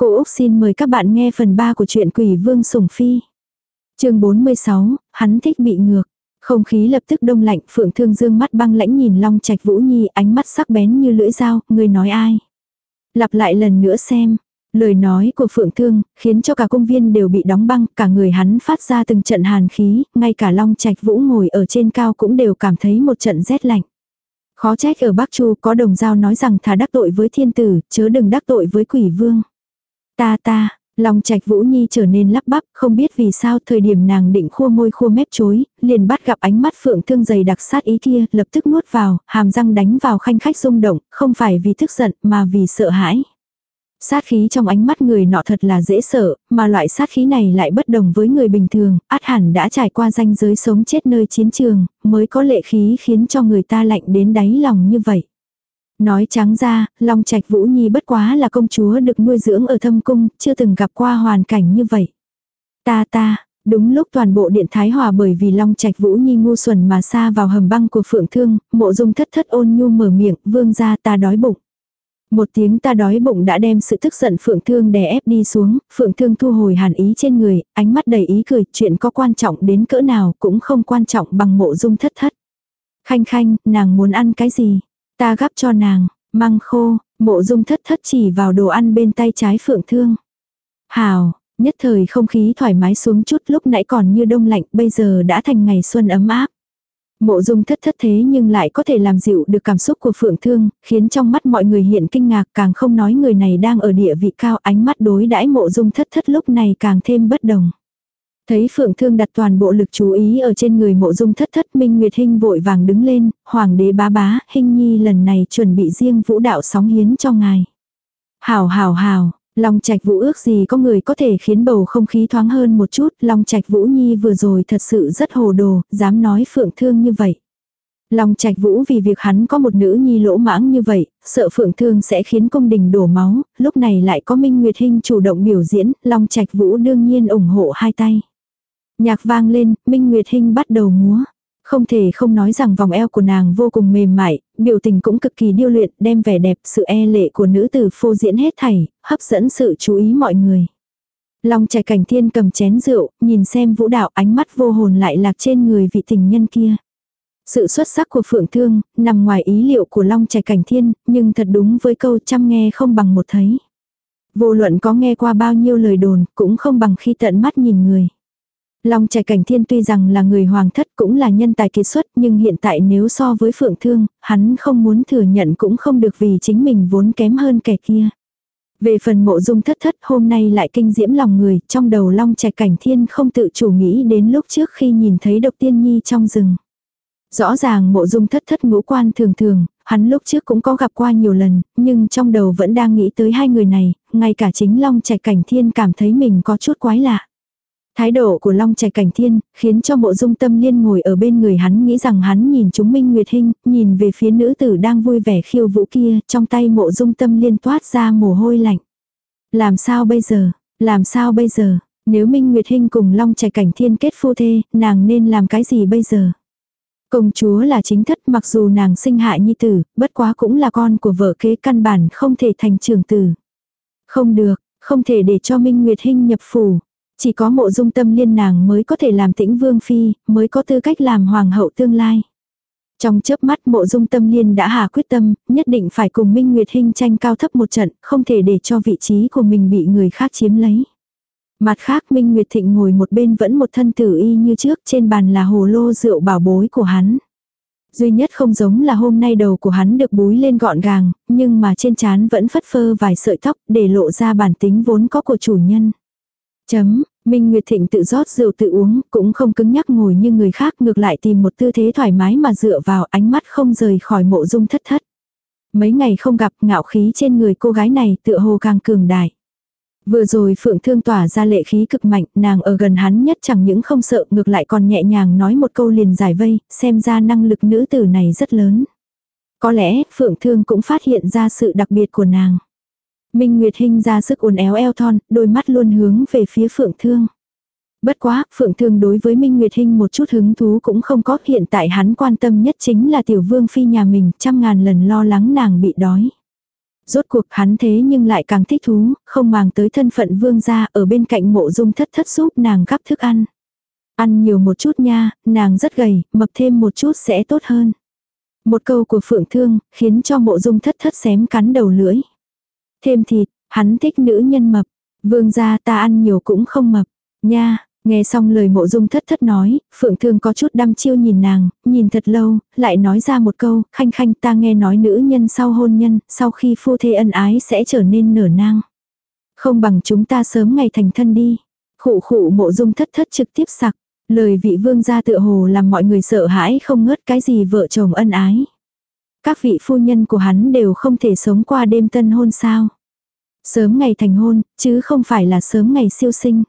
Cô Úc xin mời các bạn nghe phần 3 của truyện Quỷ Vương Sủng Phi. chương 46, hắn thích bị ngược. Không khí lập tức đông lạnh, Phượng Thương Dương mắt băng lãnh nhìn Long Trạch Vũ Nhi, ánh mắt sắc bén như lưỡi dao, người nói ai? Lặp lại lần nữa xem. Lời nói của Phượng Thương, khiến cho cả công viên đều bị đóng băng, cả người hắn phát ra từng trận hàn khí, ngay cả Long Trạch Vũ ngồi ở trên cao cũng đều cảm thấy một trận rét lạnh. Khó trách ở Bắc Chu có đồng giao nói rằng thà đắc tội với thiên tử, chớ đừng đắc tội với quỷ vương. Ta ta, lòng Trạch Vũ Nhi trở nên lắp bắp, không biết vì sao thời điểm nàng định khua môi khua mép chối, liền bắt gặp ánh mắt phượng thương dày đặc sát ý kia, lập tức nuốt vào, hàm răng đánh vào khanh khách rung động, không phải vì tức giận mà vì sợ hãi. Sát khí trong ánh mắt người nọ thật là dễ sợ, mà loại sát khí này lại bất đồng với người bình thường, át hẳn đã trải qua ranh giới sống chết nơi chiến trường, mới có lệ khí khiến cho người ta lạnh đến đáy lòng như vậy. Nói trắng ra, Long Trạch Vũ Nhi bất quá là công chúa được nuôi dưỡng ở thâm cung, chưa từng gặp qua hoàn cảnh như vậy. Ta ta, đúng lúc toàn bộ điện Thái Hòa bởi vì Long Trạch Vũ Nhi ngu xuẩn mà xa vào hầm băng của Phượng Thương, mộ dung thất thất ôn nhu mở miệng, vương ra ta đói bụng. Một tiếng ta đói bụng đã đem sự tức giận Phượng Thương đè ép đi xuống, Phượng Thương thu hồi hàn ý trên người, ánh mắt đầy ý cười, chuyện có quan trọng đến cỡ nào cũng không quan trọng bằng mộ dung thất thất. Khanh khanh, nàng muốn ăn cái gì? Ta gắp cho nàng, măng khô, mộ dung thất thất chỉ vào đồ ăn bên tay trái phượng thương. Hào, nhất thời không khí thoải mái xuống chút lúc nãy còn như đông lạnh bây giờ đã thành ngày xuân ấm áp. Mộ dung thất thất thế nhưng lại có thể làm dịu được cảm xúc của phượng thương, khiến trong mắt mọi người hiện kinh ngạc càng không nói người này đang ở địa vị cao ánh mắt đối đãi mộ dung thất thất lúc này càng thêm bất đồng. Thấy Phượng Thương đặt toàn bộ lực chú ý ở trên người mộ dung thất thất Minh Nguyệt Hinh vội vàng đứng lên, Hoàng đế bá bá, Hinh Nhi lần này chuẩn bị riêng vũ đạo sóng hiến cho ngài. Hào hào hào, Long Trạch Vũ ước gì có người có thể khiến bầu không khí thoáng hơn một chút, Long Trạch Vũ Nhi vừa rồi thật sự rất hồ đồ, dám nói Phượng Thương như vậy. Long Trạch Vũ vì việc hắn có một nữ nhi lỗ mãng như vậy, sợ Phượng Thương sẽ khiến công đình đổ máu, lúc này lại có Minh Nguyệt Hinh chủ động biểu diễn, Long Trạch Vũ đương nhiên ủng hộ hai tay. Nhạc vang lên, Minh Nguyệt Hinh bắt đầu múa. Không thể không nói rằng vòng eo của nàng vô cùng mềm mại, biểu tình cũng cực kỳ điêu luyện, đem vẻ đẹp sự e lệ của nữ tử phô diễn hết thảy, hấp dẫn sự chú ý mọi người. Long trẻ cảnh thiên cầm chén rượu, nhìn xem vũ đạo ánh mắt vô hồn lại lạc trên người vị tình nhân kia. Sự xuất sắc của Phượng Thương, nằm ngoài ý liệu của Long trẻ cảnh thiên, nhưng thật đúng với câu chăm nghe không bằng một thấy. Vô luận có nghe qua bao nhiêu lời đồn, cũng không bằng khi tận mắt nhìn người. Long trẻ cảnh thiên tuy rằng là người hoàng thất cũng là nhân tài kiệt xuất nhưng hiện tại nếu so với phượng thương, hắn không muốn thừa nhận cũng không được vì chính mình vốn kém hơn kẻ kia. Về phần mộ dung thất thất hôm nay lại kinh diễm lòng người, trong đầu long trẻ cảnh thiên không tự chủ nghĩ đến lúc trước khi nhìn thấy độc tiên nhi trong rừng. Rõ ràng mộ dung thất thất ngũ quan thường thường, hắn lúc trước cũng có gặp qua nhiều lần, nhưng trong đầu vẫn đang nghĩ tới hai người này, ngay cả chính long trẻ cảnh thiên cảm thấy mình có chút quái lạ. Thái độ của Long Trạch Cảnh Thiên, khiến cho mộ dung tâm liên ngồi ở bên người hắn nghĩ rằng hắn nhìn chúng Minh Nguyệt Hinh, nhìn về phía nữ tử đang vui vẻ khiêu vũ kia, trong tay mộ dung tâm liên toát ra mồ hôi lạnh. Làm sao bây giờ, làm sao bây giờ, nếu Minh Nguyệt Hinh cùng Long Trạch Cảnh Thiên kết phu thê, nàng nên làm cái gì bây giờ? Công chúa là chính thất mặc dù nàng sinh hạ nhi tử, bất quá cũng là con của vợ kế căn bản không thể thành trưởng tử. Không được, không thể để cho Minh Nguyệt Hinh nhập phủ. Chỉ có mộ dung tâm liên nàng mới có thể làm tĩnh vương phi, mới có tư cách làm hoàng hậu tương lai. Trong chớp mắt mộ dung tâm liên đã hà quyết tâm, nhất định phải cùng Minh Nguyệt Hinh tranh cao thấp một trận, không thể để cho vị trí của mình bị người khác chiếm lấy. Mặt khác Minh Nguyệt Thịnh ngồi một bên vẫn một thân tử y như trước trên bàn là hồ lô rượu bảo bối của hắn. Duy nhất không giống là hôm nay đầu của hắn được búi lên gọn gàng, nhưng mà trên trán vẫn phất phơ vài sợi tóc để lộ ra bản tính vốn có của chủ nhân. Chấm, Minh Nguyệt Thịnh tự rót rượu tự uống, cũng không cứng nhắc ngồi như người khác ngược lại tìm một tư thế thoải mái mà dựa vào ánh mắt không rời khỏi mộ dung thất thất. Mấy ngày không gặp ngạo khí trên người cô gái này tựa hồ càng cường đại. Vừa rồi Phượng Thương tỏa ra lệ khí cực mạnh, nàng ở gần hắn nhất chẳng những không sợ ngược lại còn nhẹ nhàng nói một câu liền giải vây, xem ra năng lực nữ tử này rất lớn. Có lẽ Phượng Thương cũng phát hiện ra sự đặc biệt của nàng. Minh Nguyệt Hinh ra sức uốn éo eo thon, đôi mắt luôn hướng về phía Phượng Thương. Bất quá, Phượng Thương đối với Minh Nguyệt Hinh một chút hứng thú cũng không có, hiện tại hắn quan tâm nhất chính là tiểu vương phi nhà mình, trăm ngàn lần lo lắng nàng bị đói. Rốt cuộc hắn thế nhưng lại càng thích thú, không màng tới thân phận vương gia ở bên cạnh mộ dung thất thất giúp nàng gắp thức ăn. Ăn nhiều một chút nha, nàng rất gầy, mập thêm một chút sẽ tốt hơn. Một câu của phượng thương, khiến cho mộ dung thất thất xém cắn đầu lưỡi. Thêm thịt, hắn thích nữ nhân mập. Vương gia ta ăn nhiều cũng không mập. Nha, nghe xong lời mộ dung thất thất nói, phượng thương có chút đăm chiêu nhìn nàng, nhìn thật lâu, lại nói ra một câu, khanh khanh ta nghe nói nữ nhân sau hôn nhân, sau khi phu thê ân ái sẽ trở nên nở nang. Không bằng chúng ta sớm ngày thành thân đi. Khụ khụ mộ dung thất thất trực tiếp sặc. Lời vị vương gia tựa hồ làm mọi người sợ hãi không ngớt cái gì vợ chồng ân ái. Các vị phu nhân của hắn đều không thể sống qua đêm tân hôn sao. Sớm ngày thành hôn, chứ không phải là sớm ngày siêu sinh.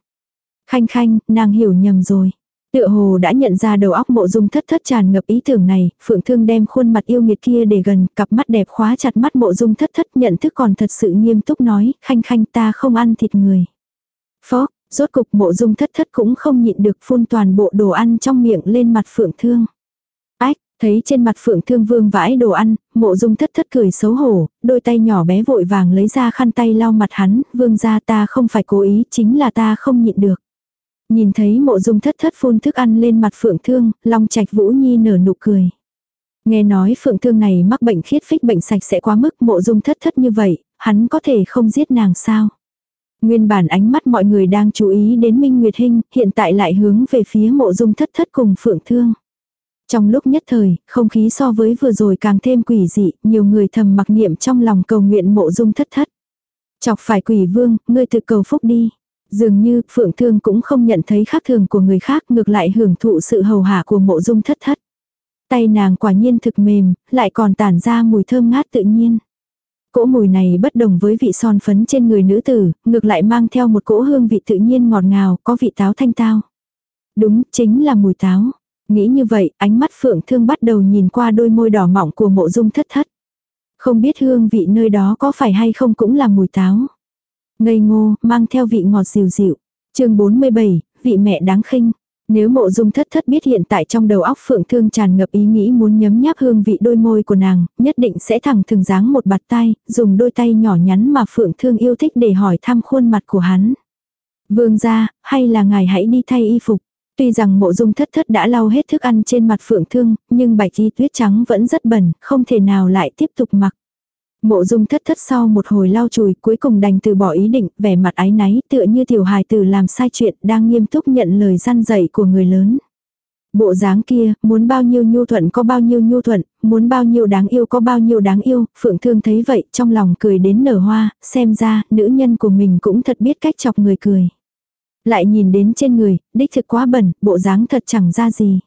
Khanh khanh, nàng hiểu nhầm rồi. Tựa hồ đã nhận ra đầu óc mộ dung thất thất tràn ngập ý tưởng này, phượng thương đem khuôn mặt yêu nghiệt kia để gần, cặp mắt đẹp khóa chặt mắt mộ dung thất thất nhận thức còn thật sự nghiêm túc nói, khanh khanh ta không ăn thịt người. Phó, rốt cục mộ dung thất thất cũng không nhịn được phun toàn bộ đồ ăn trong miệng lên mặt phượng thương. Thấy trên mặt phượng thương vương vãi đồ ăn, mộ dung thất thất cười xấu hổ, đôi tay nhỏ bé vội vàng lấy ra khăn tay lau mặt hắn, vương gia ta không phải cố ý, chính là ta không nhịn được. Nhìn thấy mộ dung thất thất phun thức ăn lên mặt phượng thương, long trạch vũ nhi nở nụ cười. Nghe nói phượng thương này mắc bệnh khiết phích bệnh sạch sẽ quá mức mộ dung thất thất như vậy, hắn có thể không giết nàng sao. Nguyên bản ánh mắt mọi người đang chú ý đến Minh Nguyệt Hinh, hiện tại lại hướng về phía mộ dung thất thất cùng phượng thương. Trong lúc nhất thời, không khí so với vừa rồi càng thêm quỷ dị, nhiều người thầm mặc niệm trong lòng cầu nguyện mộ dung thất thất. Chọc phải quỷ vương, ngươi tự cầu phúc đi. Dường như, Phượng Thương cũng không nhận thấy khác thường của người khác, ngược lại hưởng thụ sự hầu hạ của mộ dung thất thất. Tay nàng quả nhiên thực mềm, lại còn tản ra mùi thơm ngát tự nhiên. Cỗ mùi này bất đồng với vị son phấn trên người nữ tử, ngược lại mang theo một cỗ hương vị tự nhiên ngọt ngào, có vị táo thanh tao. Đúng, chính là mùi táo. Nghĩ như vậy, ánh mắt phượng thương bắt đầu nhìn qua đôi môi đỏ mọng của mộ dung thất thất. Không biết hương vị nơi đó có phải hay không cũng là mùi táo. Ngây ngô, mang theo vị ngọt dịu dịu. chương 47, vị mẹ đáng khinh. Nếu mộ dung thất thất biết hiện tại trong đầu óc phượng thương tràn ngập ý nghĩ muốn nhấm nháp hương vị đôi môi của nàng, nhất định sẽ thẳng thừng dáng một bạt tay, dùng đôi tay nhỏ nhắn mà phượng thương yêu thích để hỏi thăm khuôn mặt của hắn. Vương ra, hay là ngài hãy đi thay y phục. Tuy rằng mộ dung thất thất đã lau hết thức ăn trên mặt phượng thương, nhưng bạch y tuyết trắng vẫn rất bẩn, không thể nào lại tiếp tục mặc. Mộ dung thất thất sau một hồi lau chùi cuối cùng đành từ bỏ ý định, vẻ mặt ái náy tựa như tiểu hài tử làm sai chuyện đang nghiêm túc nhận lời gian dạy của người lớn. Bộ dáng kia, muốn bao nhiêu nhu thuận có bao nhiêu nhu thuận, muốn bao nhiêu đáng yêu có bao nhiêu đáng yêu, phượng thương thấy vậy trong lòng cười đến nở hoa, xem ra nữ nhân của mình cũng thật biết cách chọc người cười. Lại nhìn đến trên người, đích thực quá bẩn, bộ dáng thật chẳng ra gì.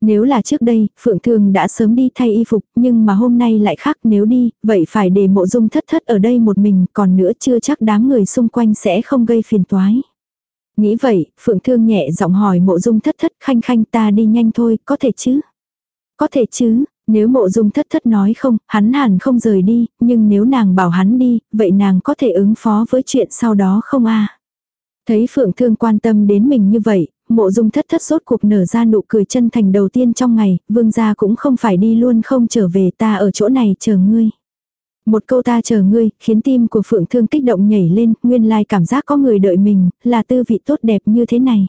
Nếu là trước đây, Phượng Thường đã sớm đi thay y phục, nhưng mà hôm nay lại khác nếu đi, vậy phải để mộ dung thất thất ở đây một mình, còn nữa chưa chắc đám người xung quanh sẽ không gây phiền toái. Nghĩ vậy, Phượng Thương nhẹ giọng hỏi mộ dung thất thất khanh khanh ta đi nhanh thôi, có thể chứ? Có thể chứ, nếu mộ dung thất thất nói không, hắn hẳn không rời đi, nhưng nếu nàng bảo hắn đi, vậy nàng có thể ứng phó với chuyện sau đó không a Thấy Phượng Thương quan tâm đến mình như vậy, mộ dung thất thất sốt cuộc nở ra nụ cười chân thành đầu tiên trong ngày, vương gia cũng không phải đi luôn không trở về ta ở chỗ này chờ ngươi. Một câu ta chờ ngươi, khiến tim của Phượng Thương kích động nhảy lên, nguyên lai cảm giác có người đợi mình, là tư vị tốt đẹp như thế này.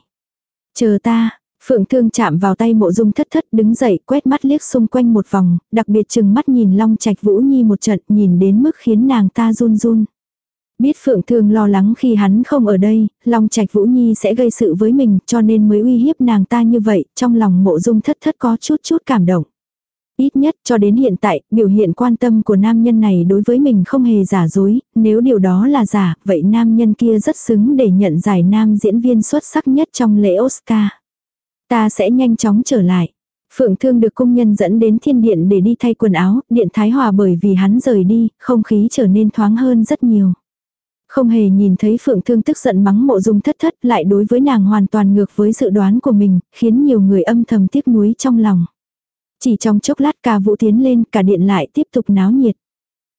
Chờ ta, Phượng Thương chạm vào tay mộ dung thất thất đứng dậy quét mắt liếc xung quanh một vòng, đặc biệt chừng mắt nhìn Long Trạch Vũ Nhi một trận nhìn đến mức khiến nàng ta run run. Biết Phượng Thương lo lắng khi hắn không ở đây, Long Trạch Vũ Nhi sẽ gây sự với mình cho nên mới uy hiếp nàng ta như vậy, trong lòng mộ dung thất thất có chút chút cảm động. Ít nhất cho đến hiện tại, biểu hiện quan tâm của nam nhân này đối với mình không hề giả dối, nếu điều đó là giả, vậy nam nhân kia rất xứng để nhận giải nam diễn viên xuất sắc nhất trong lễ Oscar. Ta sẽ nhanh chóng trở lại. Phượng Thương được công nhân dẫn đến thiên điện để đi thay quần áo, điện thái hòa bởi vì hắn rời đi, không khí trở nên thoáng hơn rất nhiều. Không hề nhìn thấy Phượng Thương tức giận mắng mộ dung thất thất lại đối với nàng hoàn toàn ngược với dự đoán của mình, khiến nhiều người âm thầm tiếc nuối trong lòng. Chỉ trong chốc lát ca vũ tiến lên cả điện lại tiếp tục náo nhiệt.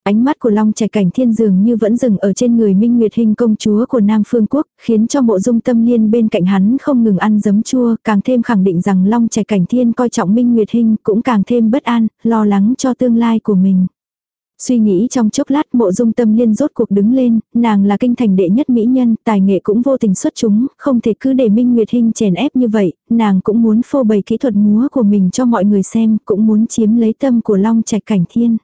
Ánh mắt của Long Trạch Cảnh Thiên dường như vẫn dừng ở trên người Minh Nguyệt Hình công chúa của Nam Phương Quốc, khiến cho mộ dung tâm liên bên cạnh hắn không ngừng ăn giấm chua, càng thêm khẳng định rằng Long Trạch Cảnh Thiên coi trọng Minh Nguyệt Hình cũng càng thêm bất an, lo lắng cho tương lai của mình. Suy nghĩ trong chốc lát mộ dung tâm liên rốt cuộc đứng lên, nàng là kinh thành đệ nhất mỹ nhân, tài nghệ cũng vô tình xuất chúng, không thể cứ để Minh Nguyệt Hinh chèn ép như vậy, nàng cũng muốn phô bày kỹ thuật múa của mình cho mọi người xem, cũng muốn chiếm lấy tâm của Long Trạch Cảnh Thiên.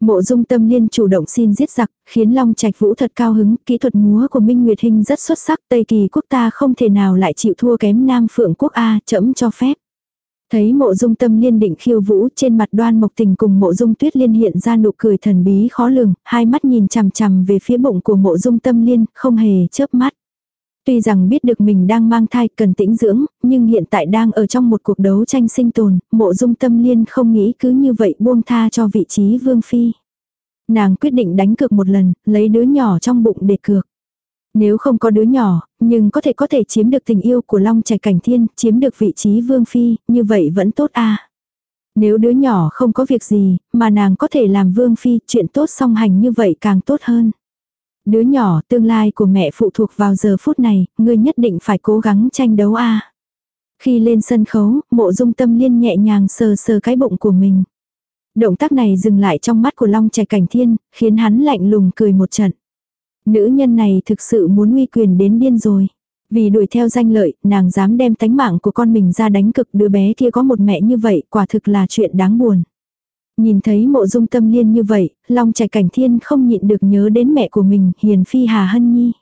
Mộ dung tâm liên chủ động xin giết giặc, khiến Long Trạch Vũ thật cao hứng, kỹ thuật múa của Minh Nguyệt Hinh rất xuất sắc, Tây Kỳ quốc ta không thể nào lại chịu thua kém Nam Phượng quốc A, chậm cho phép. Thấy mộ dung tâm liên định khiêu vũ trên mặt đoan mộc tình cùng mộ dung tuyết liên hiện ra nụ cười thần bí khó lường, hai mắt nhìn chằm chằm về phía bụng của mộ dung tâm liên, không hề chớp mắt. Tuy rằng biết được mình đang mang thai cần tĩnh dưỡng, nhưng hiện tại đang ở trong một cuộc đấu tranh sinh tồn, mộ dung tâm liên không nghĩ cứ như vậy buông tha cho vị trí vương phi. Nàng quyết định đánh cược một lần, lấy đứa nhỏ trong bụng để cược. Nếu không có đứa nhỏ, nhưng có thể có thể chiếm được tình yêu của Long Trạch Cảnh Thiên, chiếm được vị trí vương phi, như vậy vẫn tốt a. Nếu đứa nhỏ không có việc gì, mà nàng có thể làm vương phi, chuyện tốt song hành như vậy càng tốt hơn. Đứa nhỏ, tương lai của mẹ phụ thuộc vào giờ phút này, ngươi nhất định phải cố gắng tranh đấu a. Khi lên sân khấu, mộ dung tâm liên nhẹ nhàng sờ sờ cái bụng của mình. Động tác này dừng lại trong mắt của Long Trạch Cảnh Thiên, khiến hắn lạnh lùng cười một trận. Nữ nhân này thực sự muốn uy quyền đến điên rồi. Vì đuổi theo danh lợi, nàng dám đem tánh mạng của con mình ra đánh cực đứa bé kia có một mẹ như vậy, quả thực là chuyện đáng buồn. Nhìn thấy mộ dung tâm liên như vậy, Long Trạch Cảnh Thiên không nhịn được nhớ đến mẹ của mình, Hiền Phi Hà Hân Nhi.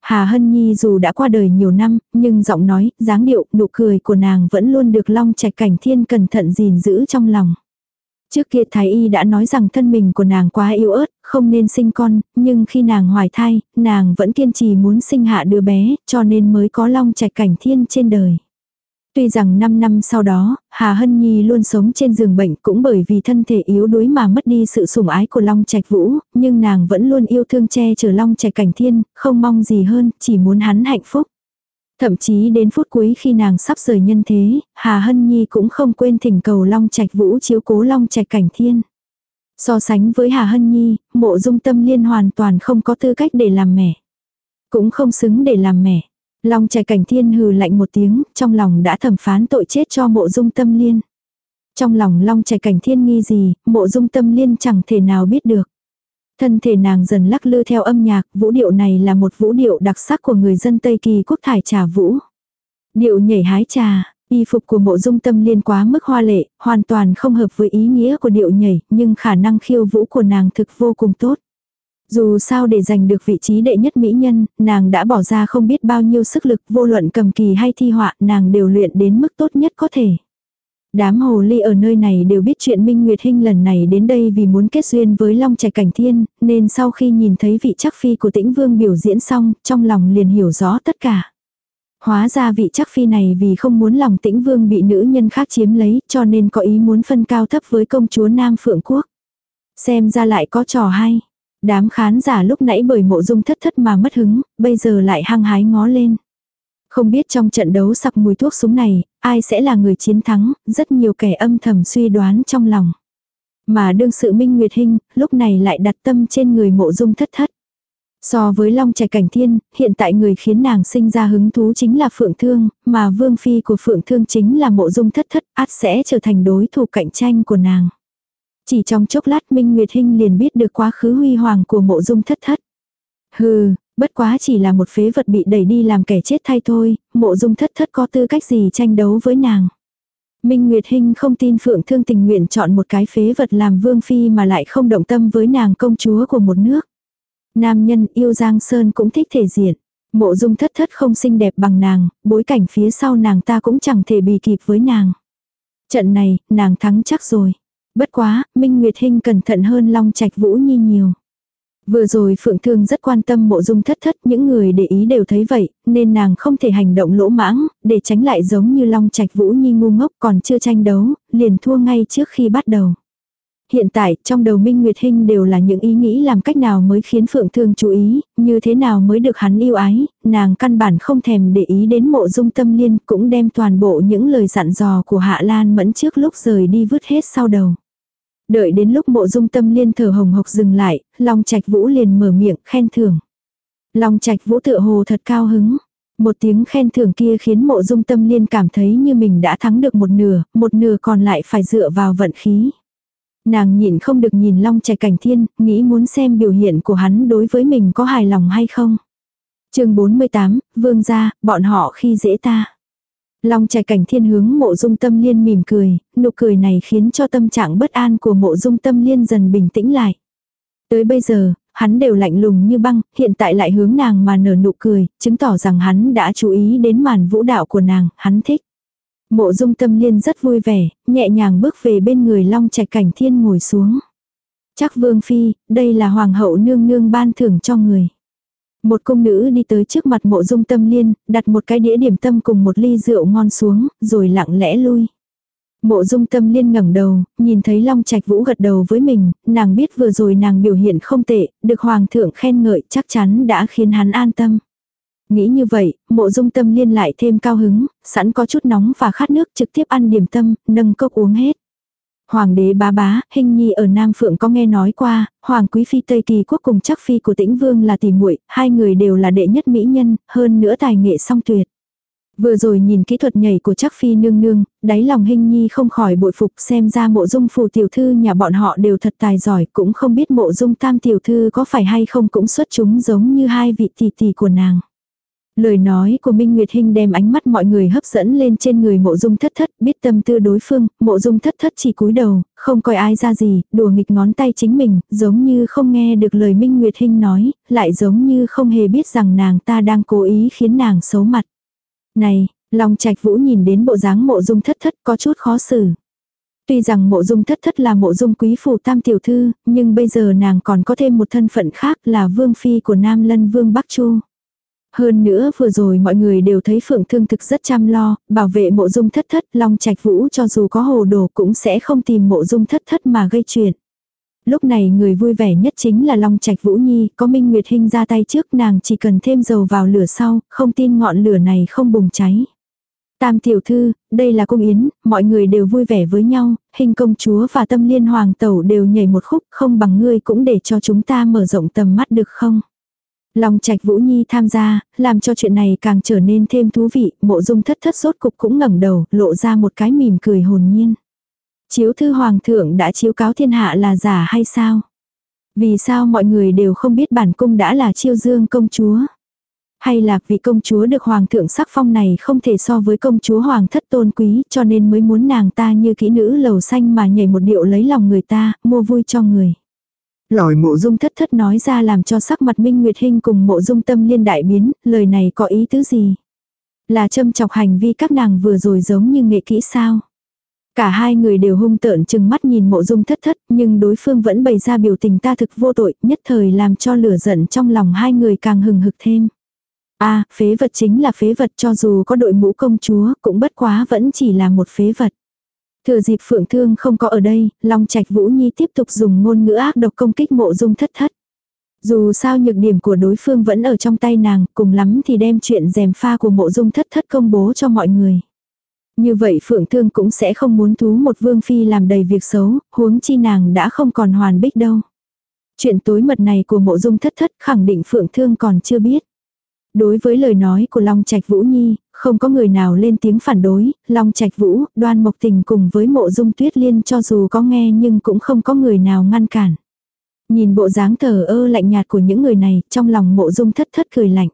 Hà Hân Nhi dù đã qua đời nhiều năm, nhưng giọng nói, dáng điệu, nụ cười của nàng vẫn luôn được Long Trạch Cảnh Thiên cẩn thận gìn giữ trong lòng. Trước kia Thái Y đã nói rằng thân mình của nàng quá yếu ớt, không nên sinh con, nhưng khi nàng hoài thai, nàng vẫn kiên trì muốn sinh hạ đứa bé, cho nên mới có long trạch cảnh thiên trên đời. Tuy rằng 5 năm sau đó, Hà Hân Nhi luôn sống trên giường bệnh cũng bởi vì thân thể yếu đuối mà mất đi sự sủng ái của Long Trạch Vũ, nhưng nàng vẫn luôn yêu thương che chở Long Trạch Cảnh Thiên, không mong gì hơn, chỉ muốn hắn hạnh phúc. Thậm chí đến phút cuối khi nàng sắp rời nhân thế, Hà Hân Nhi cũng không quên thỉnh cầu Long Trạch Vũ chiếu cố Long Trạch Cảnh Thiên. So sánh với Hà Hân Nhi, mộ dung tâm liên hoàn toàn không có tư cách để làm mẹ. Cũng không xứng để làm mẹ. Long Trạch Cảnh Thiên hừ lạnh một tiếng, trong lòng đã thẩm phán tội chết cho mộ dung tâm liên. Trong lòng Long Trạch Cảnh Thiên nghi gì, mộ dung tâm liên chẳng thể nào biết được. Thân thể nàng dần lắc lư theo âm nhạc, vũ điệu này là một vũ điệu đặc sắc của người dân Tây Kỳ quốc thải trà vũ. Điệu nhảy hái trà, y phục của mộ dung tâm liên quá mức hoa lệ, hoàn toàn không hợp với ý nghĩa của điệu nhảy, nhưng khả năng khiêu vũ của nàng thực vô cùng tốt. Dù sao để giành được vị trí đệ nhất mỹ nhân, nàng đã bỏ ra không biết bao nhiêu sức lực vô luận cầm kỳ hay thi họa, nàng đều luyện đến mức tốt nhất có thể. Đám hồ ly ở nơi này đều biết chuyện Minh Nguyệt Hinh lần này đến đây vì muốn kết duyên với Long Trạch Cảnh Thiên, nên sau khi nhìn thấy vị chắc phi của tĩnh vương biểu diễn xong, trong lòng liền hiểu rõ tất cả. Hóa ra vị chắc phi này vì không muốn lòng tĩnh vương bị nữ nhân khác chiếm lấy, cho nên có ý muốn phân cao thấp với công chúa Nam Phượng Quốc. Xem ra lại có trò hay. Đám khán giả lúc nãy bởi mộ dung thất thất mà mất hứng, bây giờ lại hăng hái ngó lên. Không biết trong trận đấu sặc mùi thuốc súng này, ai sẽ là người chiến thắng, rất nhiều kẻ âm thầm suy đoán trong lòng. Mà đương sự Minh Nguyệt Hinh, lúc này lại đặt tâm trên người mộ dung thất thất. So với Long Trẻ Cảnh Thiên, hiện tại người khiến nàng sinh ra hứng thú chính là Phượng Thương, mà vương phi của Phượng Thương chính là mộ dung thất thất, át sẽ trở thành đối thủ cạnh tranh của nàng. Chỉ trong chốc lát Minh Nguyệt Hinh liền biết được quá khứ huy hoàng của mộ dung thất thất. Hừ, Bất quá chỉ là một phế vật bị đẩy đi làm kẻ chết thay thôi, mộ dung thất thất có tư cách gì tranh đấu với nàng. Minh Nguyệt Hinh không tin Phượng Thương tình nguyện chọn một cái phế vật làm vương phi mà lại không động tâm với nàng công chúa của một nước. Nam nhân yêu Giang Sơn cũng thích thể diện. Mộ dung thất thất không xinh đẹp bằng nàng, bối cảnh phía sau nàng ta cũng chẳng thể bì kịp với nàng. Trận này, nàng thắng chắc rồi. Bất quá, Minh Nguyệt Hinh cẩn thận hơn Long Trạch Vũ Nhi nhiều. Vừa rồi Phượng Thương rất quan tâm mộ dung thất thất, những người để ý đều thấy vậy, nên nàng không thể hành động lỗ mãng, để tránh lại giống như Long Trạch Vũ Nhi ngu ngốc còn chưa tranh đấu, liền thua ngay trước khi bắt đầu. Hiện tại, trong đầu Minh Nguyệt Hinh đều là những ý nghĩ làm cách nào mới khiến Phượng Thương chú ý, như thế nào mới được hắn yêu ái, nàng căn bản không thèm để ý đến mộ dung tâm liên, cũng đem toàn bộ những lời dặn dò của Hạ Lan mẫn trước lúc rời đi vứt hết sau đầu. Đợi đến lúc mộ dung tâm liên thở hồng hộc dừng lại, Long Trạch Vũ liền mở miệng khen thưởng. Long Trạch Vũ tựa hồ thật cao hứng. Một tiếng khen thưởng kia khiến mộ dung tâm liên cảm thấy như mình đã thắng được một nửa, một nửa còn lại phải dựa vào vận khí. Nàng nhịn không được nhìn Long Trạch Cảnh Thiên, nghĩ muốn xem biểu hiện của hắn đối với mình có hài lòng hay không. chương 48, Vương gia, bọn họ khi dễ ta. Long trẻ Cảnh Thiên hướng mộ dung tâm liên mỉm cười, nụ cười này khiến cho tâm trạng bất an của mộ dung tâm liên dần bình tĩnh lại. Tới bây giờ, hắn đều lạnh lùng như băng, hiện tại lại hướng nàng mà nở nụ cười, chứng tỏ rằng hắn đã chú ý đến màn vũ đạo của nàng, hắn thích. Mộ dung tâm liên rất vui vẻ, nhẹ nhàng bước về bên người long trạch cảnh thiên ngồi xuống. Chắc vương phi, đây là hoàng hậu nương nương ban thưởng cho người. Một công nữ đi tới trước mặt mộ dung tâm liên, đặt một cái đĩa điểm tâm cùng một ly rượu ngon xuống, rồi lặng lẽ lui. Mộ dung tâm liên ngẩng đầu, nhìn thấy Long Trạch Vũ gật đầu với mình, nàng biết vừa rồi nàng biểu hiện không tệ, được Hoàng thượng khen ngợi chắc chắn đã khiến hắn an tâm. Nghĩ như vậy, mộ dung tâm liên lại thêm cao hứng, sẵn có chút nóng và khát nước trực tiếp ăn điểm tâm, nâng cốc uống hết. Hoàng đế bá bá, hình nhi ở Nam Phượng có nghe nói qua, Hoàng quý phi Tây Kỳ quốc cùng chắc phi của tĩnh vương là tỷ muội hai người đều là đệ nhất mỹ nhân, hơn nữa tài nghệ song tuyệt. Vừa rồi nhìn kỹ thuật nhảy của chắc phi nương nương, đáy lòng hình nhi không khỏi bội phục xem ra mộ dung phù tiểu thư nhà bọn họ đều thật tài giỏi cũng không biết mộ dung tam tiểu thư có phải hay không cũng xuất chúng giống như hai vị tỷ tỷ của nàng. Lời nói của Minh Nguyệt Hinh đem ánh mắt mọi người hấp dẫn lên trên người mộ dung thất thất, biết tâm tư đối phương, mộ dung thất thất chỉ cúi đầu, không coi ai ra gì, đùa nghịch ngón tay chính mình, giống như không nghe được lời Minh Nguyệt Hinh nói, lại giống như không hề biết rằng nàng ta đang cố ý khiến nàng xấu mặt. Này, lòng Trạch Vũ nhìn đến bộ dáng mộ dung thất thất có chút khó xử. Tuy rằng mộ dung thất thất là mộ dung quý phủ tam tiểu thư, nhưng bây giờ nàng còn có thêm một thân phận khác là vương phi của Nam Lân Vương Bắc Chu. Hơn nữa vừa rồi mọi người đều thấy Phượng Thương thực rất chăm lo, bảo vệ mộ dung thất thất, Long Trạch Vũ cho dù có hồ đồ cũng sẽ không tìm mộ dung thất thất mà gây chuyện. Lúc này người vui vẻ nhất chính là Long Trạch Vũ Nhi, có Minh Nguyệt Hinh ra tay trước nàng chỉ cần thêm dầu vào lửa sau, không tin ngọn lửa này không bùng cháy. Tam tiểu thư, đây là cung yến, mọi người đều vui vẻ với nhau, hình công chúa và tâm liên hoàng tẩu đều nhảy một khúc không bằng ngươi cũng để cho chúng ta mở rộng tầm mắt được không? Long Trạch Vũ Nhi tham gia, làm cho chuyện này càng trở nên thêm thú vị, mộ dung thất thất sốt cục cũng ngẩng đầu, lộ ra một cái mỉm cười hồn nhiên. Chiếu thư hoàng thượng đã chiếu cáo thiên hạ là giả hay sao? Vì sao mọi người đều không biết bản cung đã là chiêu dương công chúa? Hay là vì công chúa được hoàng thượng sắc phong này không thể so với công chúa hoàng thất tôn quý cho nên mới muốn nàng ta như kỹ nữ lầu xanh mà nhảy một điệu lấy lòng người ta, mua vui cho người. Lỏi mộ dung thất thất nói ra làm cho sắc mặt Minh Nguyệt Hinh cùng mộ dung tâm liên đại biến, lời này có ý tứ gì? Là châm chọc hành vi các nàng vừa rồi giống như nghệ kỹ sao? Cả hai người đều hung tợn chừng mắt nhìn mộ dung thất thất, nhưng đối phương vẫn bày ra biểu tình ta thực vô tội, nhất thời làm cho lửa giận trong lòng hai người càng hừng hực thêm. a phế vật chính là phế vật cho dù có đội mũ công chúa, cũng bất quá vẫn chỉ là một phế vật. Thừa dịp phượng thương không có ở đây, Long Trạch Vũ Nhi tiếp tục dùng ngôn ngữ ác độc công kích mộ dung thất thất. Dù sao nhược điểm của đối phương vẫn ở trong tay nàng, cùng lắm thì đem chuyện dèm pha của mộ dung thất thất công bố cho mọi người. Như vậy Phượng Thương cũng sẽ không muốn thú một vương phi làm đầy việc xấu, huống chi nàng đã không còn hoàn bích đâu. Chuyện tối mật này của mộ dung thất thất khẳng định Phượng Thương còn chưa biết. Đối với lời nói của Long Trạch Vũ Nhi, không có người nào lên tiếng phản đối, Long Trạch Vũ, Đoan Mộc Tình cùng với Mộ Dung Tuyết Liên cho dù có nghe nhưng cũng không có người nào ngăn cản. Nhìn bộ dáng thờ ơ lạnh nhạt của những người này, trong lòng Mộ Dung thất thất cười lạnh.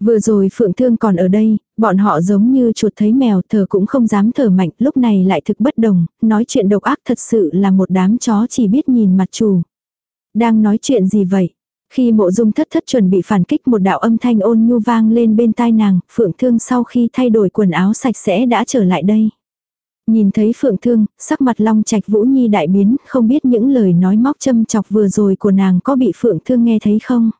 Vừa rồi Phượng Thương còn ở đây, bọn họ giống như chuột thấy mèo thở cũng không dám thở mạnh, lúc này lại thực bất đồng, nói chuyện độc ác thật sự là một đám chó chỉ biết nhìn mặt chủ. Đang nói chuyện gì vậy? Khi mộ dung thất thất chuẩn bị phản kích một đạo âm thanh ôn nhu vang lên bên tai nàng, Phượng Thương sau khi thay đổi quần áo sạch sẽ đã trở lại đây. Nhìn thấy Phượng Thương, sắc mặt Long Trạch Vũ Nhi đại biến, không biết những lời nói móc châm chọc vừa rồi của nàng có bị Phượng Thương nghe thấy không?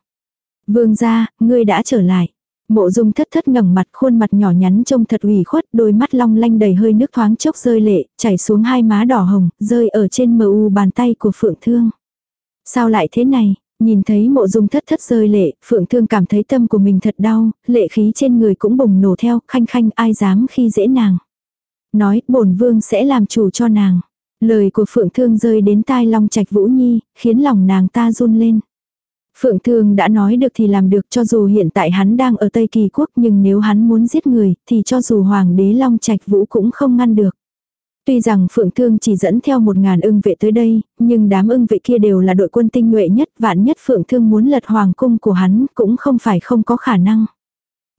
Vương gia, ngươi đã trở lại. Mộ dung thất thất ngẩng mặt khuôn mặt nhỏ nhắn trông thật ủy khuất, đôi mắt long lanh đầy hơi nước thoáng chốc rơi lệ, chảy xuống hai má đỏ hồng, rơi ở trên mờ u bàn tay của Phượng Thương. Sao lại thế này? Nhìn thấy mộ dung thất thất rơi lệ, Phượng Thương cảm thấy tâm của mình thật đau, lệ khí trên người cũng bùng nổ theo, khanh khanh ai dám khi dễ nàng. Nói, bổn vương sẽ làm chủ cho nàng. Lời của Phượng Thương rơi đến tai Long Trạch Vũ Nhi, khiến lòng nàng ta run lên. Phượng Thương đã nói được thì làm được cho dù hiện tại hắn đang ở Tây Kỳ Quốc nhưng nếu hắn muốn giết người thì cho dù Hoàng đế Long Trạch Vũ cũng không ngăn được. Tuy rằng Phượng Thương chỉ dẫn theo một ngàn ưng vệ tới đây, nhưng đám ưng vệ kia đều là đội quân tinh nhuệ nhất, vạn nhất Phượng Thương muốn lật hoàng cung của hắn cũng không phải không có khả năng.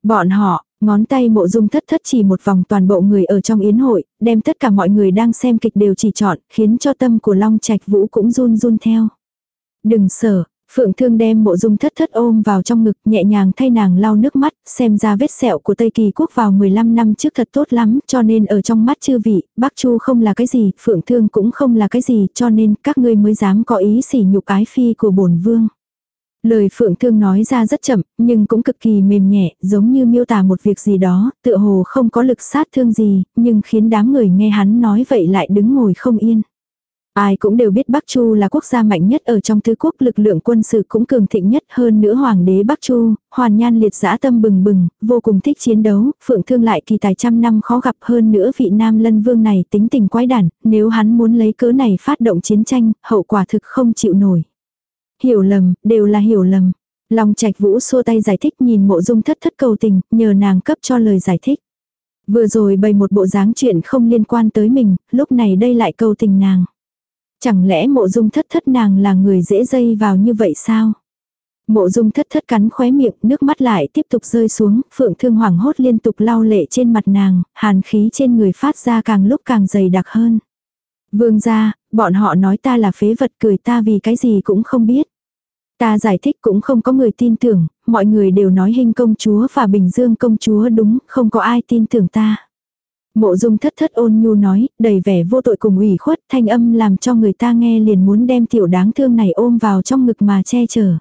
Bọn họ, ngón tay mộ dung thất thất chỉ một vòng toàn bộ người ở trong yến hội, đem tất cả mọi người đang xem kịch đều chỉ chọn, khiến cho tâm của Long Trạch Vũ cũng run run theo. Đừng sợ, Phượng Thương đem mộ dung thất thất ôm vào trong ngực nhẹ nhàng thay nàng lau nước mắt, xem ra vết sẹo của Tây Kỳ quốc vào 15 năm trước thật tốt lắm, cho nên ở trong mắt chư vị, Bắc Chu không là cái gì, Phượng Thương cũng không là cái gì, cho nên các ngươi mới dám có ý sỉ nhục ái phi của bổn vương. Lời Phượng Thương nói ra rất chậm, nhưng cũng cực kỳ mềm nhẹ, giống như miêu tả một việc gì đó, tựa hồ không có lực sát thương gì, nhưng khiến đám người nghe hắn nói vậy lại đứng ngồi không yên. Ai cũng đều biết Bắc Chu là quốc gia mạnh nhất ở trong tứ quốc lực lượng quân sự cũng cường thịnh nhất hơn nữa hoàng đế Bắc Chu, hoàn nhan liệt giã tâm bừng bừng, vô cùng thích chiến đấu, phượng thương lại kỳ tài trăm năm khó gặp hơn nữa vị nam lân vương này tính tình quái đản, nếu hắn muốn lấy cớ này phát động chiến tranh, hậu quả thực không chịu nổi. Hiểu lầm, đều là hiểu lầm. Long Trạch Vũ xua tay giải thích nhìn mộ dung thất thất cầu tình, nhờ nàng cấp cho lời giải thích. Vừa rồi bày một bộ dáng chuyện không liên quan tới mình, lúc này đây lại cầu tình nàng. Chẳng lẽ mộ dung thất thất nàng là người dễ dây vào như vậy sao? Mộ dung thất thất cắn khóe miệng, nước mắt lại tiếp tục rơi xuống, phượng thương hoảng hốt liên tục lau lệ trên mặt nàng, hàn khí trên người phát ra càng lúc càng dày đặc hơn. Vương gia, bọn họ nói ta là phế vật cười ta vì cái gì cũng không biết. Ta giải thích cũng không có người tin tưởng, mọi người đều nói hình công chúa và bình dương công chúa đúng, không có ai tin tưởng ta. Mộ dung thất thất ôn nhu nói, đầy vẻ vô tội cùng ủy khuất, thanh âm làm cho người ta nghe liền muốn đem tiểu đáng thương này ôm vào trong ngực mà che chở.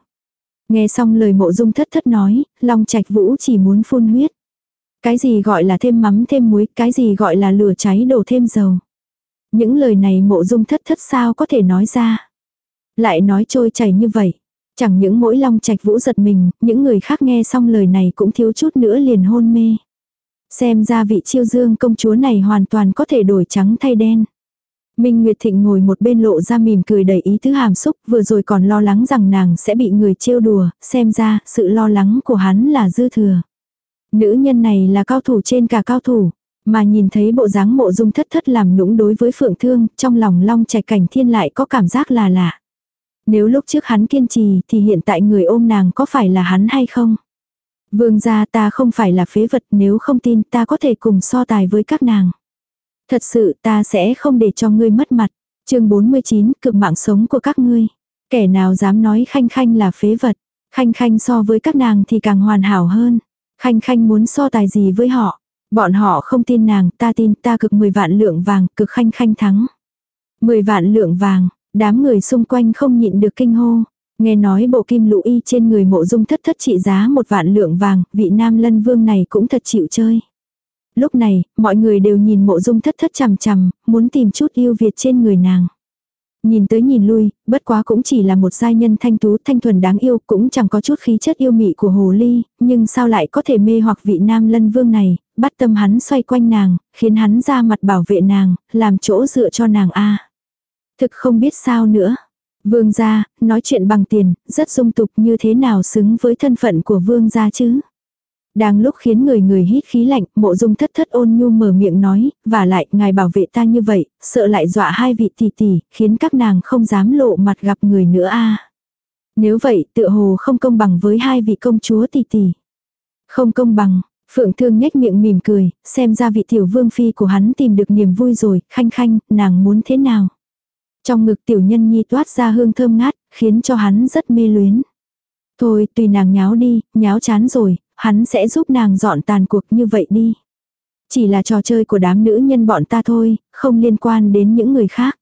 Nghe xong lời mộ dung thất thất nói, long trạch vũ chỉ muốn phun huyết. Cái gì gọi là thêm mắm thêm muối, cái gì gọi là lửa cháy đổ thêm dầu. Những lời này mộ dung thất thất sao có thể nói ra. Lại nói trôi chảy như vậy. Chẳng những mỗi long trạch vũ giật mình, những người khác nghe xong lời này cũng thiếu chút nữa liền hôn mê. Xem ra vị chiêu dương công chúa này hoàn toàn có thể đổi trắng thay đen. Minh Nguyệt Thịnh ngồi một bên lộ ra mỉm cười đầy ý tứ hàm xúc, vừa rồi còn lo lắng rằng nàng sẽ bị người trêu đùa, xem ra sự lo lắng của hắn là dư thừa. Nữ nhân này là cao thủ trên cả cao thủ, mà nhìn thấy bộ dáng mộ dung thất thất làm nũng đối với phượng thương, trong lòng long trạch cảnh thiên lại có cảm giác là lạ. Nếu lúc trước hắn kiên trì thì hiện tại người ôm nàng có phải là hắn hay không? Vương gia ta không phải là phế vật, nếu không tin ta có thể cùng so tài với các nàng. Thật sự ta sẽ không để cho ngươi mất mặt. chương 49 cực mạng sống của các ngươi. Kẻ nào dám nói khanh khanh là phế vật. Khanh khanh so với các nàng thì càng hoàn hảo hơn. Khanh khanh muốn so tài gì với họ. Bọn họ không tin nàng, ta tin ta cực 10 vạn lượng vàng, cực khanh khanh thắng. 10 vạn lượng vàng. Đám người xung quanh không nhịn được kinh hô. Nghe nói bộ kim lũ y trên người mộ dung thất thất trị giá một vạn lượng vàng, vị nam lân vương này cũng thật chịu chơi. Lúc này, mọi người đều nhìn mộ dung thất thất chằm chằm, muốn tìm chút yêu Việt trên người nàng. Nhìn tới nhìn lui, bất quá cũng chỉ là một giai nhân thanh tú thanh thuần đáng yêu, cũng chẳng có chút khí chất yêu mị của hồ ly, nhưng sao lại có thể mê hoặc vị nam lân vương này, bắt tâm hắn xoay quanh nàng, khiến hắn ra mặt bảo vệ nàng, làm chỗ dựa cho nàng a Thực không biết sao nữa. Vương gia, nói chuyện bằng tiền, rất dung tục như thế nào xứng với thân phận của vương gia chứ. Đang lúc khiến người người hít khí lạnh, mộ dung thất thất ôn nhu mở miệng nói, và lại, ngài bảo vệ ta như vậy, sợ lại dọa hai vị tỷ tỷ, khiến các nàng không dám lộ mặt gặp người nữa a Nếu vậy, tựa hồ không công bằng với hai vị công chúa tỷ tỷ. Không công bằng, Phượng Thương nhếch miệng mỉm cười, xem ra vị tiểu vương phi của hắn tìm được niềm vui rồi, khanh khanh, nàng muốn thế nào. Trong ngực tiểu nhân nhi toát ra hương thơm ngát, khiến cho hắn rất mê luyến. Thôi tùy nàng nháo đi, nháo chán rồi, hắn sẽ giúp nàng dọn tàn cuộc như vậy đi. Chỉ là trò chơi của đám nữ nhân bọn ta thôi, không liên quan đến những người khác.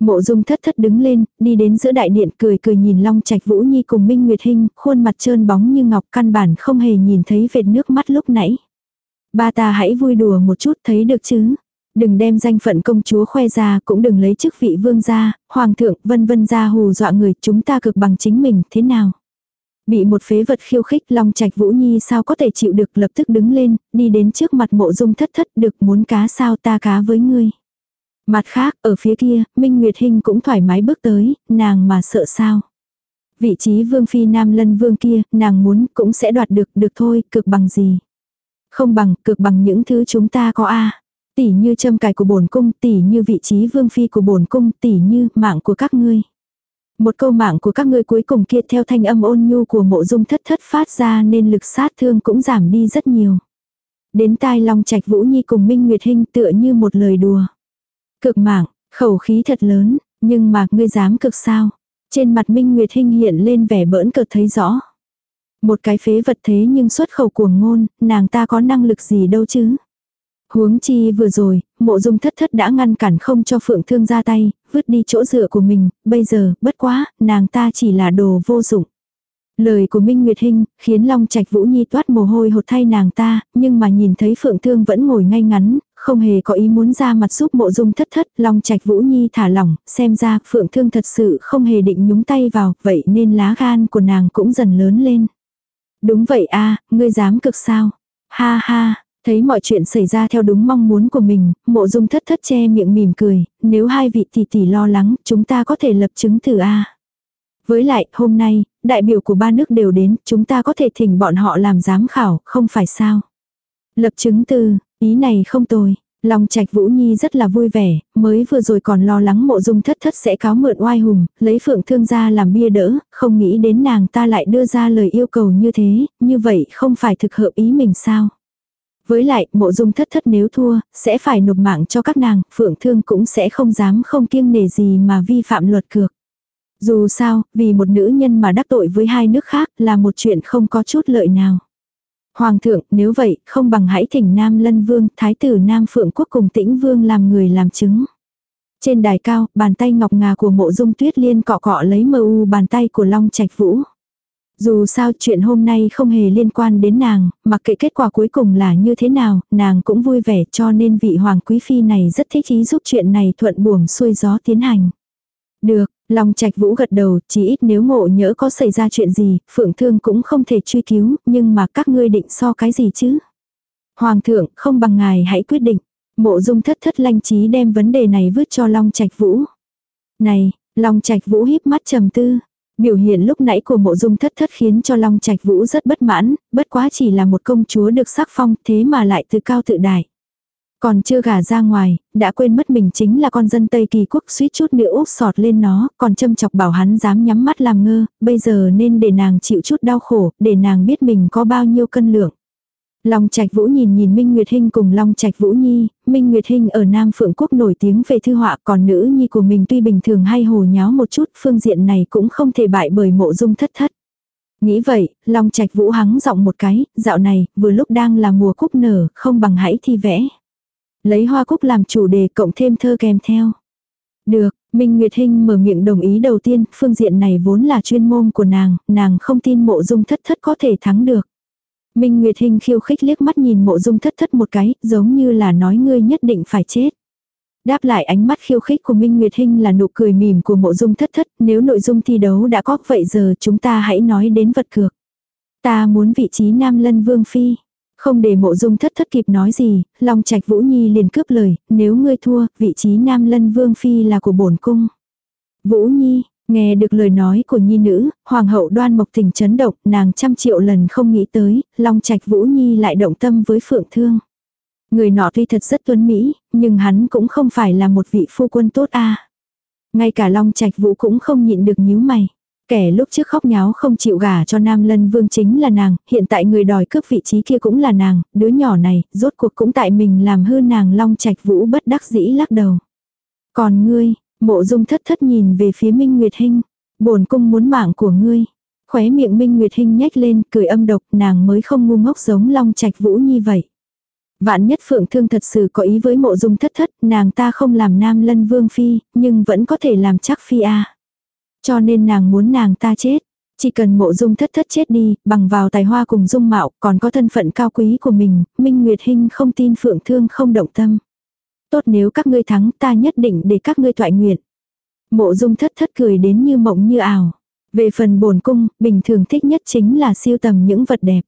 Mộ dung thất thất đứng lên, đi đến giữa đại điện cười cười nhìn Long Trạch Vũ Nhi cùng Minh Nguyệt Hinh, khuôn mặt trơn bóng như ngọc căn bản không hề nhìn thấy vệt nước mắt lúc nãy. Ba ta hãy vui đùa một chút thấy được chứ. Đừng đem danh phận công chúa khoe ra, cũng đừng lấy chức vị vương gia, hoàng thượng, vân vân ra hù dọa người, chúng ta cực bằng chính mình, thế nào? Bị một phế vật khiêu khích Long Trạch Vũ Nhi sao có thể chịu được lập tức đứng lên, đi đến trước mặt mộ dung thất thất được muốn cá sao ta cá với ngươi. Mặt khác, ở phía kia, Minh Nguyệt Hinh cũng thoải mái bước tới, nàng mà sợ sao. Vị trí vương phi nam lân vương kia, nàng muốn cũng sẽ đoạt được, được thôi, cực bằng gì. Không bằng, cực bằng những thứ chúng ta có a Tỷ như châm cài của bổn cung, tỷ như vị trí vương phi của bổn cung, tỷ như mạng của các ngươi. Một câu mạng của các ngươi cuối cùng kia theo thanh âm ôn nhu của mộ dung thất thất phát ra nên lực sát thương cũng giảm đi rất nhiều. Đến tai Long Trạch Vũ Nhi cùng Minh Nguyệt Hinh tựa như một lời đùa. Cực mạng, khẩu khí thật lớn, nhưng mà ngươi dám cực sao? Trên mặt Minh Nguyệt Hinh hiện lên vẻ bỡn cợt thấy rõ. Một cái phế vật thế nhưng xuất khẩu cuồng ngôn, nàng ta có năng lực gì đâu chứ? Huống chi vừa rồi, mộ dung thất thất đã ngăn cản không cho phượng thương ra tay, vứt đi chỗ dựa của mình, bây giờ, bất quá, nàng ta chỉ là đồ vô dụng. Lời của Minh Nguyệt Hinh khiến Long Trạch Vũ Nhi toát mồ hôi hột thay nàng ta, nhưng mà nhìn thấy Phượng Thương vẫn ngồi ngay ngắn, không hề có ý muốn ra mặt giúp mộ dung thất thất, Long Trạch Vũ Nhi thả lỏng, xem ra Phượng Thương thật sự không hề định nhúng tay vào, vậy nên lá gan của nàng cũng dần lớn lên. Đúng vậy a ngươi dám cực sao? Ha ha, Thấy mọi chuyện xảy ra theo đúng mong muốn của mình, mộ dung thất thất che miệng mỉm cười, nếu hai vị tỷ tỷ lo lắng, chúng ta có thể lập chứng từ A. Với lại, hôm nay, đại biểu của ba nước đều đến, chúng ta có thể thỉnh bọn họ làm giám khảo, không phải sao. Lập chứng từ, ý này không tồi. Long Trạch Vũ Nhi rất là vui vẻ, mới vừa rồi còn lo lắng mộ dung thất thất sẽ cáo mượn oai hùng, lấy phượng thương ra làm bia đỡ, không nghĩ đến nàng ta lại đưa ra lời yêu cầu như thế, như vậy không phải thực hợp ý mình sao. Với lại, mộ dung thất thất nếu thua, sẽ phải nộp mạng cho các nàng, phượng thương cũng sẽ không dám không kiêng nể gì mà vi phạm luật cược. Dù sao, vì một nữ nhân mà đắc tội với hai nước khác là một chuyện không có chút lợi nào. Hoàng thượng, nếu vậy, không bằng hãy thỉnh Nam Lân Vương, Thái tử Nam Phượng Quốc cùng tĩnh Vương làm người làm chứng. Trên đài cao, bàn tay ngọc ngà của mộ dung tuyết liên cọ cọ lấy mu u bàn tay của Long Trạch Vũ. Dù sao chuyện hôm nay không hề liên quan đến nàng, mặc kệ kết quả cuối cùng là như thế nào, nàng cũng vui vẻ cho nên vị hoàng quý phi này rất thích ý giúp chuyện này thuận buồm xuôi gió tiến hành. Được, Long Trạch Vũ gật đầu, chỉ ít nếu ngộ nhỡ có xảy ra chuyện gì, Phượng Thương cũng không thể truy cứu, nhưng mà các ngươi định so cái gì chứ? Hoàng thượng, không bằng ngài hãy quyết định. Mộ Dung thất thất lanh trí đem vấn đề này vứt cho Long Trạch Vũ. Này, Long Trạch Vũ híp mắt trầm tư. Biểu hiện lúc nãy của mộ dung thất thất khiến cho Long Trạch Vũ rất bất mãn, bất quá chỉ là một công chúa được sắc phong thế mà lại từ cao tự đại. Còn chưa gả ra ngoài, đã quên mất mình chính là con dân Tây Kỳ quốc suýt chút nữa úp sọt lên nó, còn châm chọc bảo hắn dám nhắm mắt làm ngơ, bây giờ nên để nàng chịu chút đau khổ, để nàng biết mình có bao nhiêu cân lượng. Long Trạch Vũ nhìn nhìn Minh Nguyệt Hinh cùng Long Trạch Vũ Nhi, Minh Nguyệt Hinh ở Nam Phượng Quốc nổi tiếng về thư họa, còn nữ nhi của mình tuy bình thường hay hồ nháo một chút, phương diện này cũng không thể bại bởi mộ dung thất thất. Nghĩ vậy, Long Trạch Vũ hắng giọng một cái, dạo này, vừa lúc đang là mùa cúc nở, không bằng hãy thi vẽ. Lấy hoa cúc làm chủ đề cộng thêm thơ kèm theo. Được, Minh Nguyệt Hinh mở miệng đồng ý đầu tiên, phương diện này vốn là chuyên môn của nàng, nàng không tin mộ dung thất thất có thể thắng được. Minh Nguyệt Hinh khiêu khích liếc mắt nhìn mộ dung thất thất một cái, giống như là nói ngươi nhất định phải chết. Đáp lại ánh mắt khiêu khích của Minh Nguyệt Hinh là nụ cười mỉm của mộ dung thất thất, nếu nội dung thi đấu đã có vậy giờ chúng ta hãy nói đến vật cược. Ta muốn vị trí Nam Lân Vương Phi. Không để mộ dung thất thất kịp nói gì, Long Trạch Vũ Nhi liền cướp lời, nếu ngươi thua, vị trí Nam Lân Vương Phi là của bổn cung. Vũ Nhi, Nghe được lời nói của nhi nữ, hoàng hậu đoan mộc tình chấn động, nàng trăm triệu lần không nghĩ tới, Long Trạch Vũ Nhi lại động tâm với Phượng Thương. Người nọ tuy thật rất tuấn mỹ, nhưng hắn cũng không phải là một vị phu quân tốt a. Ngay cả Long Trạch Vũ cũng không nhịn được nhíu mày. Kẻ lúc trước khóc nháo không chịu gả cho Nam Lân Vương chính là nàng, hiện tại người đòi cướp vị trí kia cũng là nàng, đứa nhỏ này, rốt cuộc cũng tại mình làm hư nàng Long Trạch Vũ bất đắc dĩ lắc đầu. Còn ngươi, Mộ dung thất thất nhìn về phía Minh Nguyệt Hinh. bổn cung muốn mạng của ngươi. Khóe miệng Minh Nguyệt Hinh nhếch lên, cười âm độc, nàng mới không ngu ngốc giống Long Trạch Vũ như vậy. Vạn nhất Phượng Thương thật sự có ý với mộ dung thất thất, nàng ta không làm nam lân vương phi, nhưng vẫn có thể làm chắc phi a. Cho nên nàng muốn nàng ta chết. Chỉ cần mộ dung thất thất chết đi, bằng vào tài hoa cùng dung mạo, còn có thân phận cao quý của mình, Minh Nguyệt Hinh không tin Phượng Thương không động tâm. Tốt nếu các ngươi thắng ta nhất định để các ngươi thoại nguyện. Mộ dung thất thất cười đến như mộng như ảo. Về phần bổn cung, bình thường thích nhất chính là siêu tầm những vật đẹp.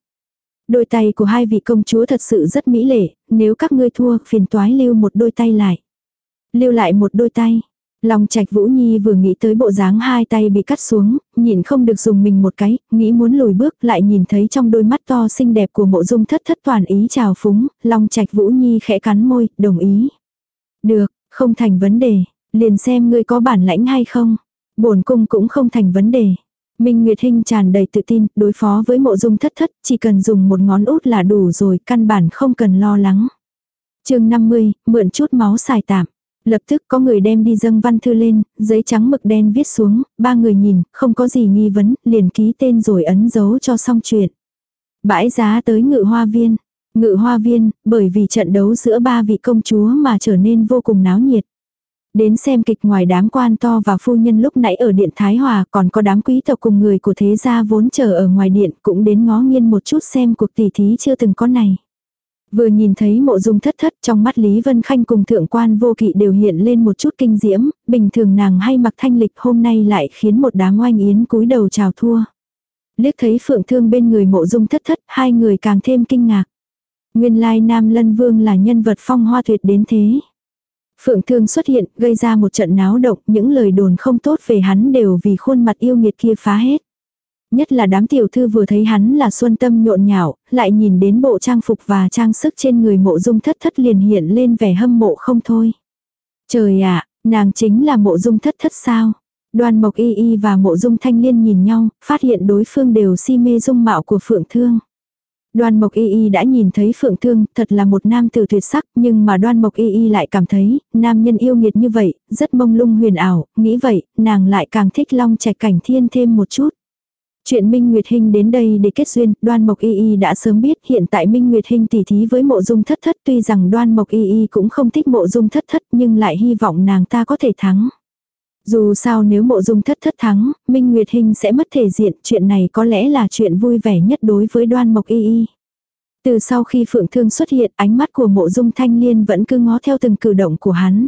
Đôi tay của hai vị công chúa thật sự rất mỹ lệ, nếu các ngươi thua phiền toái lưu một đôi tay lại. Lưu lại một đôi tay. Long Trạch Vũ Nhi vừa nghĩ tới bộ dáng hai tay bị cắt xuống, nhìn không được dùng mình một cái, nghĩ muốn lùi bước, lại nhìn thấy trong đôi mắt to xinh đẹp của mộ dung thất thất toàn ý chào phúng, Long Trạch Vũ Nhi khẽ cắn môi, đồng ý. Được, không thành vấn đề, liền xem ngươi có bản lãnh hay không. Bổn cung cũng không thành vấn đề. Minh Nguyệt Hinh tràn đầy tự tin, đối phó với mộ dung thất thất, chỉ cần dùng một ngón út là đủ rồi, căn bản không cần lo lắng. chương 50, mượn chút máu xài tạm. Lập tức có người đem đi dâng văn thư lên, giấy trắng mực đen viết xuống, ba người nhìn, không có gì nghi vấn, liền ký tên rồi ấn dấu cho xong chuyện. Bãi giá tới ngự hoa viên. Ngự hoa viên, bởi vì trận đấu giữa ba vị công chúa mà trở nên vô cùng náo nhiệt. Đến xem kịch ngoài đám quan to và phu nhân lúc nãy ở điện Thái Hòa còn có đám quý tộc cùng người của thế gia vốn chờ ở ngoài điện cũng đến ngó nghiên một chút xem cuộc tỷ thí chưa từng có này. Vừa nhìn thấy mộ dung thất thất trong mắt Lý Vân Khanh cùng thượng quan vô kỵ đều hiện lên một chút kinh diễm, bình thường nàng hay mặc thanh lịch hôm nay lại khiến một đám oanh yến cúi đầu chào thua. Liếc thấy phượng thương bên người mộ dung thất thất, hai người càng thêm kinh ngạc. Nguyên lai Nam Lân Vương là nhân vật phong hoa tuyệt đến thế. Phượng Thương xuất hiện, gây ra một trận náo động, những lời đồn không tốt về hắn đều vì khuôn mặt yêu nghiệt kia phá hết. Nhất là đám tiểu thư vừa thấy hắn là xuân tâm nhộn nhạo, lại nhìn đến bộ trang phục và trang sức trên người mộ dung thất thất liền hiện lên vẻ hâm mộ không thôi. Trời ạ, nàng chính là mộ dung thất thất sao? Đoàn mộc y y và mộ dung thanh liên nhìn nhau, phát hiện đối phương đều si mê dung mạo của phượng thương. Đoan Mộc Y Y đã nhìn thấy Phượng Thương, thật là một nam tử tuyệt sắc, nhưng mà Đoan Mộc Y Y lại cảm thấy, nam nhân yêu nghiệt như vậy, rất mông lung huyền ảo, nghĩ vậy, nàng lại càng thích Long Trạch Cảnh Thiên thêm một chút. Chuyện Minh Nguyệt Hinh đến đây để kết duyên, Đoan Mộc Y Y đã sớm biết hiện tại Minh Nguyệt Hinh tỉ thí với mộ dung thất thất tuy rằng Đoan Mộc Y Y cũng không thích mộ dung thất thất nhưng lại hy vọng nàng ta có thể thắng. Dù sao nếu mộ dung thất thất thắng, Minh Nguyệt Hinh sẽ mất thể diện, chuyện này có lẽ là chuyện vui vẻ nhất đối với đoan mộc y y. Từ sau khi Phượng Thương xuất hiện, ánh mắt của mộ dung thanh liên vẫn cứ ngó theo từng cử động của hắn.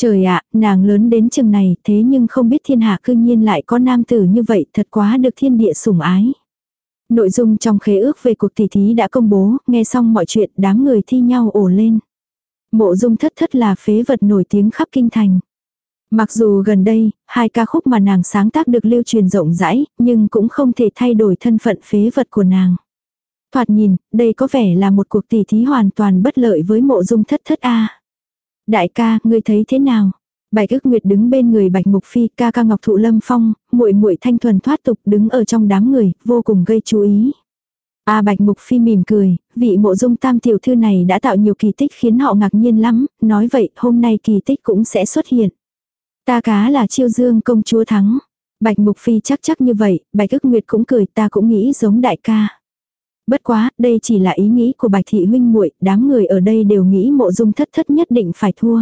Trời ạ, nàng lớn đến chừng này, thế nhưng không biết thiên hạ cư nhiên lại có nam tử như vậy, thật quá được thiên địa sủng ái. Nội dung trong khế ước về cuộc tỷ thí đã công bố, nghe xong mọi chuyện, đám người thi nhau ổ lên. Mộ dung thất thất là phế vật nổi tiếng khắp kinh thành. Mặc dù gần đây, hai ca khúc mà nàng sáng tác được lưu truyền rộng rãi, nhưng cũng không thể thay đổi thân phận phế vật của nàng. Thoạt nhìn, đây có vẻ là một cuộc tỷ thí hoàn toàn bất lợi với mộ dung thất thất A. Đại ca, ngươi thấy thế nào? Bạch ức nguyệt đứng bên người bạch mục phi ca ca ngọc thụ lâm phong, muội muội thanh thuần thoát tục đứng ở trong đám người, vô cùng gây chú ý. A bạch mục phi mỉm cười, vị mộ dung tam tiểu thư này đã tạo nhiều kỳ tích khiến họ ngạc nhiên lắm, nói vậy hôm nay kỳ tích cũng sẽ xuất hiện. Ta cá là chiêu dương công chúa thắng. Bạch Mục Phi chắc chắc như vậy, Bạch ức Nguyệt cũng cười ta cũng nghĩ giống đại ca. Bất quá, đây chỉ là ý nghĩ của Bạch Thị huynh muội đám người ở đây đều nghĩ mộ dung thất thất nhất định phải thua.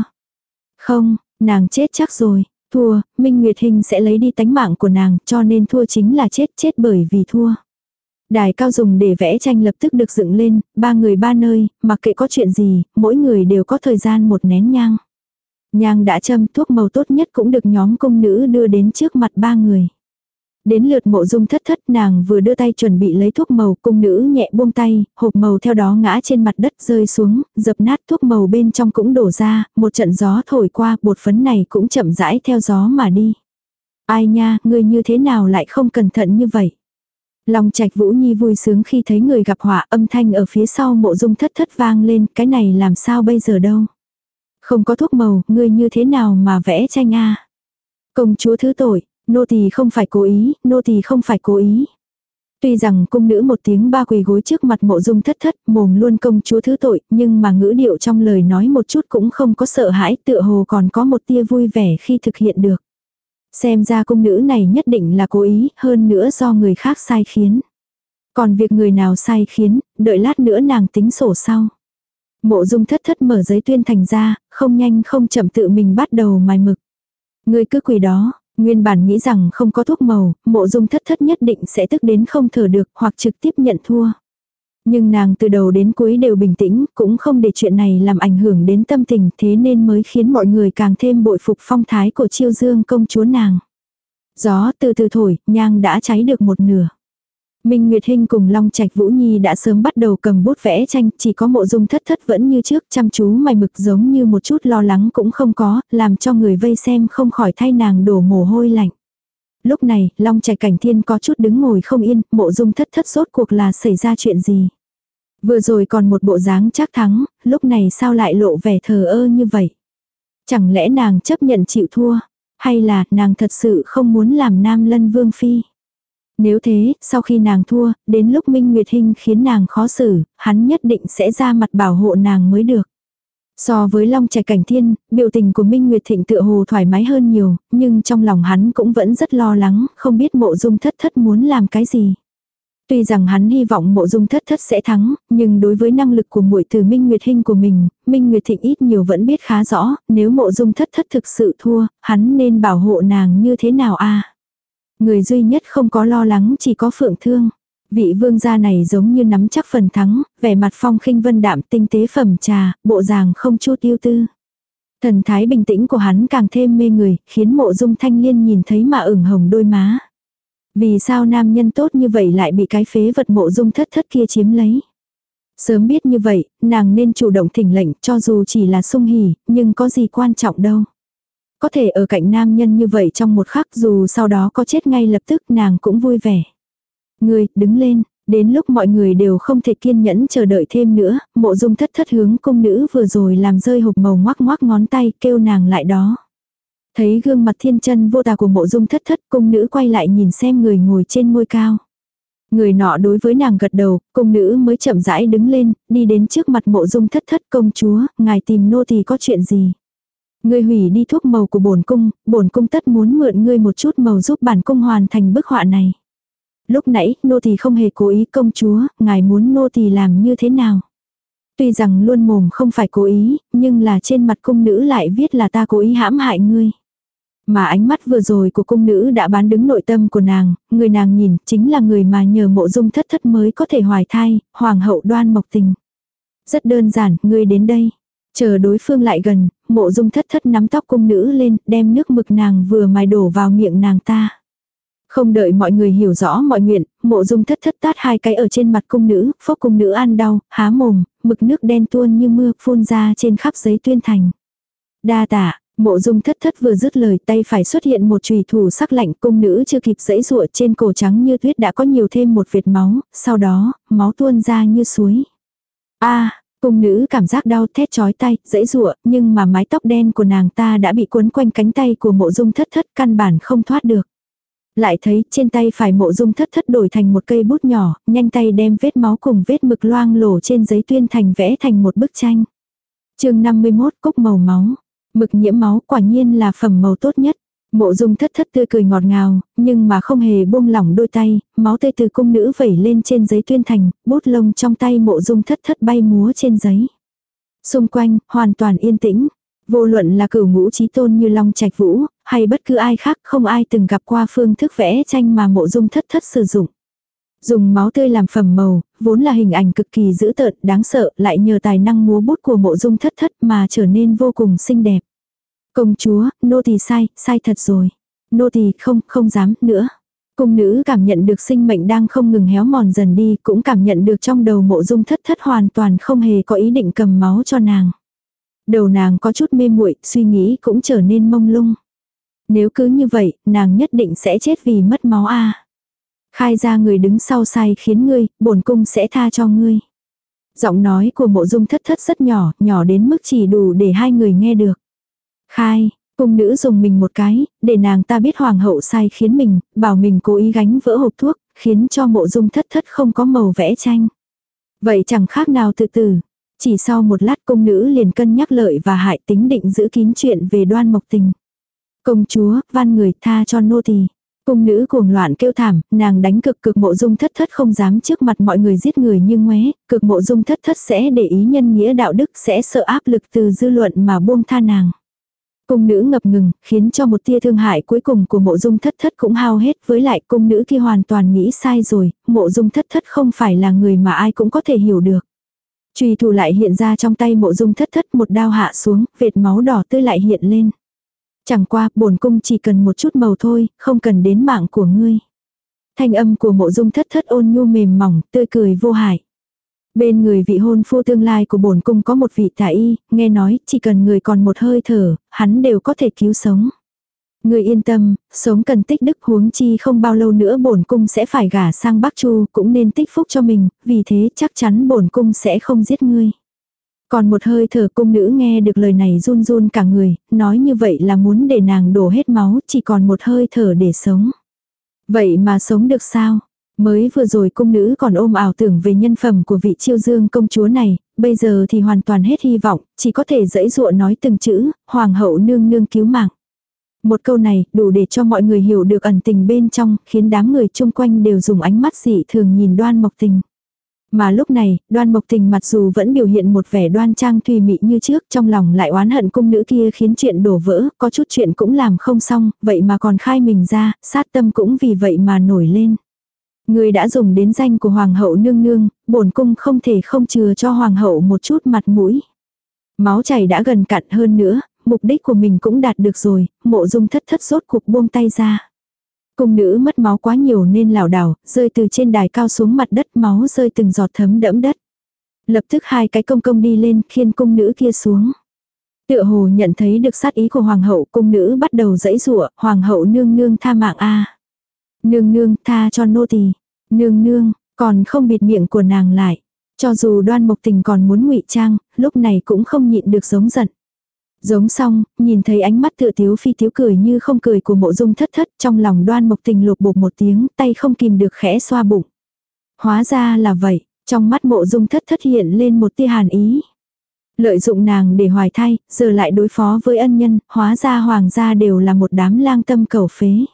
Không, nàng chết chắc rồi, thua, Minh Nguyệt Hình sẽ lấy đi tánh mạng của nàng cho nên thua chính là chết chết bởi vì thua. Đài cao dùng để vẽ tranh lập tức được dựng lên, ba người ba nơi, mặc kệ có chuyện gì, mỗi người đều có thời gian một nén nhang. Nhang đã châm thuốc màu tốt nhất cũng được nhóm công nữ đưa đến trước mặt ba người. Đến lượt mộ dung thất thất nàng vừa đưa tay chuẩn bị lấy thuốc màu cung nữ nhẹ buông tay, hộp màu theo đó ngã trên mặt đất rơi xuống, dập nát thuốc màu bên trong cũng đổ ra, một trận gió thổi qua bột phấn này cũng chậm rãi theo gió mà đi. Ai nha, người như thế nào lại không cẩn thận như vậy. Lòng trạch Vũ Nhi vui sướng khi thấy người gặp họa âm thanh ở phía sau mộ dung thất thất vang lên, cái này làm sao bây giờ đâu. Không có thuốc màu, ngươi như thế nào mà vẽ tranh a Công chúa thứ tội, nô tỳ không phải cố ý, nô tỳ không phải cố ý. Tuy rằng cung nữ một tiếng ba quỳ gối trước mặt mộ dung thất thất, mồm luôn công chúa thứ tội, nhưng mà ngữ điệu trong lời nói một chút cũng không có sợ hãi, tựa hồ còn có một tia vui vẻ khi thực hiện được. Xem ra cung nữ này nhất định là cố ý, hơn nữa do người khác sai khiến. Còn việc người nào sai khiến, đợi lát nữa nàng tính sổ sau. Mộ dung thất thất mở giấy tuyên thành ra, không nhanh không chậm tự mình bắt đầu mài mực. Người cứ quỳ đó, nguyên bản nghĩ rằng không có thuốc màu, mộ dung thất thất nhất định sẽ tức đến không thở được hoặc trực tiếp nhận thua. Nhưng nàng từ đầu đến cuối đều bình tĩnh, cũng không để chuyện này làm ảnh hưởng đến tâm tình thế nên mới khiến mọi người càng thêm bội phục phong thái của chiêu dương công chúa nàng. Gió từ từ thổi, nhang đã cháy được một nửa. Minh Nguyệt Hinh cùng Long Trạch Vũ Nhi đã sớm bắt đầu cầm bút vẽ tranh, chỉ có mộ dung thất thất vẫn như trước chăm chú mày mực giống như một chút lo lắng cũng không có, làm cho người vây xem không khỏi thay nàng đổ mồ hôi lạnh. Lúc này, Long Trạch Cảnh Thiên có chút đứng ngồi không yên, mộ dung thất thất rốt cuộc là xảy ra chuyện gì. Vừa rồi còn một bộ dáng chắc thắng, lúc này sao lại lộ vẻ thờ ơ như vậy. Chẳng lẽ nàng chấp nhận chịu thua, hay là nàng thật sự không muốn làm nam lân vương phi. Nếu thế, sau khi nàng thua, đến lúc Minh Nguyệt Hinh khiến nàng khó xử, hắn nhất định sẽ ra mặt bảo hộ nàng mới được. So với Long Trạch Cảnh Thiên, biểu tình của Minh Nguyệt Thịnh tựa hồ thoải mái hơn nhiều, nhưng trong lòng hắn cũng vẫn rất lo lắng, không biết mộ dung thất thất muốn làm cái gì. Tuy rằng hắn hy vọng mộ dung thất thất sẽ thắng, nhưng đối với năng lực của muội từ Minh Nguyệt Hinh của mình, Minh Nguyệt Thịnh ít nhiều vẫn biết khá rõ, nếu mộ dung thất thất thực sự thua, hắn nên bảo hộ nàng như thế nào a Người duy nhất không có lo lắng chỉ có phượng thương. Vị vương gia này giống như nắm chắc phần thắng, vẻ mặt phong khinh vân đạm tinh tế phẩm trà, bộ dàng không chút yêu tư. Thần thái bình tĩnh của hắn càng thêm mê người, khiến mộ dung thanh liên nhìn thấy mà ửng hồng đôi má. Vì sao nam nhân tốt như vậy lại bị cái phế vật mộ dung thất thất kia chiếm lấy. Sớm biết như vậy, nàng nên chủ động thỉnh lệnh cho dù chỉ là sung hỉ, nhưng có gì quan trọng đâu. Có thể ở cạnh nam nhân như vậy trong một khắc dù sau đó có chết ngay lập tức nàng cũng vui vẻ. Người, đứng lên, đến lúc mọi người đều không thể kiên nhẫn chờ đợi thêm nữa, mộ dung thất thất hướng cung nữ vừa rồi làm rơi hộp màu ngoác ngoác ngón tay kêu nàng lại đó. Thấy gương mặt thiên chân vô tà của mộ dung thất thất cung nữ quay lại nhìn xem người ngồi trên ngôi cao. Người nọ đối với nàng gật đầu, cung nữ mới chậm rãi đứng lên, đi đến trước mặt mộ dung thất thất công chúa, ngài tìm nô tỳ có chuyện gì. Ngươi hủy đi thuốc màu của bổn cung, bổn cung tất muốn mượn ngươi một chút màu giúp bản cung hoàn thành bức họa này. Lúc nãy, nô tỳ không hề cố ý công chúa, ngài muốn nô tỳ làm như thế nào? Tuy rằng luôn mồm không phải cố ý, nhưng là trên mặt cung nữ lại viết là ta cố ý hãm hại ngươi. Mà ánh mắt vừa rồi của cung nữ đã bán đứng nội tâm của nàng, người nàng nhìn chính là người mà nhờ mộ dung thất thất mới có thể hoài thai, hoàng hậu đoan mộc tình. Rất đơn giản, ngươi đến đây. Chờ đối phương lại gần, mộ dung thất thất nắm tóc cung nữ lên, đem nước mực nàng vừa mài đổ vào miệng nàng ta. Không đợi mọi người hiểu rõ mọi nguyện, mộ dung thất thất tát hai cái ở trên mặt cung nữ, phốc cung nữ ăn đau, há mồm, mực nước đen tuôn như mưa phun ra trên khắp giấy tuyên thành. Đa tạ, mộ dung thất thất vừa dứt lời tay phải xuất hiện một chùy thủ sắc lạnh cung nữ chưa kịp dẫy rụa trên cổ trắng như tuyết đã có nhiều thêm một vệt máu, sau đó, máu tuôn ra như suối. a Cung nữ cảm giác đau thét chói tay, dãy rụa, nhưng mà mái tóc đen của nàng ta đã bị cuốn quanh cánh tay của mộ dung thất thất căn bản không thoát được. Lại thấy trên tay phải mộ dung thất thất đổi thành một cây bút nhỏ, nhanh tay đem vết máu cùng vết mực loang lổ trên giấy tuyên thành vẽ thành một bức tranh. chương 51 cúc màu máu. Mực nhiễm máu quả nhiên là phẩm màu tốt nhất. Mộ dung thất thất tươi cười ngọt ngào, nhưng mà không hề buông lỏng đôi tay, máu tươi từ cung nữ vẩy lên trên giấy tuyên thành, bút lông trong tay mộ dung thất thất bay múa trên giấy. Xung quanh, hoàn toàn yên tĩnh. Vô luận là cửu ngũ trí tôn như Long Trạch Vũ, hay bất cứ ai khác không ai từng gặp qua phương thức vẽ tranh mà mộ dung thất thất sử dụng. Dùng máu tươi làm phẩm màu, vốn là hình ảnh cực kỳ dữ tợn, đáng sợ, lại nhờ tài năng múa bút của mộ dung thất thất mà trở nên vô cùng xinh đẹp. Công chúa, nô tỳ sai, sai thật rồi. Nô tỳ không, không dám nữa. Cung nữ cảm nhận được sinh mệnh đang không ngừng héo mòn dần đi, cũng cảm nhận được trong đầu mộ dung thất thất hoàn toàn không hề có ý định cầm máu cho nàng. Đầu nàng có chút mê muội, suy nghĩ cũng trở nên mông lung. Nếu cứ như vậy, nàng nhất định sẽ chết vì mất máu a. Khai ra người đứng sau sai khiến ngươi, bổn cung sẽ tha cho ngươi. Giọng nói của mộ dung thất thất rất nhỏ, nhỏ đến mức chỉ đủ để hai người nghe được. Khai, cung nữ dùng mình một cái, để nàng ta biết hoàng hậu sai khiến mình, bảo mình cố ý gánh vỡ hộp thuốc, khiến cho mộ dung thất thất không có màu vẽ tranh. Vậy chẳng khác nào tự tử. Chỉ sau một lát cung nữ liền cân nhắc lợi và hại tính định giữ kín chuyện về đoan mộc tình. Công chúa, van người tha cho nô tỳ. Cung nữ cuồng loạn kêu thảm, nàng đánh cực cực mộ dung thất thất không dám trước mặt mọi người giết người như ngoé, cực mộ dung thất thất sẽ để ý nhân nghĩa đạo đức sẽ sợ áp lực từ dư luận mà buông tha nàng. Cung nữ ngập ngừng, khiến cho một tia thương hại cuối cùng của mộ dung thất thất cũng hao hết với lại cung nữ kia hoàn toàn nghĩ sai rồi, mộ dung thất thất không phải là người mà ai cũng có thể hiểu được. Trùy thủ lại hiện ra trong tay mộ dung thất thất một đao hạ xuống, vệt máu đỏ tươi lại hiện lên. Chẳng qua, bổn cung chỉ cần một chút màu thôi, không cần đến mạng của ngươi. Thanh âm của mộ dung thất thất ôn nhu mềm mỏng, tươi cười vô hại. Bên người vị hôn phu tương lai của bổn cung có một vị tả y, nghe nói chỉ cần người còn một hơi thở, hắn đều có thể cứu sống. Người yên tâm, sống cần tích đức huống chi không bao lâu nữa bổn cung sẽ phải gả sang Bắc Chu, cũng nên tích phúc cho mình, vì thế chắc chắn bổn cung sẽ không giết ngươi. Còn một hơi thở cung nữ nghe được lời này run run cả người, nói như vậy là muốn để nàng đổ hết máu, chỉ còn một hơi thở để sống. Vậy mà sống được sao? Mới vừa rồi cung nữ còn ôm ảo tưởng về nhân phẩm của vị chiêu dương công chúa này, bây giờ thì hoàn toàn hết hy vọng, chỉ có thể dẫy dụa nói từng chữ, hoàng hậu nương nương cứu mạng. Một câu này đủ để cho mọi người hiểu được ẩn tình bên trong, khiến đám người chung quanh đều dùng ánh mắt dị thường nhìn đoan mộc tình. Mà lúc này, đoan mộc tình mặc dù vẫn biểu hiện một vẻ đoan trang thùy mị như trước, trong lòng lại oán hận cung nữ kia khiến chuyện đổ vỡ, có chút chuyện cũng làm không xong, vậy mà còn khai mình ra, sát tâm cũng vì vậy mà nổi lên. Người đã dùng đến danh của hoàng hậu nương nương, bổn cung không thể không chừa cho hoàng hậu một chút mặt mũi. Máu chảy đã gần cạn hơn nữa, mục đích của mình cũng đạt được rồi, mộ dung thất thất rốt cuộc buông tay ra. Cung nữ mất máu quá nhiều nên lảo đảo, rơi từ trên đài cao xuống mặt đất máu rơi từng giọt thấm đẫm đất. Lập tức hai cái công công đi lên khiên cung nữ kia xuống. Tựa hồ nhận thấy được sát ý của hoàng hậu cung nữ bắt đầu dãy rủa. hoàng hậu nương nương tha mạng a Nương nương tha cho nô tỳ Nương nương, còn không bịt miệng của nàng lại. Cho dù đoan mộc tình còn muốn ngụy trang, lúc này cũng không nhịn được giống giận. Giống xong, nhìn thấy ánh mắt tựa tiếu phi tiếu cười như không cười của mộ dung thất thất trong lòng đoan mộc tình lục bột một tiếng tay không kìm được khẽ xoa bụng. Hóa ra là vậy, trong mắt mộ dung thất thất hiện lên một tia hàn ý. Lợi dụng nàng để hoài thai, giờ lại đối phó với ân nhân, hóa ra hoàng gia đều là một đám lang tâm cầu phế.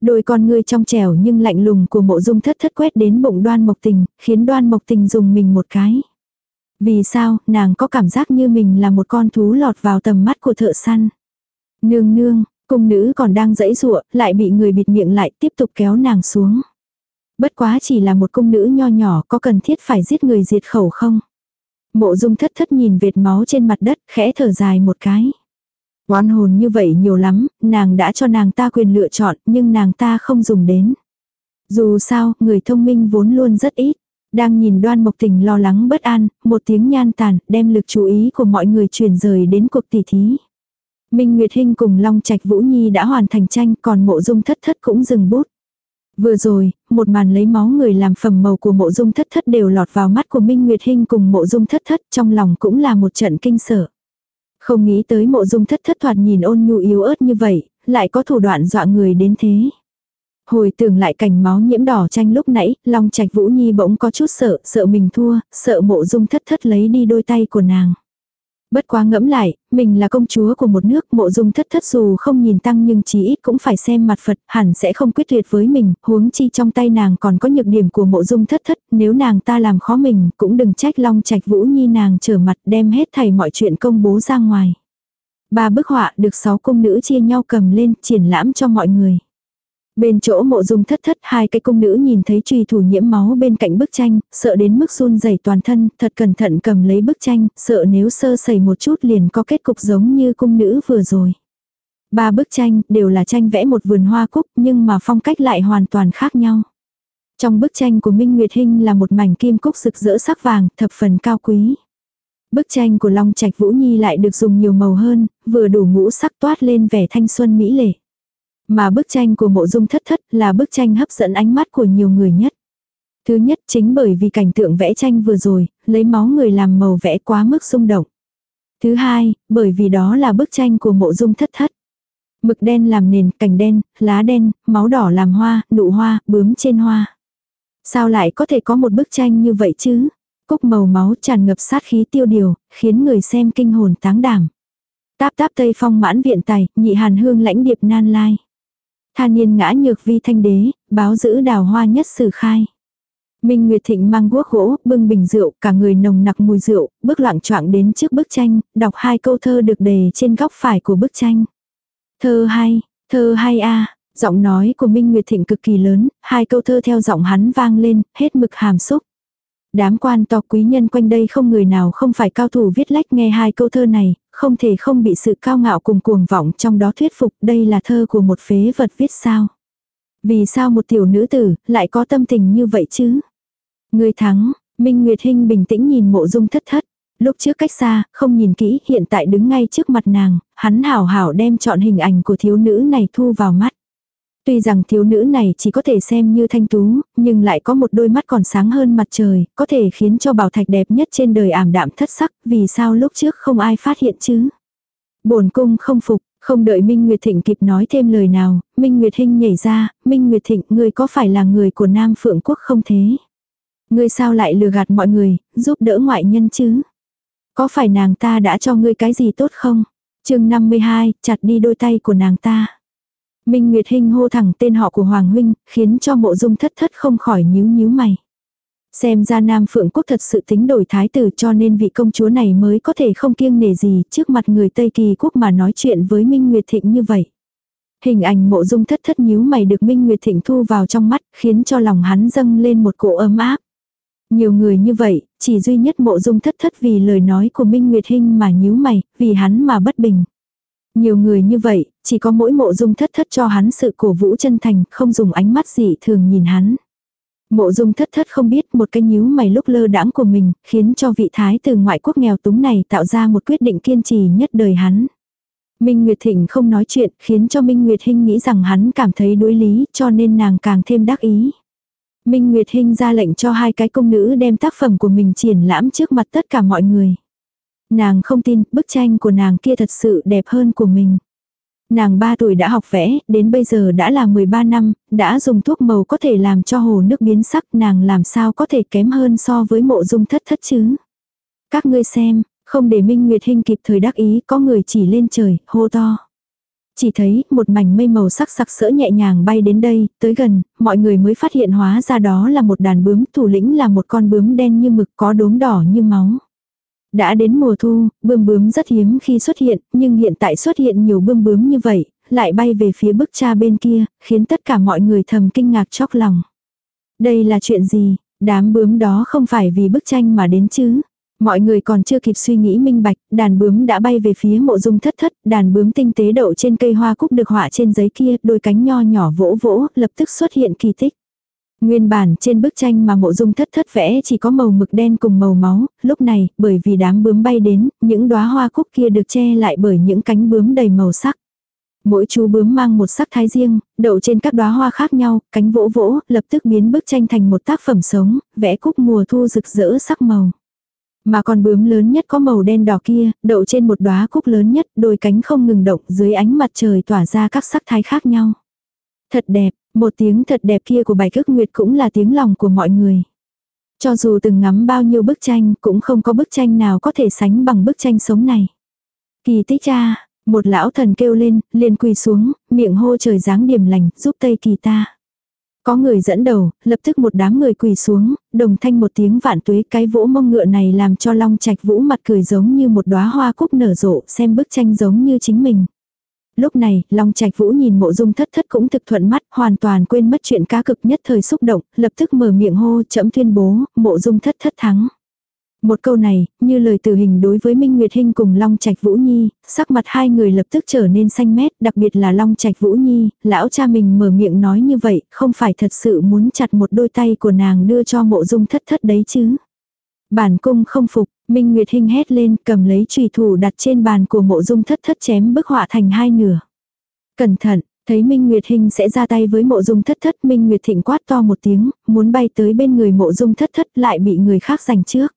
Đôi con ngươi trong trẻo nhưng lạnh lùng của mộ dung thất thất quét đến bụng đoan mộc tình, khiến đoan mộc tình dùng mình một cái. Vì sao, nàng có cảm giác như mình là một con thú lọt vào tầm mắt của thợ săn. Nương nương, cung nữ còn đang dẫy dụa, lại bị người bịt miệng lại tiếp tục kéo nàng xuống. Bất quá chỉ là một cung nữ nho nhỏ có cần thiết phải giết người diệt khẩu không? Mộ dung thất thất nhìn vệt máu trên mặt đất, khẽ thở dài một cái. Oan hồn như vậy nhiều lắm, nàng đã cho nàng ta quyền lựa chọn, nhưng nàng ta không dùng đến. Dù sao, người thông minh vốn luôn rất ít. Đang nhìn đoan mộc tình lo lắng bất an, một tiếng nhan tàn, đem lực chú ý của mọi người chuyển rời đến cuộc tỷ thí. Minh Nguyệt Hinh cùng Long Trạch Vũ Nhi đã hoàn thành tranh, còn mộ dung thất thất cũng dừng bút. Vừa rồi, một màn lấy máu người làm phẩm màu của mộ dung thất thất đều lọt vào mắt của Minh Nguyệt Hinh cùng mộ dung thất thất trong lòng cũng là một trận kinh sợ. Không nghĩ tới mộ dung thất thất thoạt nhìn ôn nhu yếu ớt như vậy, lại có thủ đoạn dọa người đến thế. Hồi tưởng lại cảnh máu nhiễm đỏ tranh lúc nãy, Long Trạch Vũ Nhi bỗng có chút sợ, sợ mình thua, sợ mộ dung thất thất lấy đi đôi tay của nàng. Bất quá ngẫm lại, mình là công chúa của một nước mộ dung thất thất dù không nhìn tăng nhưng chí ít cũng phải xem mặt Phật, hẳn sẽ không quyết tuyệt với mình, huống chi trong tay nàng còn có nhược điểm của mộ dung thất thất, nếu nàng ta làm khó mình cũng đừng trách long trạch vũ nhi nàng trở mặt đem hết thầy mọi chuyện công bố ra ngoài. Ba bức họa được sáu cung nữ chia nhau cầm lên triển lãm cho mọi người. Bên chỗ mộ dung thất thất hai cái cung nữ nhìn thấy trùy thủ nhiễm máu bên cạnh bức tranh, sợ đến mức run rẩy toàn thân, thật cẩn thận cầm lấy bức tranh, sợ nếu sơ sẩy một chút liền có kết cục giống như cung nữ vừa rồi. Ba bức tranh đều là tranh vẽ một vườn hoa cúc nhưng mà phong cách lại hoàn toàn khác nhau. Trong bức tranh của Minh Nguyệt Hinh là một mảnh kim cúc rực rỡ sắc vàng, thập phần cao quý. Bức tranh của Long Trạch Vũ Nhi lại được dùng nhiều màu hơn, vừa đủ ngũ sắc toát lên vẻ thanh xuân mỹ lệ. Mà bức tranh của mộ dung thất thất là bức tranh hấp dẫn ánh mắt của nhiều người nhất. Thứ nhất chính bởi vì cảnh tượng vẽ tranh vừa rồi, lấy máu người làm màu vẽ quá mức xung động. Thứ hai, bởi vì đó là bức tranh của mộ dung thất thất. Mực đen làm nền, cành đen, lá đen, máu đỏ làm hoa, nụ hoa, bướm trên hoa. Sao lại có thể có một bức tranh như vậy chứ? Cúc màu máu tràn ngập sát khí tiêu điều, khiến người xem kinh hồn táng đảm. Táp táp tây phong mãn viện tài, nhị hàn hương lãnh điệp nan lai. Tha niên ngã nhược vi thanh đế, báo giữ đào hoa nhất sử khai. Minh Nguyệt Thịnh mang guốc gỗ, bưng bình rượu, cả người nồng nặc mùi rượu, bước lặng choạng đến trước bức tranh, đọc hai câu thơ được đề trên góc phải của bức tranh. Thơ hay, thơ hay a giọng nói của Minh Nguyệt Thịnh cực kỳ lớn, hai câu thơ theo giọng hắn vang lên, hết mực hàm xúc. Đám quan to quý nhân quanh đây không người nào không phải cao thủ viết lách nghe hai câu thơ này, không thể không bị sự cao ngạo cùng cuồng vọng trong đó thuyết phục đây là thơ của một phế vật viết sao. Vì sao một tiểu nữ tử lại có tâm tình như vậy chứ? Người thắng, Minh Nguyệt Hinh bình tĩnh nhìn mộ dung thất thất. Lúc trước cách xa, không nhìn kỹ, hiện tại đứng ngay trước mặt nàng, hắn hảo hảo đem chọn hình ảnh của thiếu nữ này thu vào mắt. Tuy rằng thiếu nữ này chỉ có thể xem như thanh tú, nhưng lại có một đôi mắt còn sáng hơn mặt trời, có thể khiến cho bảo thạch đẹp nhất trên đời ảm đạm thất sắc, vì sao lúc trước không ai phát hiện chứ? bổn cung không phục, không đợi Minh Nguyệt Thịnh kịp nói thêm lời nào, Minh Nguyệt Hinh nhảy ra, Minh Nguyệt Thịnh ngươi có phải là người của Nam Phượng Quốc không thế? Ngươi sao lại lừa gạt mọi người, giúp đỡ ngoại nhân chứ? Có phải nàng ta đã cho ngươi cái gì tốt không? chương 52, chặt đi đôi tay của nàng ta. Minh Nguyệt Hinh hô thẳng tên họ của Hoàng Huynh, khiến cho mộ dung thất thất không khỏi nhíu nhíu mày. Xem ra Nam Phượng Quốc thật sự tính đổi thái tử cho nên vị công chúa này mới có thể không kiêng nể gì trước mặt người Tây Kỳ Quốc mà nói chuyện với Minh Nguyệt Thịnh như vậy. Hình ảnh mộ dung thất thất nhíu mày được Minh Nguyệt Thịnh thu vào trong mắt khiến cho lòng hắn dâng lên một cỗ ấm áp. Nhiều người như vậy, chỉ duy nhất mộ dung thất thất vì lời nói của Minh Nguyệt Hinh mà nhíu mày, vì hắn mà bất bình. Nhiều người như vậy, chỉ có mỗi mộ dung thất thất cho hắn sự cổ vũ chân thành, không dùng ánh mắt gì thường nhìn hắn. Mộ dung thất thất không biết một cái nhíu mày lúc lơ đãng của mình, khiến cho vị thái từ ngoại quốc nghèo túng này tạo ra một quyết định kiên trì nhất đời hắn. Minh Nguyệt Thịnh không nói chuyện, khiến cho Minh Nguyệt Hinh nghĩ rằng hắn cảm thấy đối lý, cho nên nàng càng thêm đắc ý. Minh Nguyệt Hinh ra lệnh cho hai cái công nữ đem tác phẩm của mình triển lãm trước mặt tất cả mọi người. Nàng không tin, bức tranh của nàng kia thật sự đẹp hơn của mình. Nàng 3 tuổi đã học vẽ, đến bây giờ đã là 13 năm, đã dùng thuốc màu có thể làm cho hồ nước biến sắc, nàng làm sao có thể kém hơn so với mộ dung thất thất chứ. Các ngươi xem, không để Minh Nguyệt Hinh kịp thời đắc ý, có người chỉ lên trời, hô to. Chỉ thấy một mảnh mây màu sắc sặc sỡ nhẹ nhàng bay đến đây, tới gần, mọi người mới phát hiện hóa ra đó là một đàn bướm, thủ lĩnh là một con bướm đen như mực có đốm đỏ như máu. Đã đến mùa thu, bươm bướm rất hiếm khi xuất hiện, nhưng hiện tại xuất hiện nhiều bươm bướm như vậy, lại bay về phía bức cha bên kia, khiến tất cả mọi người thầm kinh ngạc chóc lòng. Đây là chuyện gì? Đám bướm đó không phải vì bức tranh mà đến chứ? Mọi người còn chưa kịp suy nghĩ minh bạch, đàn bướm đã bay về phía mộ dung thất thất, đàn bướm tinh tế đậu trên cây hoa cúc được họa trên giấy kia, đôi cánh nho nhỏ vỗ vỗ, lập tức xuất hiện kỳ tích. Nguyên bản trên bức tranh mà mộ dung thất thất vẽ chỉ có màu mực đen cùng màu máu, lúc này, bởi vì đám bướm bay đến, những đóa hoa cúc kia được che lại bởi những cánh bướm đầy màu sắc. Mỗi chú bướm mang một sắc thái riêng, đậu trên các đóa hoa khác nhau, cánh vỗ vỗ, lập tức biến bức tranh thành một tác phẩm sống, vẽ cúc mùa thu rực rỡ sắc màu. Mà con bướm lớn nhất có màu đen đỏ kia, đậu trên một đóa cúc lớn nhất, đôi cánh không ngừng động dưới ánh mặt trời tỏa ra các sắc thái khác nhau. Thật đẹp, một tiếng thật đẹp kia của bài cước nguyệt cũng là tiếng lòng của mọi người. Cho dù từng ngắm bao nhiêu bức tranh cũng không có bức tranh nào có thể sánh bằng bức tranh sống này. Kỳ tích cha, một lão thần kêu lên, liền quỳ xuống, miệng hô trời dáng điểm lành, giúp Tây Kỳ ta. Có người dẫn đầu, lập tức một đám người quỳ xuống, đồng thanh một tiếng vạn tuế cái vỗ mông ngựa này làm cho Long Trạch Vũ mặt cười giống như một đóa hoa cúc nở rộ, xem bức tranh giống như chính mình. Lúc này, Long Trạch Vũ nhìn mộ dung thất thất cũng thực thuận mắt, hoàn toàn quên mất chuyện cá cực nhất thời xúc động, lập tức mở miệng hô chậm tuyên bố, mộ dung thất thất thắng. Một câu này, như lời tử hình đối với Minh Nguyệt Hinh cùng Long Trạch Vũ Nhi, sắc mặt hai người lập tức trở nên xanh mét, đặc biệt là Long Trạch Vũ Nhi, lão cha mình mở miệng nói như vậy, không phải thật sự muốn chặt một đôi tay của nàng đưa cho mộ dung thất thất đấy chứ. Bản cung không phục, Minh Nguyệt Hinh hét lên cầm lấy trùy thủ đặt trên bàn của mộ dung thất thất chém bức họa thành hai nửa. Cẩn thận, thấy Minh Nguyệt Hinh sẽ ra tay với mộ dung thất thất Minh Nguyệt Thịnh quát to một tiếng, muốn bay tới bên người mộ dung thất thất lại bị người khác giành trước.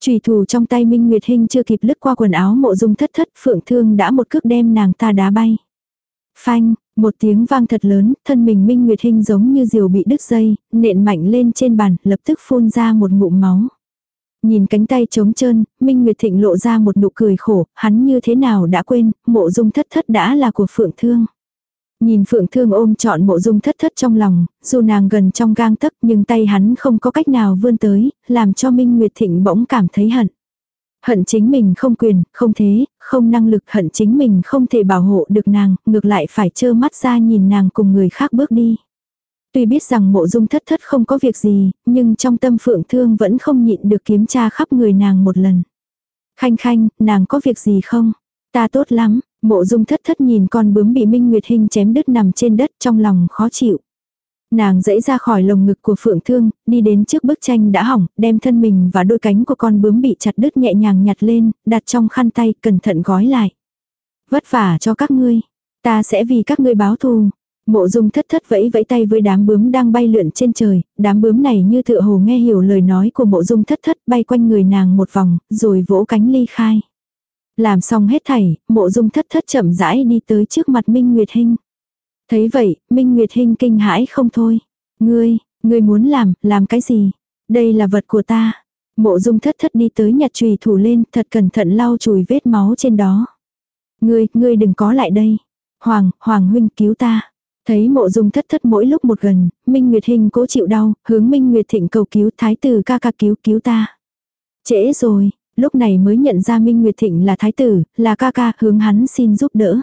Trùy thủ trong tay Minh Nguyệt Hinh chưa kịp lướt qua quần áo mộ dung thất thất phượng thương đã một cước đem nàng ta đá bay. Phanh, một tiếng vang thật lớn, thân mình Minh Nguyệt Hinh giống như diều bị đứt dây, nện mạnh lên trên bàn, lập tức phun ra một ngụm máu. Nhìn cánh tay trống trơn, Minh Nguyệt Thịnh lộ ra một nụ cười khổ, hắn như thế nào đã quên, mộ dung thất thất đã là của Phượng Thương. Nhìn Phượng Thương ôm trọn mộ dung thất thất trong lòng, dù nàng gần trong gang tấc nhưng tay hắn không có cách nào vươn tới, làm cho Minh Nguyệt Thịnh bỗng cảm thấy hận. Hận chính mình không quyền, không thế, không năng lực hận chính mình không thể bảo hộ được nàng, ngược lại phải trơ mắt ra nhìn nàng cùng người khác bước đi. Tuy biết rằng mộ dung thất thất không có việc gì, nhưng trong tâm phượng thương vẫn không nhịn được kiểm tra khắp người nàng một lần. Khanh khanh, nàng có việc gì không? Ta tốt lắm, mộ dung thất thất nhìn con bướm bị Minh Nguyệt Hình chém đứt nằm trên đất trong lòng khó chịu. Nàng dẫy ra khỏi lồng ngực của Phượng Thương, đi đến trước bức tranh đã hỏng, đem thân mình và đôi cánh của con bướm bị chặt đứt nhẹ nhàng nhặt lên, đặt trong khăn tay, cẩn thận gói lại. Vất vả cho các ngươi, ta sẽ vì các ngươi báo thù. Mộ dung thất thất vẫy vẫy tay với đám bướm đang bay lượn trên trời, đám bướm này như tựa hồ nghe hiểu lời nói của mộ dung thất thất bay quanh người nàng một vòng, rồi vỗ cánh ly khai. Làm xong hết thảy, mộ dung thất thất chậm rãi đi tới trước mặt Minh Nguyệt Hinh. Thấy vậy, Minh Nguyệt Hinh kinh hãi không thôi. Ngươi, ngươi muốn làm, làm cái gì? Đây là vật của ta. Mộ dung thất thất đi tới nhặt chùy thủ lên, thật cẩn thận lau chùi vết máu trên đó. Ngươi, ngươi đừng có lại đây. Hoàng, Hoàng huynh cứu ta. Thấy mộ dung thất thất mỗi lúc một gần, Minh Nguyệt hình cố chịu đau, hướng Minh Nguyệt Thịnh cầu cứu thái tử ca ca cứu cứu ta. Trễ rồi, lúc này mới nhận ra Minh Nguyệt Thịnh là thái tử, là ca ca, hướng hắn xin giúp đỡ.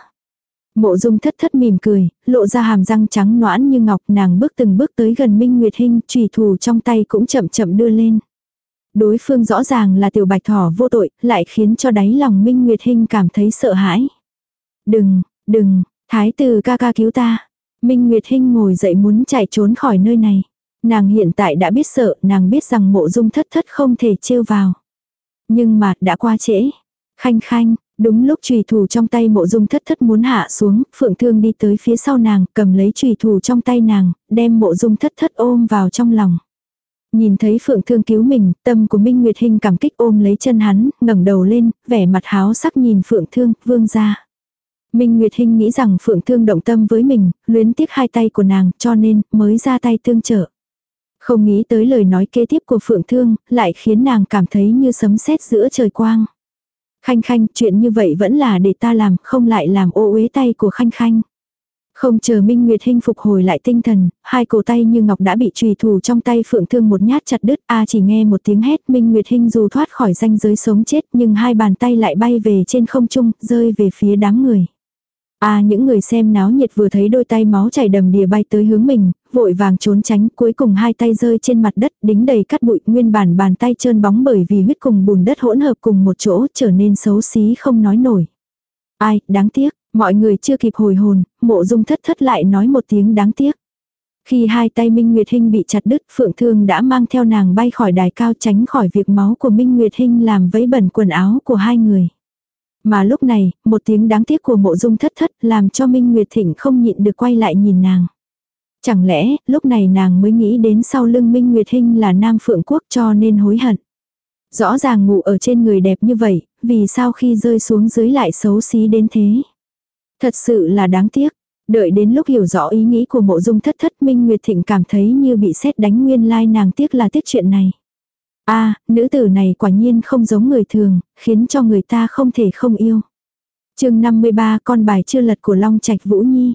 Mộ dung thất thất mỉm cười, lộ ra hàm răng trắng noãn như ngọc nàng bước từng bước tới gần Minh Nguyệt Hinh, trùy thủ trong tay cũng chậm chậm đưa lên. Đối phương rõ ràng là tiểu bạch thỏ vô tội, lại khiến cho đáy lòng Minh Nguyệt Hinh cảm thấy sợ hãi. Đừng, đừng, thái tử ca ca cứu ta. Minh Nguyệt Hinh ngồi dậy muốn chạy trốn khỏi nơi này. Nàng hiện tại đã biết sợ, nàng biết rằng mộ dung thất thất không thể trêu vào. Nhưng mà đã qua trễ. Khanh khanh, đúng lúc trùy thủ trong tay mộ dung thất thất muốn hạ xuống, phượng thương đi tới phía sau nàng, cầm lấy trùy thủ trong tay nàng, đem mộ dung thất thất ôm vào trong lòng. Nhìn thấy phượng thương cứu mình, tâm của Minh Nguyệt Hinh cảm kích ôm lấy chân hắn, ngẩng đầu lên, vẻ mặt háo sắc nhìn phượng thương, vương ra. Minh Nguyệt Hinh nghĩ rằng Phượng Thương động tâm với mình, luyến tiếc hai tay của nàng, cho nên mới ra tay tương trợ. Không nghĩ tới lời nói kế tiếp của Phượng Thương, lại khiến nàng cảm thấy như sấm sét giữa trời quang. Khanh Khanh, chuyện như vậy vẫn là để ta làm, không lại làm ô uế tay của Khanh Khanh. Không chờ Minh Nguyệt Hinh phục hồi lại tinh thần, hai cổ tay như ngọc đã bị trùy thủ trong tay Phượng Thương một nhát chặt đứt, a chỉ nghe một tiếng hét, Minh Nguyệt Hinh dù thoát khỏi ranh giới sống chết, nhưng hai bàn tay lại bay về trên không trung, rơi về phía đám người. À những người xem náo nhiệt vừa thấy đôi tay máu chảy đầm đìa bay tới hướng mình, vội vàng trốn tránh, cuối cùng hai tay rơi trên mặt đất, đính đầy cắt bụi, nguyên bản bàn tay trơn bóng bởi vì huyết cùng bùn đất hỗn hợp cùng một chỗ, trở nên xấu xí không nói nổi. Ai, đáng tiếc, mọi người chưa kịp hồi hồn, mộ dung thất thất lại nói một tiếng đáng tiếc. Khi hai tay Minh Nguyệt Hinh bị chặt đứt, Phượng Thương đã mang theo nàng bay khỏi đài cao tránh khỏi việc máu của Minh Nguyệt Hinh làm vấy bẩn quần áo của hai người. Mà lúc này, một tiếng đáng tiếc của mộ dung thất thất làm cho Minh Nguyệt Thịnh không nhịn được quay lại nhìn nàng. Chẳng lẽ, lúc này nàng mới nghĩ đến sau lưng Minh Nguyệt Hinh là Nam Phượng Quốc cho nên hối hận. Rõ ràng ngủ ở trên người đẹp như vậy, vì sao khi rơi xuống dưới lại xấu xí đến thế. Thật sự là đáng tiếc. Đợi đến lúc hiểu rõ ý nghĩ của mộ dung thất thất Minh Nguyệt Thịnh cảm thấy như bị xét đánh nguyên lai nàng tiếc là tiếc chuyện này a nữ tử này quả nhiên không giống người thường, khiến cho người ta không thể không yêu. chương 53 con bài chưa lật của Long Trạch Vũ Nhi.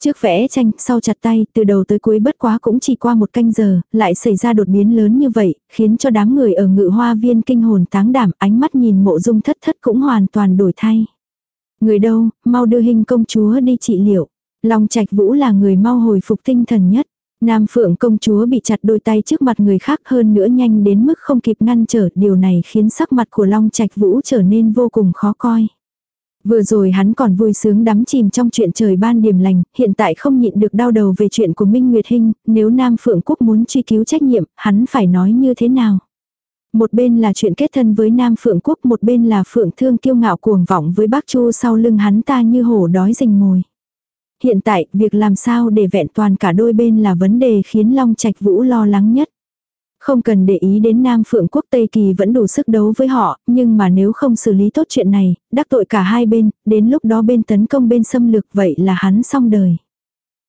Trước vẽ tranh, sau chặt tay, từ đầu tới cuối bất quá cũng chỉ qua một canh giờ, lại xảy ra đột biến lớn như vậy, khiến cho đám người ở ngự hoa viên kinh hồn táng đảm, ánh mắt nhìn mộ dung thất thất cũng hoàn toàn đổi thay. Người đâu, mau đưa hình công chúa đi trị liệu. Long Trạch Vũ là người mau hồi phục tinh thần nhất. Nam Phượng công chúa bị chặt đôi tay trước mặt người khác hơn nữa nhanh đến mức không kịp ngăn trở, điều này khiến sắc mặt của Long Trạch Vũ trở nên vô cùng khó coi. Vừa rồi hắn còn vui sướng đắm chìm trong chuyện trời ban điểm lành, hiện tại không nhịn được đau đầu về chuyện của Minh Nguyệt Hinh, nếu Nam Phượng Quốc muốn truy cứu trách nhiệm, hắn phải nói như thế nào. Một bên là chuyện kết thân với Nam Phượng Quốc, một bên là Phượng Thương kiêu ngạo cuồng vọng với bác Chu sau lưng hắn ta như hổ đói rình mồi. Hiện tại, việc làm sao để vẹn toàn cả đôi bên là vấn đề khiến Long Trạch Vũ lo lắng nhất. Không cần để ý đến Nam Phượng Quốc Tây Kỳ vẫn đủ sức đấu với họ, nhưng mà nếu không xử lý tốt chuyện này, đắc tội cả hai bên, đến lúc đó bên tấn công bên xâm lược vậy là hắn xong đời.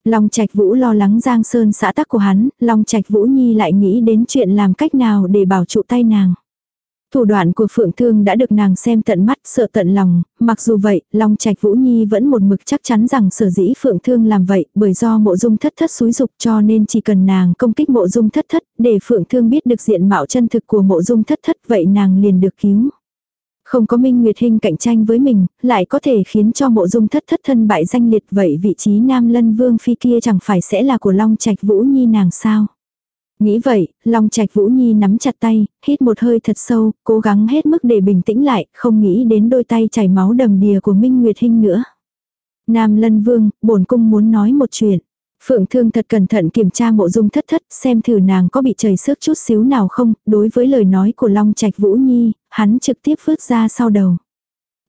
Long Trạch Vũ lo lắng Giang Sơn xã tắc của hắn, Long Trạch Vũ Nhi lại nghĩ đến chuyện làm cách nào để bảo trụ tay nàng. Thủ đoạn của Phượng Thương đã được nàng xem tận mắt, sợ tận lòng, mặc dù vậy, Long Trạch Vũ Nhi vẫn một mực chắc chắn rằng sở dĩ Phượng Thương làm vậy, bởi do mộ dung thất thất xúi dục cho nên chỉ cần nàng công kích mộ dung thất thất, để Phượng Thương biết được diện mạo chân thực của mộ dung thất thất, vậy nàng liền được cứu. Không có Minh Nguyệt Hinh cạnh tranh với mình, lại có thể khiến cho mộ dung thất thất thân bại danh liệt vậy vị trí Nam Lân Vương Phi kia chẳng phải sẽ là của Long Trạch Vũ Nhi nàng sao. Nghĩ vậy, Long Trạch Vũ Nhi nắm chặt tay, hít một hơi thật sâu, cố gắng hết mức để bình tĩnh lại, không nghĩ đến đôi tay chảy máu đầm đìa của Minh Nguyệt Hinh nữa. Nam Lân Vương, bổn cung muốn nói một chuyện. Phượng Thương thật cẩn thận kiểm tra mộ dung thất thất xem thử nàng có bị chảy xước chút xíu nào không, đối với lời nói của Long Trạch Vũ Nhi, hắn trực tiếp vứt ra sau đầu.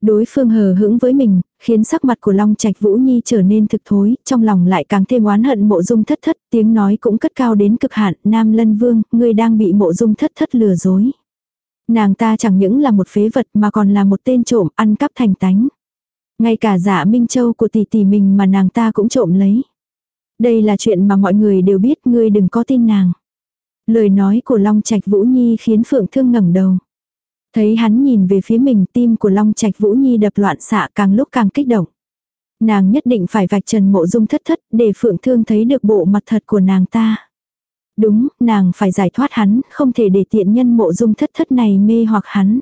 Đối phương hờ hững với mình, khiến sắc mặt của Long Trạch Vũ Nhi trở nên thực thối, trong lòng lại càng thêm oán hận mộ dung thất thất, tiếng nói cũng cất cao đến cực hạn, Nam Lân Vương, ngươi đang bị mộ dung thất thất lừa dối. Nàng ta chẳng những là một phế vật mà còn là một tên trộm ăn cắp thành tánh. Ngay cả giả Minh Châu của tỷ tỷ mình mà nàng ta cũng trộm lấy. Đây là chuyện mà mọi người đều biết ngươi đừng có tin nàng. Lời nói của Long Trạch Vũ Nhi khiến Phượng Thương ngẩng đầu. Thấy hắn nhìn về phía mình tim của Long Trạch Vũ Nhi đập loạn xạ càng lúc càng kích động. Nàng nhất định phải vạch trần mộ dung thất thất để Phượng Thương thấy được bộ mặt thật của nàng ta. Đúng, nàng phải giải thoát hắn, không thể để tiện nhân mộ dung thất thất này mê hoặc hắn.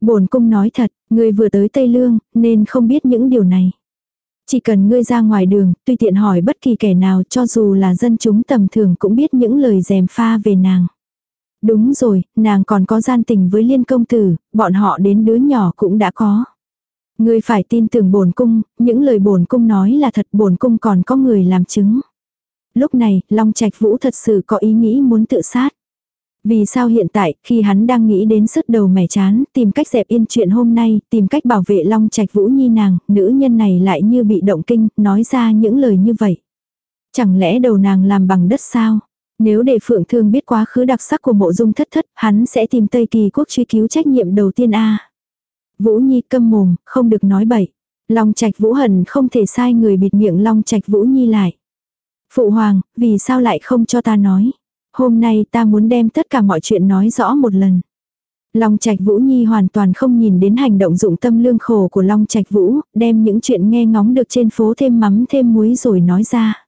bổn cung nói thật, ngươi vừa tới Tây Lương, nên không biết những điều này. Chỉ cần ngươi ra ngoài đường, tùy tiện hỏi bất kỳ kẻ nào cho dù là dân chúng tầm thường cũng biết những lời dèm pha về nàng. Đúng rồi, nàng còn có gian tình với liên công tử, bọn họ đến đứa nhỏ cũng đã có. Ngươi phải tin tưởng bổn cung, những lời bổn cung nói là thật bổn cung còn có người làm chứng. Lúc này, Long Trạch Vũ thật sự có ý nghĩ muốn tự sát. Vì sao hiện tại, khi hắn đang nghĩ đến sức đầu mẻ chán, tìm cách dẹp yên chuyện hôm nay, tìm cách bảo vệ Long Trạch Vũ Nhi nàng, nữ nhân này lại như bị động kinh, nói ra những lời như vậy. Chẳng lẽ đầu nàng làm bằng đất sao? Nếu để Phượng Thương biết quá khứ đặc sắc của mộ dung thất thất, hắn sẽ tìm Tây Kỳ quốc truy cứu trách nhiệm đầu tiên a Vũ Nhi câm mồm, không được nói bậy. Long Trạch Vũ Hần không thể sai người bịt miệng Long Trạch Vũ Nhi lại. Phụ hoàng, vì sao lại không cho ta nói? Hôm nay ta muốn đem tất cả mọi chuyện nói rõ một lần. Long Trạch Vũ Nhi hoàn toàn không nhìn đến hành động dụng tâm lương khổ của Long Trạch Vũ, đem những chuyện nghe ngóng được trên phố thêm mắm thêm muối rồi nói ra.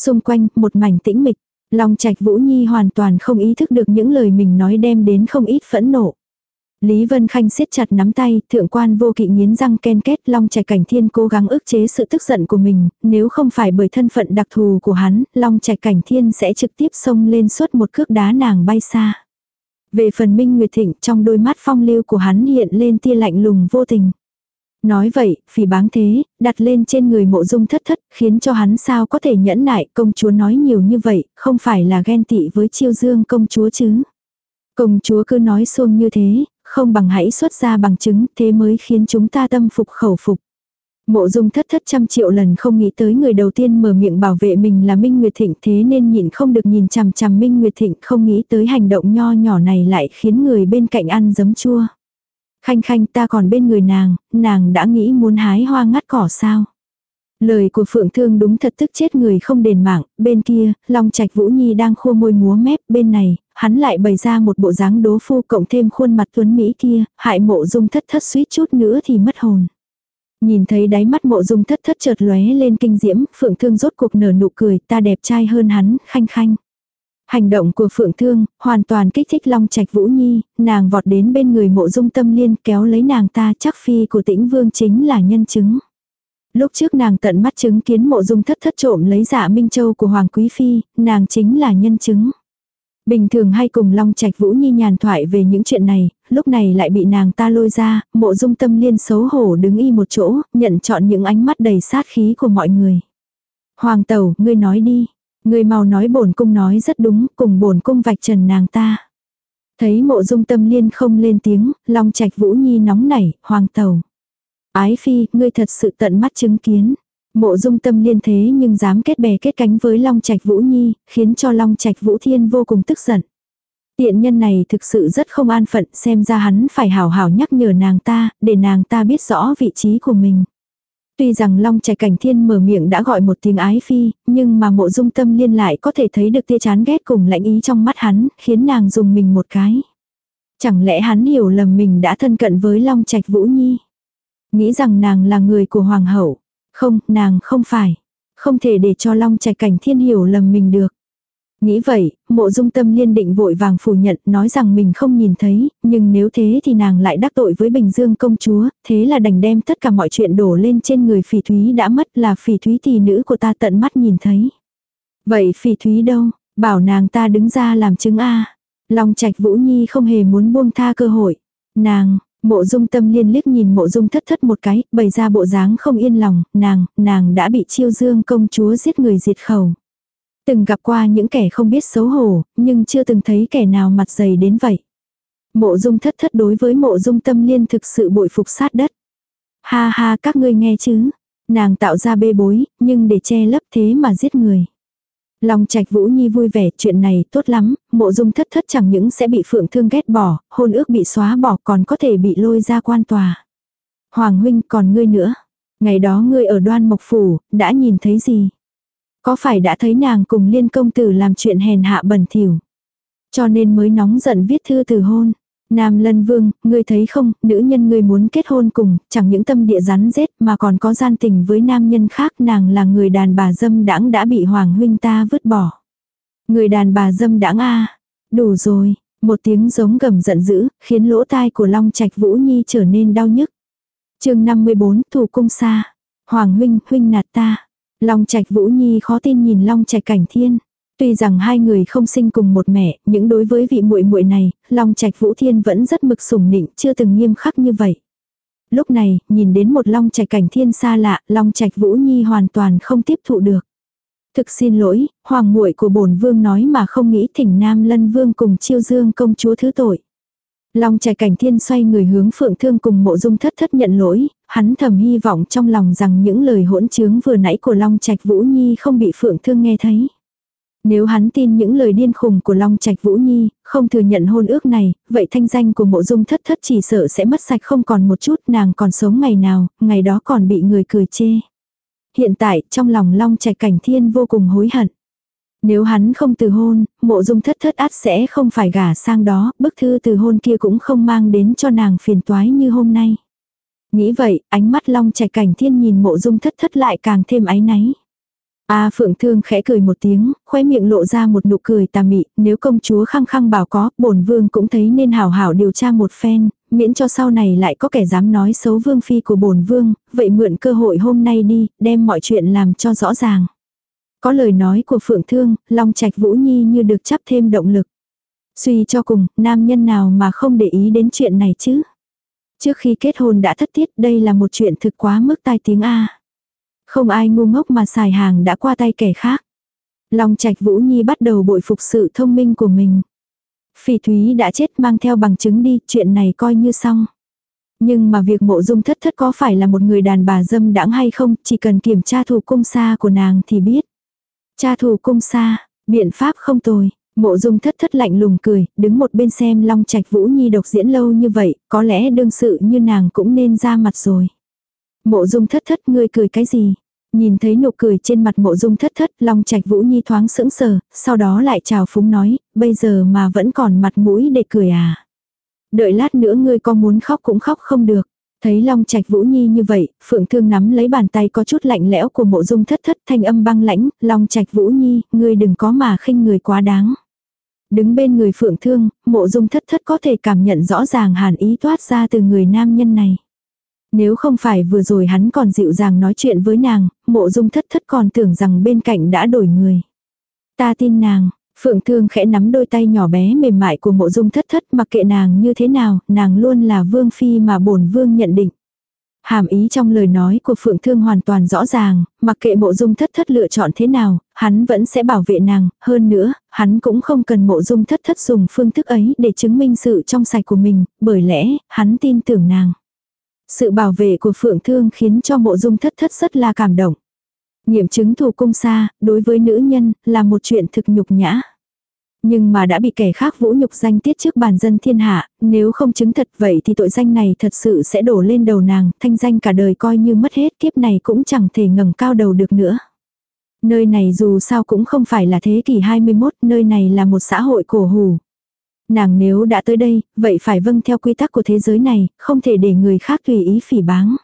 Xung quanh, một mảnh tĩnh mịch, Long Trạch Vũ Nhi hoàn toàn không ý thức được những lời mình nói đem đến không ít phẫn nộ. Lý Vân Khanh siết chặt nắm tay, thượng quan vô kỵ nghiến răng ken kết Long Trạch Cảnh Thiên cố gắng ức chế sự tức giận của mình, nếu không phải bởi thân phận đặc thù của hắn, Long Trạch Cảnh Thiên sẽ trực tiếp xông lên suốt một cước đá nàng bay xa. Về phần Minh Nguyệt Thịnh trong đôi mắt phong lưu của hắn hiện lên tia lạnh lùng vô tình. Nói vậy, phỉ báng thế, đặt lên trên người mộ dung thất thất, khiến cho hắn sao có thể nhẫn nại công chúa nói nhiều như vậy, không phải là ghen tị với chiêu dương công chúa chứ. Công chúa cứ nói xuông như thế, không bằng hãy xuất ra bằng chứng, thế mới khiến chúng ta tâm phục khẩu phục. Mộ dung thất thất trăm triệu lần không nghĩ tới người đầu tiên mở miệng bảo vệ mình là Minh Nguyệt Thịnh thế nên nhịn không được nhìn chằm chằm Minh Nguyệt Thịnh không nghĩ tới hành động nho nhỏ này lại khiến người bên cạnh ăn giấm chua. Khanh khanh ta còn bên người nàng, nàng đã nghĩ muốn hái hoa ngắt cỏ sao. Lời của Phượng Thương đúng thật tức chết người không đền mạng, bên kia, Long Trạch Vũ Nhi đang khua môi múa mép, bên này, hắn lại bày ra một bộ dáng đố phu cộng thêm khuôn mặt tuấn Mỹ kia, hại mộ dung thất thất suýt chút nữa thì mất hồn. Nhìn thấy đáy mắt mộ dung thất thất chợt lóe lên kinh diễm, Phượng Thương rốt cuộc nở nụ cười, ta đẹp trai hơn hắn, khanh khanh. Hành động của Phượng Thương, hoàn toàn kích thích Long Trạch Vũ Nhi, nàng vọt đến bên người mộ dung tâm liên kéo lấy nàng ta chắc phi của tĩnh vương chính là nhân chứng. Lúc trước nàng tận mắt chứng kiến mộ dung thất thất trộm lấy dạ Minh Châu của Hoàng Quý Phi, nàng chính là nhân chứng. Bình thường hay cùng Long Trạch Vũ Nhi nhàn thoại về những chuyện này, lúc này lại bị nàng ta lôi ra, mộ dung tâm liên xấu hổ đứng y một chỗ, nhận chọn những ánh mắt đầy sát khí của mọi người. Hoàng tẩu, ngươi nói đi. Ngươi mau nói bổn cung nói rất đúng, cùng bổn cung vạch trần nàng ta. Thấy mộ dung tâm liên không lên tiếng, Long Trạch Vũ Nhi nóng nảy, hoàng tàu Ái phi, ngươi thật sự tận mắt chứng kiến. Mộ dung tâm liên thế nhưng dám kết bè kết cánh với Long Trạch Vũ Nhi, khiến cho Long Trạch Vũ Thiên vô cùng tức giận. Tiện nhân này thực sự rất không an phận xem ra hắn phải hảo hảo nhắc nhở nàng ta, để nàng ta biết rõ vị trí của mình. Tuy rằng Long Trạch Cảnh Thiên mở miệng đã gọi một tiếng ái phi, nhưng mà mộ dung tâm liên lại có thể thấy được tia chán ghét cùng lãnh ý trong mắt hắn, khiến nàng dùng mình một cái. Chẳng lẽ hắn hiểu lầm mình đã thân cận với Long Trạch Vũ Nhi? Nghĩ rằng nàng là người của Hoàng hậu. Không, nàng không phải. Không thể để cho Long Trạch Cảnh Thiên hiểu lầm mình được. Nghĩ vậy, mộ dung tâm liên định vội vàng phủ nhận nói rằng mình không nhìn thấy, nhưng nếu thế thì nàng lại đắc tội với Bình Dương công chúa, thế là đành đem tất cả mọi chuyện đổ lên trên người phỉ thúy đã mất là phỉ thúy tỷ nữ của ta tận mắt nhìn thấy. Vậy phỉ thúy đâu, bảo nàng ta đứng ra làm chứng A. Long Trạch Vũ Nhi không hề muốn buông tha cơ hội. Nàng, Mộ dung tâm liên liếc nhìn mộ dung thất thất một cái, bày ra bộ dáng không yên lòng, nàng, nàng đã bị chiêu dương công chúa giết người diệt khẩu. Từng gặp qua những kẻ không biết xấu hổ, nhưng chưa từng thấy kẻ nào mặt dày đến vậy. Mộ dung thất thất đối với mộ dung tâm liên thực sự bội phục sát đất. Ha ha các ngươi nghe chứ. Nàng tạo ra bê bối, nhưng để che lấp thế mà giết người. Long Trạch Vũ Nhi vui vẻ, chuyện này tốt lắm, mộ dung thất thất chẳng những sẽ bị phượng thương ghét bỏ, hôn ước bị xóa bỏ còn có thể bị lôi ra quan tòa. Hoàng huynh còn ngươi nữa. Ngày đó ngươi ở đoan mộc phủ, đã nhìn thấy gì? Có phải đã thấy nàng cùng liên công tử làm chuyện hèn hạ bẩn thỉu Cho nên mới nóng giận viết thư từ hôn. Nam lân vương, ngươi thấy không, nữ nhân ngươi muốn kết hôn cùng, chẳng những tâm địa rắn rết mà còn có gian tình với nam nhân khác nàng là người đàn bà dâm đãng đã bị hoàng huynh ta vứt bỏ. Người đàn bà dâm đãng a đủ rồi, một tiếng giống gầm giận dữ, khiến lỗ tai của Long Trạch Vũ Nhi trở nên đau nhức. chương 54, thủ cung xa. Hoàng huynh, huynh nạt ta. Long Trạch Vũ Nhi khó tin nhìn Long Trạch Cảnh Thiên. Tuy rằng hai người không sinh cùng một mẹ, nhưng đối với vị muội muội này, Long Trạch Vũ Thiên vẫn rất mực sủng nịnh, chưa từng nghiêm khắc như vậy. Lúc này, nhìn đến một Long Trạch Cảnh Thiên xa lạ, Long Trạch Vũ Nhi hoàn toàn không tiếp thụ được. Thực xin lỗi, hoàng muội của bổn vương nói mà không nghĩ thỉnh Nam Lân Vương cùng Chiêu Dương công chúa thứ tội. Long Trạch Cảnh Thiên xoay người hướng Phượng Thương cùng Mộ Dung Thất Thất nhận lỗi, hắn thầm hy vọng trong lòng rằng những lời hỗn trướng vừa nãy của Long Trạch Vũ Nhi không bị Phượng Thương nghe thấy. Nếu hắn tin những lời điên khùng của Long Trạch Vũ Nhi, không thừa nhận hôn ước này, vậy thanh danh của mộ dung thất thất chỉ sợ sẽ mất sạch không còn một chút nàng còn sống ngày nào, ngày đó còn bị người cười chê. Hiện tại, trong lòng Long Trạch Cảnh Thiên vô cùng hối hận. Nếu hắn không từ hôn, mộ dung thất thất át sẽ không phải gả sang đó, bức thư từ hôn kia cũng không mang đến cho nàng phiền toái như hôm nay. Nghĩ vậy, ánh mắt Long Trạch Cảnh Thiên nhìn mộ dung thất thất lại càng thêm áy náy. A Phượng Thương khẽ cười một tiếng, khoe miệng lộ ra một nụ cười tà mị, nếu công chúa khăng khăng bảo có, bổn vương cũng thấy nên hảo hảo điều tra một phen, miễn cho sau này lại có kẻ dám nói xấu vương phi của bổn vương, vậy mượn cơ hội hôm nay đi, đem mọi chuyện làm cho rõ ràng. Có lời nói của Phượng Thương, Long Trạch Vũ Nhi như được chấp thêm động lực. Suy cho cùng, nam nhân nào mà không để ý đến chuyện này chứ? Trước khi kết hôn đã thất tiết, đây là một chuyện thực quá mức tai tiếng A. Không ai ngu ngốc mà xài hàng đã qua tay kẻ khác. Long Trạch Vũ Nhi bắt đầu bội phục sự thông minh của mình. Phỉ Thúy đã chết mang theo bằng chứng đi, chuyện này coi như xong. Nhưng mà việc mộ dung thất thất có phải là một người đàn bà dâm đãng hay không, chỉ cần kiểm tra thủ cung xa của nàng thì biết. Cha thù cung xa, biện pháp không tồi. Mộ dung thất thất lạnh lùng cười, đứng một bên xem Long Trạch Vũ Nhi độc diễn lâu như vậy, có lẽ đương sự như nàng cũng nên ra mặt rồi. Mộ dung thất thất ngươi cười cái gì? Nhìn thấy nụ cười trên mặt mộ dung thất thất, Long Trạch Vũ Nhi thoáng sững sờ, sau đó lại chào phúng nói, bây giờ mà vẫn còn mặt mũi để cười à. Đợi lát nữa ngươi có muốn khóc cũng khóc không được. Thấy Long Trạch Vũ Nhi như vậy, Phượng Thương nắm lấy bàn tay có chút lạnh lẽo của mộ dung thất thất thanh âm băng lãnh, Long Trạch Vũ Nhi, ngươi đừng có mà khinh người quá đáng. Đứng bên người Phượng Thương, mộ dung thất thất có thể cảm nhận rõ ràng hàn ý toát ra từ người nam nhân này. Nếu không phải vừa rồi hắn còn dịu dàng nói chuyện với nàng, mộ dung thất thất còn tưởng rằng bên cạnh đã đổi người. Ta tin nàng, Phượng Thương khẽ nắm đôi tay nhỏ bé mềm mại của mộ dung thất thất mặc kệ nàng như thế nào, nàng luôn là vương phi mà bổn vương nhận định. Hàm ý trong lời nói của Phượng Thương hoàn toàn rõ ràng, mặc kệ mộ dung thất thất lựa chọn thế nào, hắn vẫn sẽ bảo vệ nàng, hơn nữa, hắn cũng không cần mộ dung thất thất dùng phương thức ấy để chứng minh sự trong sạch của mình, bởi lẽ, hắn tin tưởng nàng. Sự bảo vệ của Phượng Thương khiến cho mộ dung thất thất rất là cảm động. Nghiệm chứng thủ cung xa, đối với nữ nhân, là một chuyện thực nhục nhã. Nhưng mà đã bị kẻ khác vũ nhục danh tiết trước bàn dân thiên hạ, nếu không chứng thật vậy thì tội danh này thật sự sẽ đổ lên đầu nàng, thanh danh cả đời coi như mất hết kiếp này cũng chẳng thể ngẩng cao đầu được nữa. Nơi này dù sao cũng không phải là thế kỷ 21, nơi này là một xã hội cổ hủ. Nàng nếu đã tới đây, vậy phải vâng theo quy tắc của thế giới này, không thể để người khác tùy ý phỉ báng.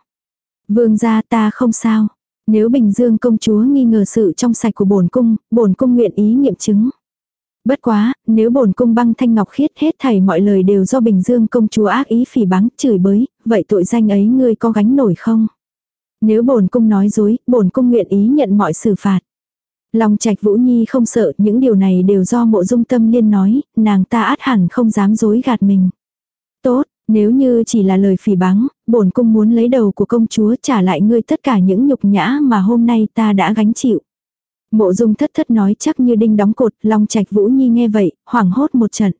Vương gia ta không sao. Nếu Bình Dương công chúa nghi ngờ sự trong sạch của bổn cung, bổn cung nguyện ý nghiệm chứng. Bất quá, nếu bổn cung băng thanh ngọc khiết hết thảy mọi lời đều do Bình Dương công chúa ác ý phỉ báng, chửi bới, vậy tội danh ấy ngươi có gánh nổi không? Nếu bổn cung nói dối, bổn cung nguyện ý nhận mọi xử phạt. lòng Trạch Vũ Nhi không sợ, những điều này đều do mộ dung tâm liên nói, nàng ta át hẳn không dám dối gạt mình. Tốt, nếu như chỉ là lời phỉ báng, bổn cung muốn lấy đầu của công chúa trả lại ngươi tất cả những nhục nhã mà hôm nay ta đã gánh chịu. Mộ dung thất thất nói chắc như đinh đóng cột, Long Trạch Vũ Nhi nghe vậy, hoảng hốt một trận.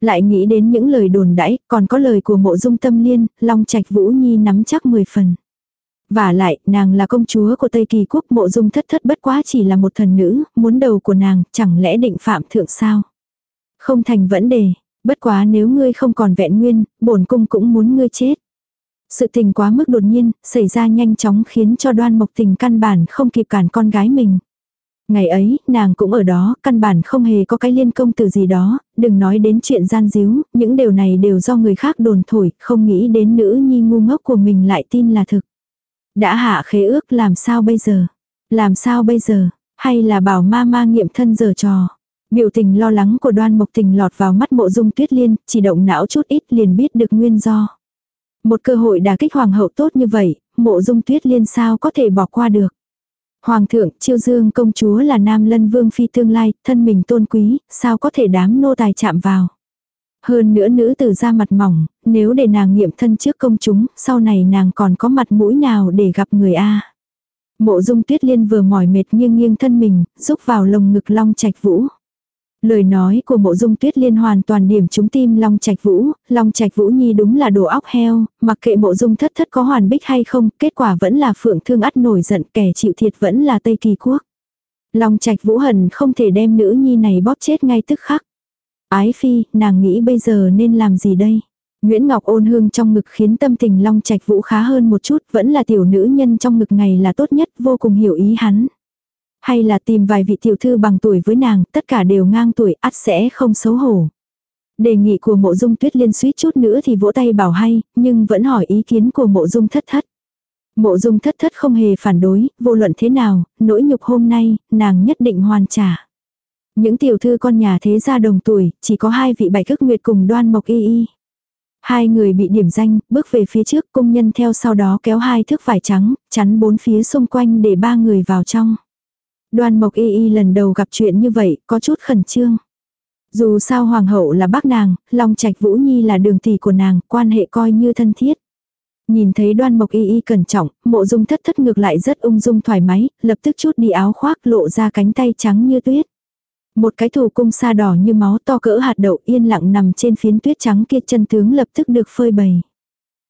Lại nghĩ đến những lời đồn đãi, còn có lời của mộ dung tâm liên, Long Trạch Vũ Nhi nắm chắc 10 phần. Và lại, nàng là công chúa của Tây Kỳ Quốc mộ dung thất thất bất quá chỉ là một thần nữ, muốn đầu của nàng, chẳng lẽ định phạm thượng sao? Không thành vấn đề, bất quá nếu ngươi không còn vẹn nguyên, bổn cung cũng muốn ngươi chết. Sự tình quá mức đột nhiên, xảy ra nhanh chóng khiến cho đoan mộc tình căn bản không kịp cản con gái mình. Ngày ấy, nàng cũng ở đó, căn bản không hề có cái liên công từ gì đó, đừng nói đến chuyện gian díu, những điều này đều do người khác đồn thổi, không nghĩ đến nữ nhi ngu ngốc của mình lại tin là thực. Đã hạ khế ước làm sao bây giờ? Làm sao bây giờ? Hay là bảo ma ma nghiệm thân giờ trò? Biểu tình lo lắng của đoan mộc tình lọt vào mắt mộ dung tuyết liên, chỉ động não chút ít liền biết được nguyên do. Một cơ hội đả kích hoàng hậu tốt như vậy, mộ dung tuyết liên sao có thể bỏ qua được. Hoàng thượng, chiêu dương công chúa là nam lân vương phi tương lai, thân mình tôn quý, sao có thể đám nô tài chạm vào. Hơn nữa nữ tử ra mặt mỏng, nếu để nàng nghiệm thân trước công chúng, sau này nàng còn có mặt mũi nào để gặp người A. Mộ dung tuyết liên vừa mỏi mệt nghiêng nghiêng thân mình, rúc vào lồng ngực long trạch vũ. Lời nói của mộ dung tuyết liên hoàn toàn điểm trúng tim Long Trạch Vũ, Long Trạch Vũ Nhi đúng là đồ óc heo, mặc kệ mộ dung thất thất có hoàn bích hay không, kết quả vẫn là phượng thương ắt nổi giận kẻ chịu thiệt vẫn là Tây Kỳ Quốc. Long Trạch Vũ hận không thể đem nữ nhi này bóp chết ngay tức khắc. Ái phi, nàng nghĩ bây giờ nên làm gì đây? Nguyễn Ngọc ôn hương trong ngực khiến tâm tình Long Trạch Vũ khá hơn một chút, vẫn là tiểu nữ nhân trong ngực ngày là tốt nhất, vô cùng hiểu ý hắn. Hay là tìm vài vị tiểu thư bằng tuổi với nàng, tất cả đều ngang tuổi, ắt sẽ không xấu hổ. Đề nghị của mộ dung tuyết liên suýt chút nữa thì vỗ tay bảo hay, nhưng vẫn hỏi ý kiến của mộ dung thất thất. Mộ dung thất thất không hề phản đối, vô luận thế nào, nỗi nhục hôm nay, nàng nhất định hoàn trả. Những tiểu thư con nhà thế gia đồng tuổi, chỉ có hai vị bạch ức nguyệt cùng đoan mộc y y. Hai người bị điểm danh, bước về phía trước, công nhân theo sau đó kéo hai thước vải trắng, chắn bốn phía xung quanh để ba người vào trong. Đoan Mộc Y Y lần đầu gặp chuyện như vậy, có chút khẩn trương. Dù sao hoàng hậu là bác nàng, Long Trạch Vũ Nhi là đường tỷ của nàng, quan hệ coi như thân thiết. Nhìn thấy đoan mộc y y cẩn trọng, mộ dung thất thất ngược lại rất ung dung thoải mái, lập tức chút đi áo khoác lộ ra cánh tay trắng như tuyết. Một cái thủ cung sa đỏ như máu to cỡ hạt đậu yên lặng nằm trên phiến tuyết trắng kia chân tướng lập tức được phơi bày.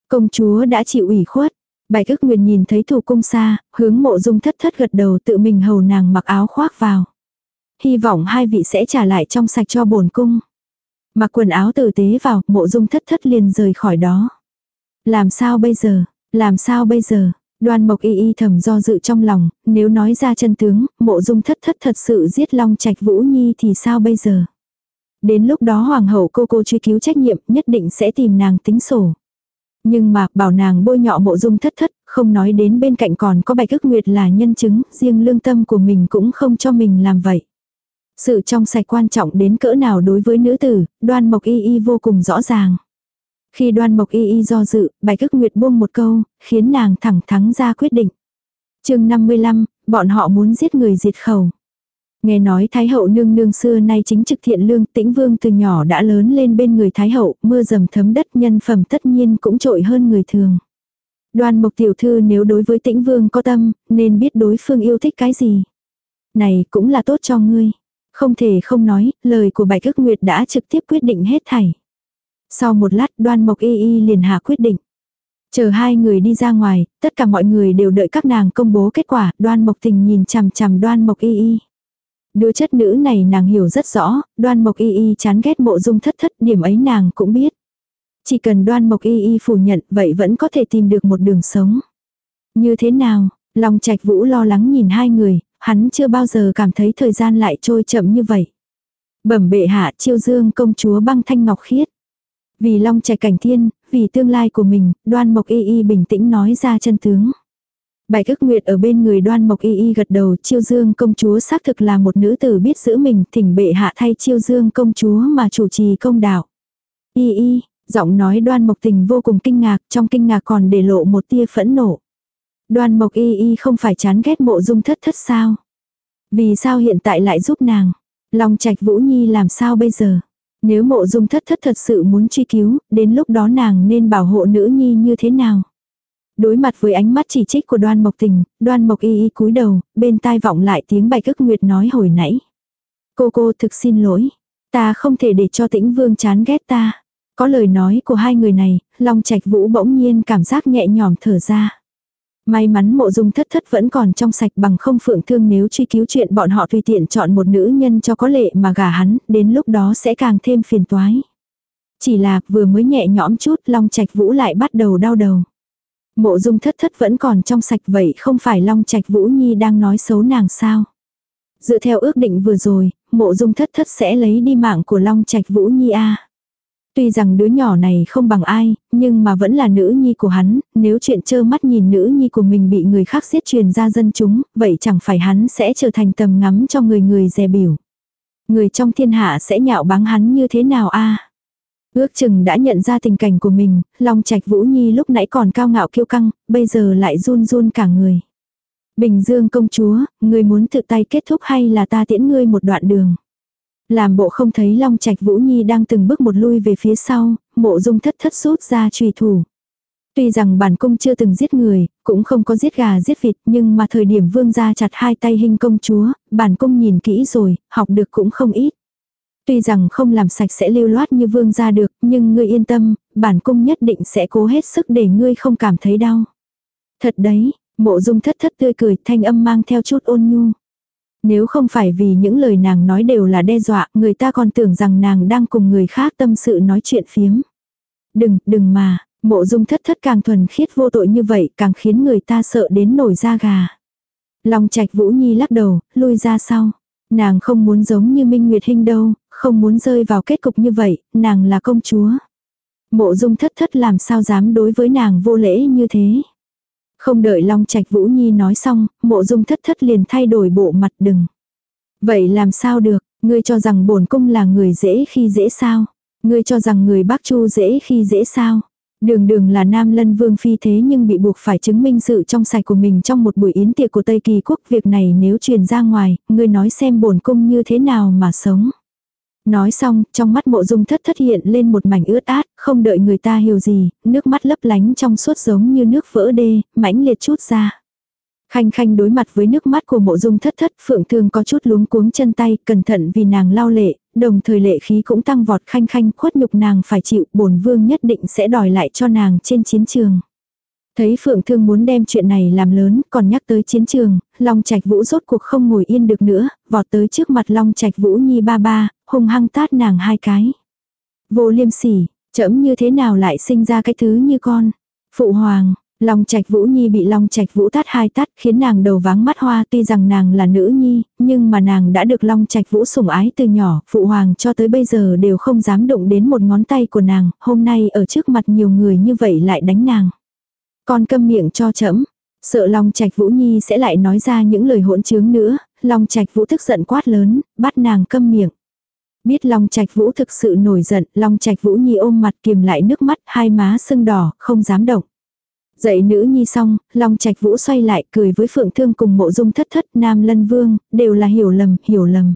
Công chúa đã chịu ủy khuất, Bạch ức nguyệt nhìn thấy thủ cung xa, hướng mộ dung thất thất gật đầu tự mình hầu nàng mặc áo khoác vào. Hy vọng hai vị sẽ trả lại trong sạch cho bổn cung. Mặc quần áo tử tế vào, mộ dung thất thất liền rời khỏi đó. Làm sao bây giờ, làm sao bây giờ, đoan mộc y y thầm do dự trong lòng, nếu nói ra chân tướng, mộ dung thất thất thật sự giết long trạch vũ nhi thì sao bây giờ. Đến lúc đó hoàng hậu cô cô truy cứu trách nhiệm nhất định sẽ tìm nàng tính sổ. Nhưng mà bảo nàng bôi nhọ mộ dung thất thất, không nói đến bên cạnh còn có bạch ức nguyệt là nhân chứng, riêng lương tâm của mình cũng không cho mình làm vậy. Sự trong sạch quan trọng đến cỡ nào đối với nữ tử, đoan mộc y y vô cùng rõ ràng. Khi đoan mộc y y do dự, bạch ức nguyệt buông một câu, khiến nàng thẳng thắng ra quyết định. chương 55, bọn họ muốn giết người diệt khẩu. Nghe nói Thái hậu nương nương xưa nay chính trực thiện lương tĩnh vương từ nhỏ đã lớn lên bên người Thái hậu, mưa dầm thấm đất nhân phẩm tất nhiên cũng trội hơn người thường. Đoan mộc tiểu thư nếu đối với tĩnh vương có tâm, nên biết đối phương yêu thích cái gì. Này cũng là tốt cho ngươi. Không thể không nói, lời của bạch ức nguyệt đã trực tiếp quyết định hết thảy. Sau một lát đoan mộc y y liền hạ quyết định. Chờ hai người đi ra ngoài, tất cả mọi người đều đợi các nàng công bố kết quả, đoan mộc tình nhìn chằm chằm đoan mộc y y. Đứa chất nữ này nàng hiểu rất rõ, đoan mộc y y chán ghét mộ dung thất thất, điểm ấy nàng cũng biết. Chỉ cần đoan mộc y y phủ nhận, vậy vẫn có thể tìm được một đường sống. Như thế nào, Long Trạch Vũ lo lắng nhìn hai người, hắn chưa bao giờ cảm thấy thời gian lại trôi chậm như vậy. Bẩm bệ hạ chiêu dương công chúa băng thanh ngọc khiết. Vì Long Trạch cảnh thiên, vì tương lai của mình, đoan mộc y y bình tĩnh nói ra chân tướng. Bạch ức nguyệt ở bên người đoan mộc y y gật đầu chiêu dương công chúa xác thực là một nữ tử biết giữ mình thỉnh bệ hạ thay chiêu dương công chúa mà chủ trì công đạo. Y y, giọng nói đoan mộc tình vô cùng kinh ngạc trong kinh ngạc còn để lộ một tia phẫn nộ. Đoan mộc y y không phải chán ghét mộ dung thất thất sao? Vì sao hiện tại lại giúp nàng? Long trạch vũ nhi làm sao bây giờ? Nếu mộ dung thất thất thật sự muốn truy cứu, đến lúc đó nàng nên bảo hộ nữ nhi như thế nào? Đối mặt với ánh mắt chỉ trích của đoan mộc tình, đoan mộc y y cúi đầu, bên tai vọng lại tiếng bạch ức nguyệt nói hồi nãy. Cô cô thực xin lỗi. Ta không thể để cho tĩnh vương chán ghét ta. Có lời nói của hai người này, Long Trạch Vũ bỗng nhiên cảm giác nhẹ nhõm thở ra. May mắn mộ dung thất thất vẫn còn trong sạch bằng không phượng thương nếu truy cứu chuyện bọn họ tùy tiện chọn một nữ nhân cho có lệ mà gả hắn, đến lúc đó sẽ càng thêm phiền toái. Chỉ là vừa mới nhẹ nhõm chút Long Trạch Vũ lại bắt đầu đau đầu. Mộ dung thất thất vẫn còn trong sạch vậy không phải Long Trạch Vũ Nhi đang nói xấu nàng sao. Dựa theo ước định vừa rồi, mộ dung thất thất sẽ lấy đi mạng của Long Trạch Vũ Nhi a. Tuy rằng đứa nhỏ này không bằng ai, nhưng mà vẫn là nữ nhi của hắn, nếu chuyện trơ mắt nhìn nữ nhi của mình bị người khác giết truyền ra dân chúng, vậy chẳng phải hắn sẽ trở thành tầm ngắm cho người người dè biểu. Người trong thiên hạ sẽ nhạo báng hắn như thế nào a Ước chừng đã nhận ra tình cảnh của mình, Long Trạch Vũ Nhi lúc nãy còn cao ngạo kiêu căng, bây giờ lại run run cả người. Bình Dương công chúa, người muốn tự tay kết thúc hay là ta tiễn ngươi một đoạn đường. Làm bộ không thấy Long Trạch Vũ Nhi đang từng bước một lui về phía sau, mộ dung thất thất rút ra trùy thủ. Tuy rằng bản cung chưa từng giết người, cũng không có giết gà giết vịt, nhưng mà thời điểm vương gia chặt hai tay hình công chúa, bản cung nhìn kỹ rồi, học được cũng không ít. Tuy rằng không làm sạch sẽ lưu loát như vương gia được, nhưng ngươi yên tâm, bản cung nhất định sẽ cố hết sức để ngươi không cảm thấy đau. Thật đấy, mộ dung thất thất tươi cười thanh âm mang theo chút ôn nhu. Nếu không phải vì những lời nàng nói đều là đe dọa, người ta còn tưởng rằng nàng đang cùng người khác tâm sự nói chuyện phiếm. Đừng, đừng mà, mộ dung thất thất càng thuần khiết vô tội như vậy càng khiến người ta sợ đến nổi da gà. Long trạch Vũ Nhi lắc đầu, lui ra sau. Nàng không muốn giống như Minh Nguyệt Hinh đâu, không muốn rơi vào kết cục như vậy, nàng là công chúa. Mộ dung thất thất làm sao dám đối với nàng vô lễ như thế. Không đợi Long Trạch Vũ Nhi nói xong, mộ dung thất thất liền thay đổi bộ mặt đừng. Vậy làm sao được, ngươi cho rằng bổn cung là người dễ khi dễ sao? Ngươi cho rằng người Bắc Chu dễ khi dễ sao? Đường đường là nam lân vương phi thế nhưng bị buộc phải chứng minh sự trong sạch của mình trong một buổi yến tiệc của Tây Kỳ quốc. Việc này nếu truyền ra ngoài, ngươi nói xem bổn cung như thế nào mà sống. Nói xong, trong mắt mộ dung thất thất hiện lên một mảnh ướt át, không đợi người ta hiểu gì, nước mắt lấp lánh trong suốt giống như nước vỡ đê, mãnh liệt chút ra. Khanh khanh đối mặt với nước mắt của mộ dung thất thất, phượng thương có chút luống cuống chân tay, cẩn thận vì nàng lao lệ, đồng thời lệ khí cũng tăng vọt khanh khanh khuất nhục nàng phải chịu, bổn vương nhất định sẽ đòi lại cho nàng trên chiến trường. Thấy Phượng Thương muốn đem chuyện này làm lớn, còn nhắc tới chiến trường, Long Trạch Vũ rốt cuộc không ngồi yên được nữa, vọt tới trước mặt Long Trạch Vũ Nhi ba ba, hung hăng tát nàng hai cái. Vô liêm sỉ, chậm như thế nào lại sinh ra cái thứ như con. Phụ hoàng, Long Trạch Vũ Nhi bị Long Trạch Vũ tát hai tát, khiến nàng đầu váng mắt hoa, tuy rằng nàng là nữ nhi, nhưng mà nàng đã được Long Trạch Vũ sủng ái từ nhỏ, phụ hoàng cho tới bây giờ đều không dám động đến một ngón tay của nàng, hôm nay ở trước mặt nhiều người như vậy lại đánh nàng. Con câm miệng cho chấm. Sợ Long Trạch Vũ Nhi sẽ lại nói ra những lời hỗn trướng nữa, Long Trạch Vũ tức giận quát lớn, bắt nàng câm miệng. Biết Long Trạch Vũ thực sự nổi giận, Long Trạch Vũ Nhi ôm mặt kiềm lại nước mắt, hai má sưng đỏ, không dám động. Dậy nữ nhi xong, Long Trạch Vũ xoay lại cười với Phượng Thương cùng mộ dung thất thất Nam Lân Vương, đều là hiểu lầm, hiểu lầm.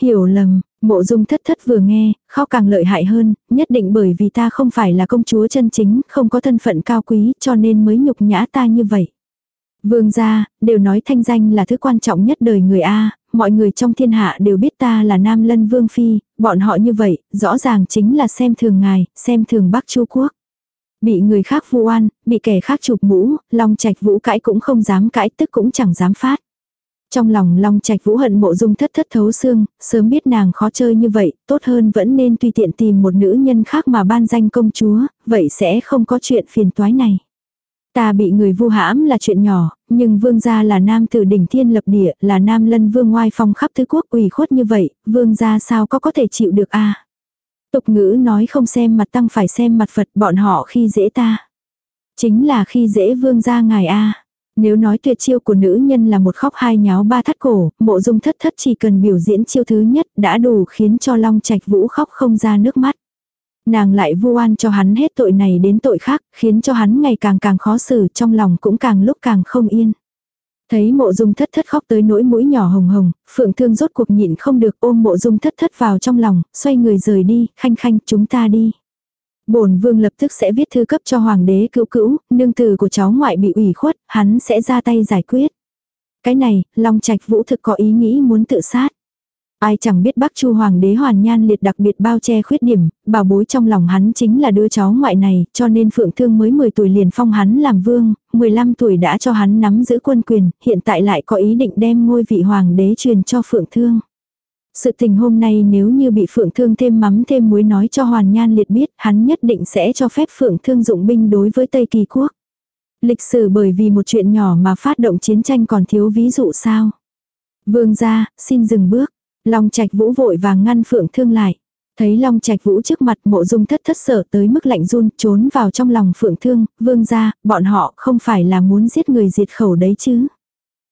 Hiểu lầm, Mộ dung thất thất vừa nghe, khóc càng lợi hại hơn, nhất định bởi vì ta không phải là công chúa chân chính, không có thân phận cao quý, cho nên mới nhục nhã ta như vậy. Vương gia, đều nói thanh danh là thứ quan trọng nhất đời người A, mọi người trong thiên hạ đều biết ta là Nam Lân Vương Phi, bọn họ như vậy, rõ ràng chính là xem thường ngài, xem thường Bắc Chu Quốc. Bị người khác vu oan, bị kẻ khác chụp mũ, Long Trạch Vũ cãi cũng không dám cãi tức cũng chẳng dám phát. Trong lòng Long Trạch Vũ hận mộ dung thất thất thấu xương, sớm biết nàng khó chơi như vậy, tốt hơn vẫn nên tùy tiện tìm một nữ nhân khác mà ban danh công chúa, vậy sẽ không có chuyện phiền toái này. Ta bị người vu hãm là chuyện nhỏ, nhưng vương gia là nam tử đỉnh thiên lập địa, là nam lân vương ngoài phong khắp tứ quốc ủy khuất như vậy, vương gia sao có có thể chịu được a Tục ngữ nói không xem mặt tăng phải xem mặt Phật bọn họ khi dễ ta. Chính là khi dễ vương gia ngài a nếu nói tuyệt chiêu của nữ nhân là một khóc hai nháo ba thắt cổ, mộ dung thất thất chỉ cần biểu diễn chiêu thứ nhất đã đủ khiến cho Long Trạch Vũ khóc không ra nước mắt. Nàng lại vu oan cho hắn hết tội này đến tội khác, khiến cho hắn ngày càng càng khó xử trong lòng cũng càng lúc càng không yên. Thấy mộ dung thất thất khóc tới nỗi mũi nhỏ hồng hồng, phượng thương rốt cuộc nhịn không được ôm mộ dung thất thất vào trong lòng, xoay người rời đi, khanh khanh chúng ta đi bổn vương lập tức sẽ viết thư cấp cho hoàng đế cữu cữu, nương tử của cháu ngoại bị ủy khuất, hắn sẽ ra tay giải quyết. Cái này, Long Trạch Vũ thực có ý nghĩ muốn tự sát. Ai chẳng biết Bắc Chu Hoàng đế Hoàn Nhan liệt đặc biệt bao che khuyết điểm, bảo bối trong lòng hắn chính là đứa cháu ngoại này, cho nên Phượng Thương mới 10 tuổi liền phong hắn làm vương, 15 tuổi đã cho hắn nắm giữ quân quyền, hiện tại lại có ý định đem ngôi vị Hoàng đế truyền cho Phượng Thương. Sự tình hôm nay nếu như bị Phượng Thương thêm mắm thêm muối nói cho Hoàn Nhan liệt biết, hắn nhất định sẽ cho phép Phượng Thương dụng binh đối với Tây Kỳ Quốc. Lịch sử bởi vì một chuyện nhỏ mà phát động chiến tranh còn thiếu ví dụ sao? Vương gia, xin dừng bước. Long Trạch Vũ vội vàng ngăn Phượng Thương lại. Thấy Long Trạch Vũ trước mặt mộ dung thất thất sợ tới mức lạnh run trốn vào trong lòng Phượng Thương, vương gia, bọn họ không phải là muốn giết người diệt khẩu đấy chứ.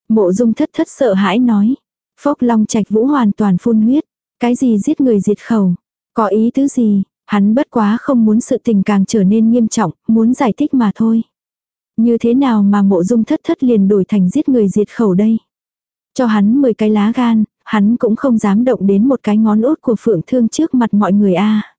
Mộ dung thất thất sợ hãi nói. Phốc Long Trạch Vũ hoàn toàn phun huyết. Cái gì giết người diệt khẩu? Có ý tứ gì? Hắn bất quá không muốn sự tình càng trở nên nghiêm trọng, muốn giải thích mà thôi. Như thế nào mà mộ dung thất thất liền đổi thành giết người diệt khẩu đây? Cho hắn 10 cái lá gan, hắn cũng không dám động đến một cái ngón út của phượng thương trước mặt mọi người a à.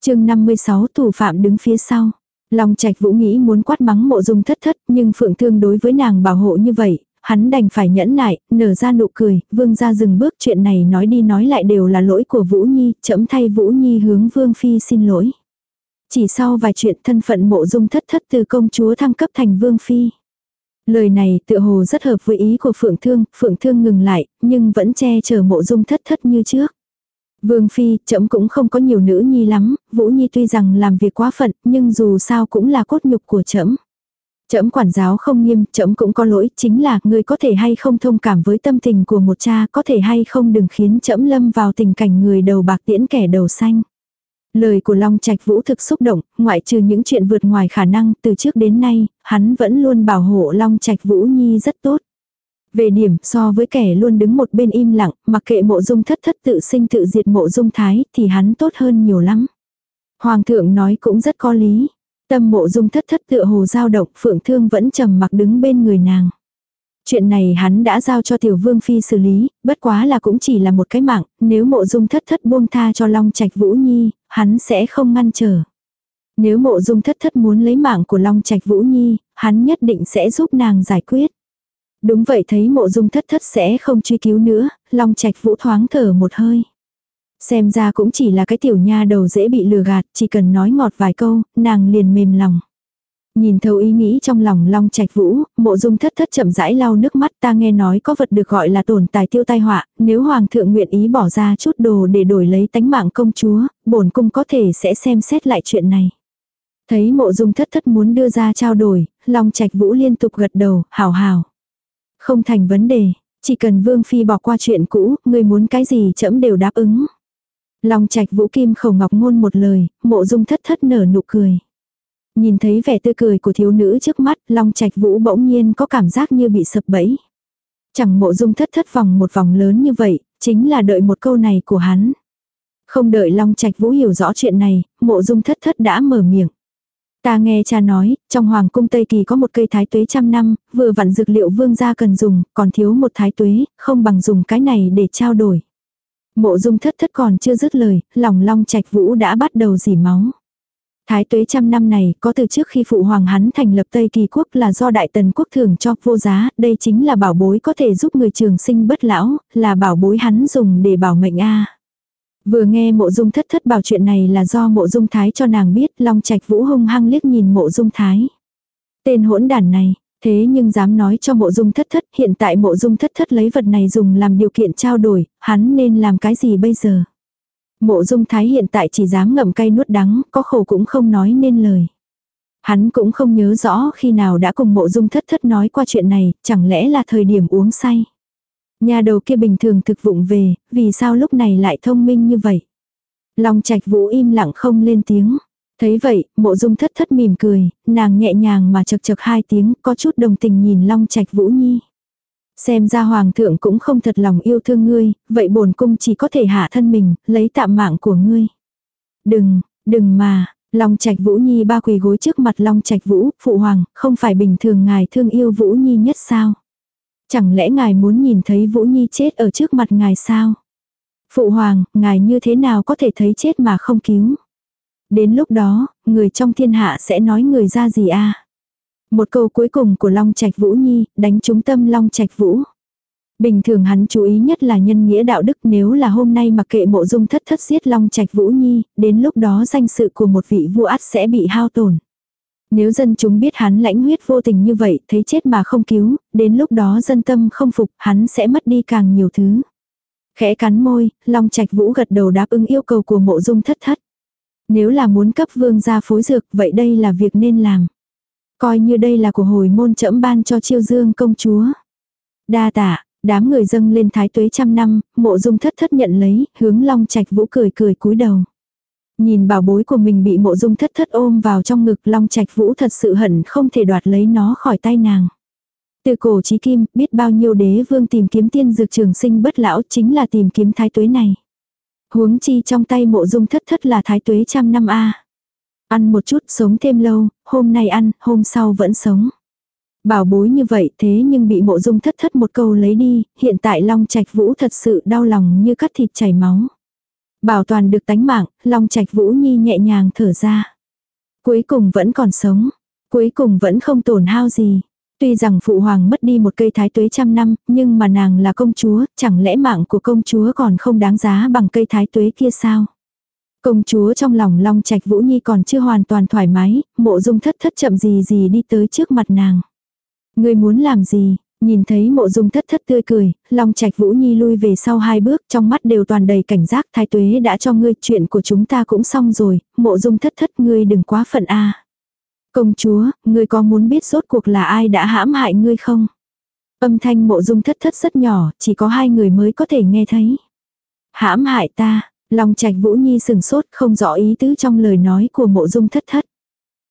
chương 56 thủ phạm đứng phía sau. Long Trạch Vũ nghĩ muốn quát mắng mộ dung thất thất, nhưng Phượng Thương đối với nàng bảo hộ như vậy, hắn đành phải nhẫn nại, nở ra nụ cười, vương ra dừng bước chuyện này nói đi nói lại đều là lỗi của Vũ Nhi, chấm thay Vũ Nhi hướng vương phi xin lỗi. Chỉ sau vài chuyện thân phận mộ dung thất thất từ công chúa thăng cấp thành vương phi. Lời này tựa hồ rất hợp với ý của Phượng Thương, Phượng Thương ngừng lại, nhưng vẫn che chở mộ dung thất thất như trước. Vương Phi, chậm cũng không có nhiều nữ nhi lắm, Vũ Nhi tuy rằng làm việc quá phận, nhưng dù sao cũng là cốt nhục của chậm. Chậm quản giáo không nghiêm, chậm cũng có lỗi, chính là người có thể hay không thông cảm với tâm tình của một cha, có thể hay không đừng khiến chậm lâm vào tình cảnh người đầu bạc tiễn kẻ đầu xanh. Lời của Long Trạch Vũ thực xúc động, ngoại trừ những chuyện vượt ngoài khả năng, từ trước đến nay, hắn vẫn luôn bảo hộ Long Trạch Vũ Nhi rất tốt. Về điểm so với kẻ luôn đứng một bên im lặng, mặc kệ mộ dung thất thất tự sinh tự diệt mộ dung thái, thì hắn tốt hơn nhiều lắm. Hoàng thượng nói cũng rất có lý. Tâm mộ dung thất thất tựa hồ dao động, phượng thương vẫn trầm mặc đứng bên người nàng. Chuyện này hắn đã giao cho tiểu vương phi xử lý, bất quá là cũng chỉ là một cái mạng, nếu mộ dung thất thất buông tha cho Long Trạch Vũ Nhi, hắn sẽ không ngăn trở. Nếu mộ dung thất thất muốn lấy mạng của Long Trạch Vũ Nhi, hắn nhất định sẽ giúp nàng giải quyết. Đúng vậy thấy mộ dung thất thất sẽ không truy cứu nữa, Long Trạch Vũ thoáng thở một hơi. Xem ra cũng chỉ là cái tiểu nha đầu dễ bị lừa gạt, chỉ cần nói ngọt vài câu, nàng liền mềm lòng. Nhìn thấu ý nghĩ trong lòng Long Trạch Vũ, mộ dung thất thất chậm rãi lau nước mắt ta nghe nói có vật được gọi là tổn tài tiêu tai họa, nếu Hoàng thượng nguyện ý bỏ ra chút đồ để đổi lấy tánh mạng công chúa, bổn cung có thể sẽ xem xét lại chuyện này. Thấy mộ dung thất thất muốn đưa ra trao đổi, Long Trạch Vũ liên tục gật đầu, hào hào. Không thành vấn đề, chỉ cần Vương Phi bỏ qua chuyện cũ, ngươi muốn cái gì chậm đều đáp ứng. Long Trạch Vũ Kim khẩu ngọc ngôn một lời, mộ dung thất thất nở nụ cười. Nhìn thấy vẻ tươi cười của thiếu nữ trước mắt, Long Trạch Vũ bỗng nhiên có cảm giác như bị sập bẫy. Chẳng mộ dung thất thất vòng một vòng lớn như vậy, chính là đợi một câu này của hắn. Không đợi Long Trạch Vũ hiểu rõ chuyện này, mộ dung thất thất đã mở miệng. Ta nghe cha nói, trong hoàng cung Tây Kỳ có một cây thái tuế trăm năm, vừa vặn dược liệu vương gia cần dùng, còn thiếu một thái tuế, không bằng dùng cái này để trao đổi. Mộ dung thất thất còn chưa dứt lời, lòng long trạch vũ đã bắt đầu dỉ máu. Thái tuế trăm năm này có từ trước khi phụ hoàng hắn thành lập Tây Kỳ quốc là do đại tần quốc thường cho vô giá, đây chính là bảo bối có thể giúp người trường sinh bất lão, là bảo bối hắn dùng để bảo mệnh a. Vừa nghe mộ dung thất thất bảo chuyện này là do mộ dung thái cho nàng biết, long trạch vũ hung hăng liếc nhìn mộ dung thái. Tên hỗn đản này, thế nhưng dám nói cho mộ dung thất thất, hiện tại mộ dung thất thất lấy vật này dùng làm điều kiện trao đổi, hắn nên làm cái gì bây giờ? Mộ dung thái hiện tại chỉ dám ngậm cay nuốt đắng, có khổ cũng không nói nên lời. Hắn cũng không nhớ rõ khi nào đã cùng mộ dung thất thất nói qua chuyện này, chẳng lẽ là thời điểm uống say. Nhà đầu kia bình thường thực vụng về, vì sao lúc này lại thông minh như vậy. Long trạch vũ im lặng không lên tiếng. Thấy vậy, mộ dung thất thất mỉm cười, nàng nhẹ nhàng mà chật chật hai tiếng, có chút đồng tình nhìn long trạch vũ nhi. Xem ra hoàng thượng cũng không thật lòng yêu thương ngươi, vậy bổn cung chỉ có thể hạ thân mình, lấy tạm mạng của ngươi. Đừng, đừng mà, Long Trạch Vũ Nhi ba quỳ gối trước mặt Long Trạch Vũ, phụ hoàng, không phải bình thường ngài thương yêu Vũ Nhi nhất sao? Chẳng lẽ ngài muốn nhìn thấy Vũ Nhi chết ở trước mặt ngài sao? Phụ hoàng, ngài như thế nào có thể thấy chết mà không cứu? Đến lúc đó, người trong thiên hạ sẽ nói người ra gì a? Một câu cuối cùng của Long Trạch Vũ Nhi, đánh trúng tâm Long Trạch Vũ. Bình thường hắn chú ý nhất là nhân nghĩa đạo đức nếu là hôm nay mặc kệ mộ dung thất thất giết Long Trạch Vũ Nhi, đến lúc đó danh sự của một vị vua ắt sẽ bị hao tổn. Nếu dân chúng biết hắn lãnh huyết vô tình như vậy, thấy chết mà không cứu, đến lúc đó dân tâm không phục, hắn sẽ mất đi càng nhiều thứ. Khẽ cắn môi, Long Trạch Vũ gật đầu đáp ứng yêu cầu của mộ dung thất thất. Nếu là muốn cấp vương gia phối dược, vậy đây là việc nên làm. Coi như đây là của hồi môn trẫm ban cho chiêu dương công chúa. Đa tạ, đám người dâng lên thái tuế trăm năm, mộ dung thất thất nhận lấy, hướng long trạch vũ cười cười cúi đầu. Nhìn bảo bối của mình bị mộ dung thất thất ôm vào trong ngực long trạch vũ thật sự hận không thể đoạt lấy nó khỏi tay nàng. Từ cổ chí kim, biết bao nhiêu đế vương tìm kiếm tiên dược trường sinh bất lão chính là tìm kiếm thái tuế này. Huống chi trong tay mộ dung thất thất là thái tuế trăm năm A. Ăn một chút sống thêm lâu, hôm nay ăn, hôm sau vẫn sống. Bảo bối như vậy thế nhưng bị mộ dung thất thất một câu lấy đi, hiện tại Long Trạch Vũ thật sự đau lòng như cắt thịt chảy máu. Bảo toàn được tánh mạng, Long Trạch Vũ Nhi nhẹ nhàng thở ra. Cuối cùng vẫn còn sống, cuối cùng vẫn không tổn hao gì. Tuy rằng phụ hoàng mất đi một cây thái tuế trăm năm, nhưng mà nàng là công chúa, chẳng lẽ mạng của công chúa còn không đáng giá bằng cây thái tuế kia sao? Công chúa trong lòng Long Trạch Vũ Nhi còn chưa hoàn toàn thoải mái, mộ dung thất thất chậm gì gì đi tới trước mặt nàng. Ngươi muốn làm gì? Nhìn thấy mộ dung thất thất tươi cười, Long Trạch Vũ Nhi lui về sau hai bước trong mắt đều toàn đầy cảnh giác thái tuế đã cho ngươi chuyện của chúng ta cũng xong rồi, mộ dung thất thất ngươi đừng quá phận a Công chúa, ngươi có muốn biết rốt cuộc là ai đã hãm hại ngươi không? Âm thanh mộ dung thất thất rất nhỏ, chỉ có hai người mới có thể nghe thấy. Hãm hại ta, Long Trạch Vũ Nhi sừng sốt không rõ ý tứ trong lời nói của mộ dung thất thất.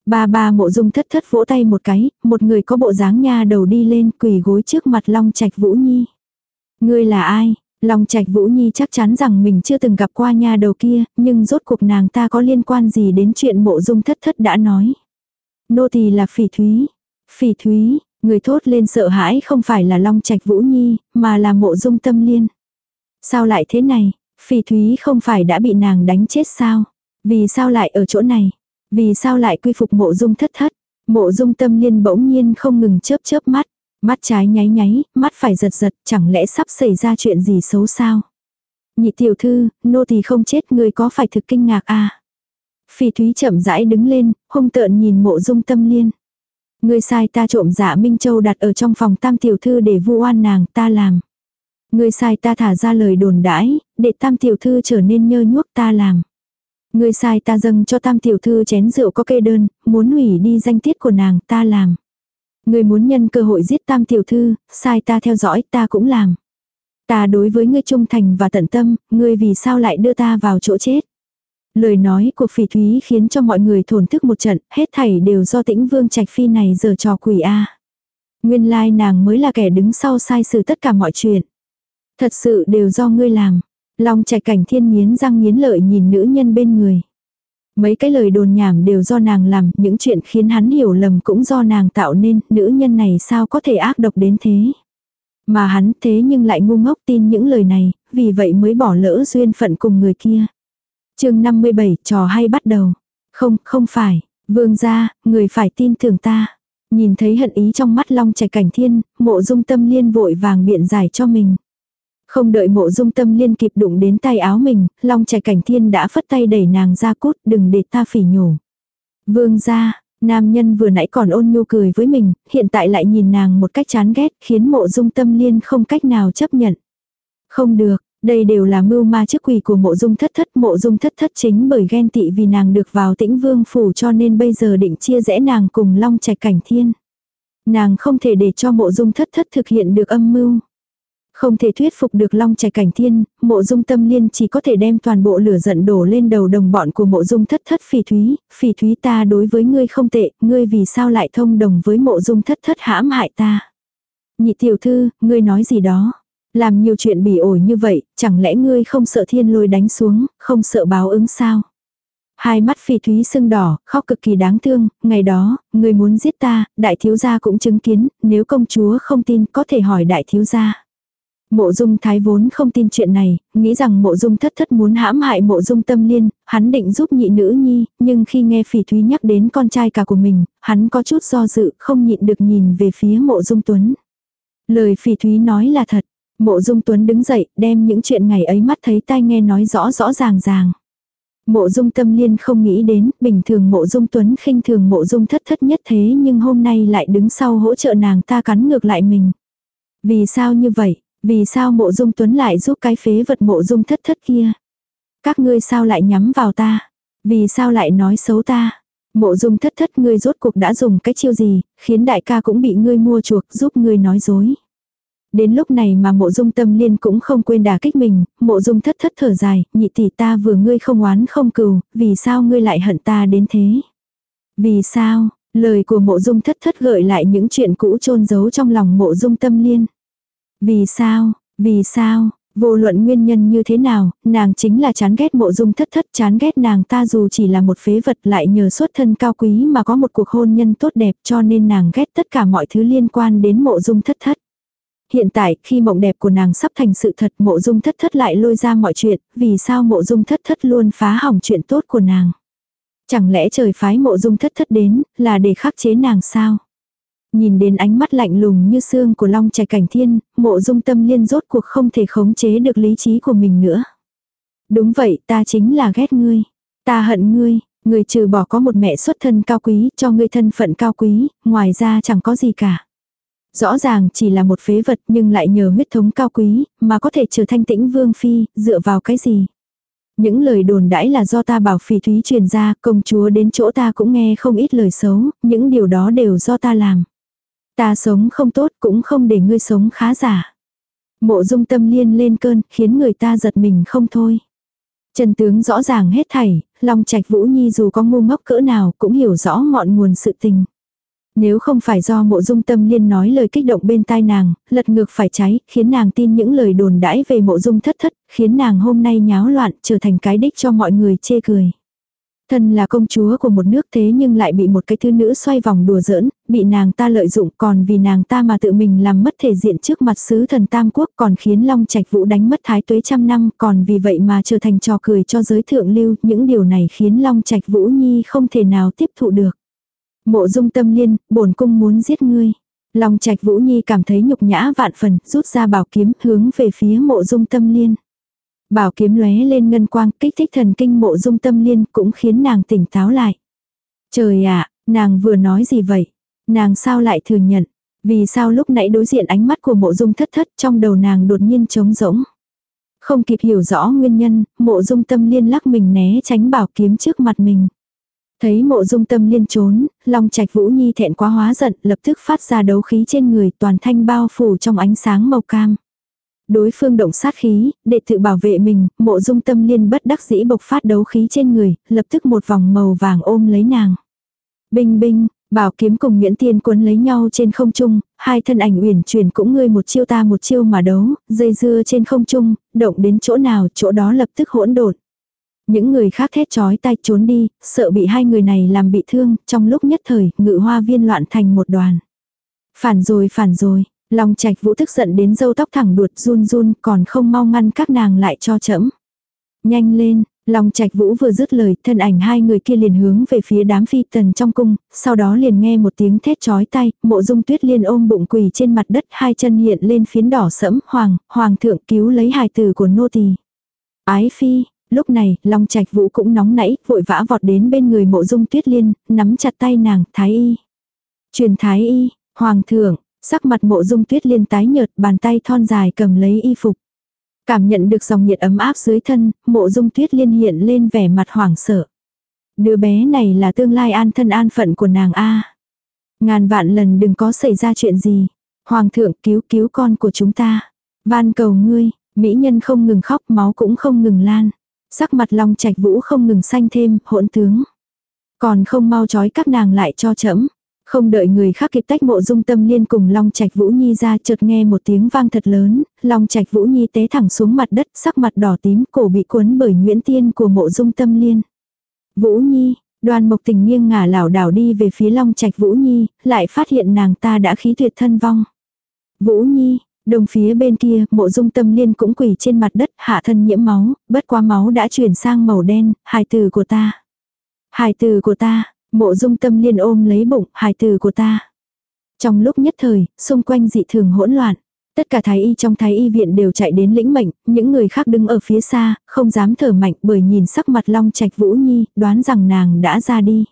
Ba ba mộ dung thất thất vỗ tay một cái, một người có bộ dáng nha đầu đi lên quỳ gối trước mặt Long Trạch Vũ Nhi. Ngươi là ai? Long Trạch Vũ Nhi chắc chắn rằng mình chưa từng gặp qua nha đầu kia, nhưng rốt cuộc nàng ta có liên quan gì đến chuyện mộ dung thất thất đã nói. Nô tỳ là phỉ thúy. Phỉ thúy, người thốt lên sợ hãi không phải là Long Trạch Vũ Nhi, mà là mộ dung tâm liên. Sao lại thế này? Phỉ thúy không phải đã bị nàng đánh chết sao? Vì sao lại ở chỗ này? Vì sao lại quy phục mộ dung thất thất? Mộ dung tâm liên bỗng nhiên không ngừng chớp chớp mắt. Mắt trái nháy nháy, mắt phải giật giật, chẳng lẽ sắp xảy ra chuyện gì xấu sao? Nhị tiểu thư, nô tỳ không chết người có phải thực kinh ngạc à? Phi Thúy chậm rãi đứng lên, hung tợn nhìn mộ dung tâm liên. ngươi sai ta trộm giả Minh Châu đặt ở trong phòng tam tiểu thư để vu oan nàng ta làm. ngươi sai ta thả ra lời đồn đãi, để tam tiểu thư trở nên nhơ nhuốc ta làm. ngươi sai ta dâng cho tam tiểu thư chén rượu có kê đơn, muốn hủy đi danh tiết của nàng ta làm. ngươi muốn nhân cơ hội giết tam tiểu thư, sai ta theo dõi ta cũng làm. Ta đối với ngươi trung thành và tận tâm, ngươi vì sao lại đưa ta vào chỗ chết. Lời nói của phỉ thúy khiến cho mọi người thổn thức một trận, hết thảy đều do tĩnh vương trạch phi này giờ trò quỷ A. Nguyên lai nàng mới là kẻ đứng sau sai sự tất cả mọi chuyện. Thật sự đều do ngươi làm. Long trạch cảnh thiên nghiến răng nghiến lợi nhìn nữ nhân bên người. Mấy cái lời đồn nhảm đều do nàng làm, những chuyện khiến hắn hiểu lầm cũng do nàng tạo nên, nữ nhân này sao có thể ác độc đến thế. Mà hắn thế nhưng lại ngu ngốc tin những lời này, vì vậy mới bỏ lỡ duyên phận cùng người kia chương 57, trò hay bắt đầu. Không, không phải. Vương gia, người phải tin tưởng ta. Nhìn thấy hận ý trong mắt long trạch cảnh thiên, mộ dung tâm liên vội vàng biện giải cho mình. Không đợi mộ dung tâm liên kịp đụng đến tay áo mình, long trạch cảnh thiên đã phất tay đẩy nàng ra cút đừng để ta phỉ nhổ. Vương gia, nam nhân vừa nãy còn ôn nhu cười với mình, hiện tại lại nhìn nàng một cách chán ghét khiến mộ dung tâm liên không cách nào chấp nhận. Không được, đây đều là mưu ma chức quỷ của mộ dung thất thất. Mộ dung thất thất chính bởi ghen tị vì nàng được vào tĩnh vương phủ cho nên bây giờ định chia rẽ nàng cùng long trạch cảnh thiên. Nàng không thể để cho mộ dung thất thất thực hiện được âm mưu. Không thể thuyết phục được long trạch cảnh thiên, mộ dung tâm liên chỉ có thể đem toàn bộ lửa giận đổ lên đầu đồng bọn của mộ dung thất thất phỉ thúy, phỉ thúy ta đối với ngươi không tệ, ngươi vì sao lại thông đồng với mộ dung thất thất hãm hại ta. Nhị tiểu thư, ngươi nói gì đó. Làm nhiều chuyện bỉ ổi như vậy, chẳng lẽ ngươi không sợ thiên lôi đánh xuống, không sợ báo ứng sao? Hai mắt phỉ thúy sưng đỏ, khóc cực kỳ đáng thương, ngày đó, người muốn giết ta, đại thiếu gia cũng chứng kiến, nếu công chúa không tin có thể hỏi đại thiếu gia. Mộ dung thái vốn không tin chuyện này, nghĩ rằng mộ dung thất thất muốn hãm hại mộ dung tâm liên, hắn định giúp nhị nữ nhi, nhưng khi nghe phỉ thúy nhắc đến con trai cả của mình, hắn có chút do dự, không nhịn được nhìn về phía mộ dung tuấn. Lời phỉ thúy nói là thật, mộ dung tuấn đứng dậy, đem những chuyện ngày ấy mắt thấy tai nghe nói rõ rõ ràng ràng. Mộ dung tâm liên không nghĩ đến, bình thường mộ dung tuấn khinh thường mộ dung thất thất nhất thế nhưng hôm nay lại đứng sau hỗ trợ nàng ta cắn ngược lại mình. Vì sao như vậy? Vì sao mộ dung tuấn lại giúp cái phế vật mộ dung thất thất kia? Các ngươi sao lại nhắm vào ta? Vì sao lại nói xấu ta? Mộ dung thất thất ngươi rốt cuộc đã dùng cái chiêu gì, khiến đại ca cũng bị ngươi mua chuộc giúp ngươi nói dối. Đến lúc này mà mộ dung tâm liên cũng không quên đả kích mình, mộ dung thất thất thở dài, nhị tỷ ta vừa ngươi không oán không cừu, vì sao ngươi lại hận ta đến thế? Vì sao, lời của mộ dung thất thất gợi lại những chuyện cũ chôn giấu trong lòng mộ dung tâm liên. Vì sao, vì sao, vô luận nguyên nhân như thế nào, nàng chính là chán ghét mộ dung thất thất chán ghét nàng ta dù chỉ là một phế vật lại nhờ xuất thân cao quý mà có một cuộc hôn nhân tốt đẹp cho nên nàng ghét tất cả mọi thứ liên quan đến mộ dung thất thất. Hiện tại, khi mộng đẹp của nàng sắp thành sự thật mộ dung thất thất lại lôi ra mọi chuyện, vì sao mộ dung thất thất luôn phá hỏng chuyện tốt của nàng. Chẳng lẽ trời phái mộ dung thất thất đến, là để khắc chế nàng sao? Nhìn đến ánh mắt lạnh lùng như xương của long trạch cảnh thiên, mộ dung tâm liên rốt cuộc không thể khống chế được lý trí của mình nữa. Đúng vậy, ta chính là ghét ngươi. Ta hận ngươi, ngươi trừ bỏ có một mẹ xuất thân cao quý, cho ngươi thân phận cao quý, ngoài ra chẳng có gì cả. Rõ ràng chỉ là một phế vật nhưng lại nhờ huyết thống cao quý, mà có thể trở thành tĩnh vương phi, dựa vào cái gì. Những lời đồn đãi là do ta bảo phỉ thúy truyền ra, công chúa đến chỗ ta cũng nghe không ít lời xấu, những điều đó đều do ta làm. Ta sống không tốt cũng không để ngươi sống khá giả. Mộ dung tâm liên lên cơn, khiến người ta giật mình không thôi. Trần tướng rõ ràng hết thảy, Long Trạch Vũ Nhi dù có ngu ngốc cỡ nào cũng hiểu rõ ngọn nguồn sự tình. Nếu không phải do mộ dung tâm liên nói lời kích động bên tai nàng, lật ngược phải cháy, khiến nàng tin những lời đồn đãi về mộ dung thất thất, khiến nàng hôm nay nháo loạn trở thành cái đích cho mọi người chê cười. Thân là công chúa của một nước thế nhưng lại bị một cái thứ nữ xoay vòng đùa giỡn, bị nàng ta lợi dụng còn vì nàng ta mà tự mình làm mất thể diện trước mặt sứ thần Tam Quốc còn khiến Long Trạch Vũ đánh mất thái tuế trăm năm còn vì vậy mà trở thành trò cười cho giới thượng lưu. Những điều này khiến Long Trạch Vũ Nhi không thể nào tiếp thụ được. Mộ dung tâm liên, bổn cung muốn giết ngươi. Long Trạch Vũ Nhi cảm thấy nhục nhã vạn phần, rút ra bảo kiếm hướng về phía mộ dung tâm liên. Bảo kiếm lóe lên ngân quang, kích thích thần kinh mộ dung tâm liên cũng khiến nàng tỉnh táo lại. Trời ạ, nàng vừa nói gì vậy? Nàng sao lại thừa nhận? Vì sao lúc nãy đối diện ánh mắt của mộ dung thất thất trong đầu nàng đột nhiên trống rỗng? Không kịp hiểu rõ nguyên nhân, mộ dung tâm liên lắc mình né tránh bảo kiếm trước mặt mình. Thấy mộ dung tâm liên trốn, long trạch vũ nhi thẹn quá hóa giận lập tức phát ra đấu khí trên người toàn thanh bao phủ trong ánh sáng màu cam. Đối phương động sát khí, để tự bảo vệ mình, mộ dung tâm liên bất đắc dĩ bộc phát đấu khí trên người, lập tức một vòng màu vàng ôm lấy nàng. Binh binh, bảo kiếm cùng Nguyễn Tiên cuốn lấy nhau trên không trung, hai thân ảnh uyển chuyển cũng ngươi một chiêu ta một chiêu mà đấu, dây dưa trên không trung, động đến chỗ nào chỗ đó lập tức hỗn độn. Những người khác thét chói tay trốn đi, sợ bị hai người này làm bị thương, trong lúc nhất thời, ngự hoa viên loạn thành một đoàn. Phản rồi phản rồi, Long Trạch Vũ tức giận đến dâu tóc thẳng đuột run run còn không mau ngăn các nàng lại cho chẫm. Nhanh lên, Long Trạch Vũ vừa dứt lời, thân ảnh hai người kia liền hướng về phía đám phi tần trong cung, sau đó liền nghe một tiếng thét chói tay, Mộ Dung Tuyết liền ôm bụng quỳ trên mặt đất, hai chân hiện lên phiến đỏ sẫm, "Hoàng, hoàng thượng cứu lấy hài tử của nô tỳ." Ái phi, lúc này, Long Trạch Vũ cũng nóng nảy, vội vã vọt đến bên người Mộ Dung Tuyết liên, nắm chặt tay nàng, "Thái y." "Truyền Thái y." "Hoàng thượng." Sắc mặt mộ dung tuyết liên tái nhợt bàn tay thon dài cầm lấy y phục. Cảm nhận được dòng nhiệt ấm áp dưới thân, mộ dung tuyết liên hiện lên vẻ mặt hoảng sợ. Đứa bé này là tương lai an thân an phận của nàng A. Ngàn vạn lần đừng có xảy ra chuyện gì. Hoàng thượng cứu cứu con của chúng ta. Van cầu ngươi, mỹ nhân không ngừng khóc máu cũng không ngừng lan. Sắc mặt long trạch vũ không ngừng xanh thêm, hỗn tướng. Còn không mau trói các nàng lại cho chẫm. Không đợi người khác kịp tách mộ dung tâm liên cùng Long Trạch Vũ Nhi ra chợt nghe một tiếng vang thật lớn, Long Trạch Vũ Nhi té thẳng xuống mặt đất sắc mặt đỏ tím cổ bị cuốn bởi Nguyễn Tiên của mộ dung tâm liên. Vũ Nhi, đoàn mộc tình nghiêng ngả lảo đảo đi về phía long trạch Vũ Nhi, lại phát hiện nàng ta đã khí tuyệt thân vong. Vũ Nhi, đồng phía bên kia, mộ dung tâm liên cũng quỳ trên mặt đất, hạ thân nhiễm máu, bất quá máu đã chuyển sang màu đen, hài từ của ta. Hài từ của ta, mộ dung tâm liên ôm lấy bụng, hài từ của ta. Trong lúc nhất thời, xung quanh dị thường hỗn loạn. Tất cả thái y trong thái y viện đều chạy đến lĩnh mệnh, những người khác đứng ở phía xa, không dám thở mạnh bởi nhìn sắc mặt long trạch vũ nhi, đoán rằng nàng đã ra đi.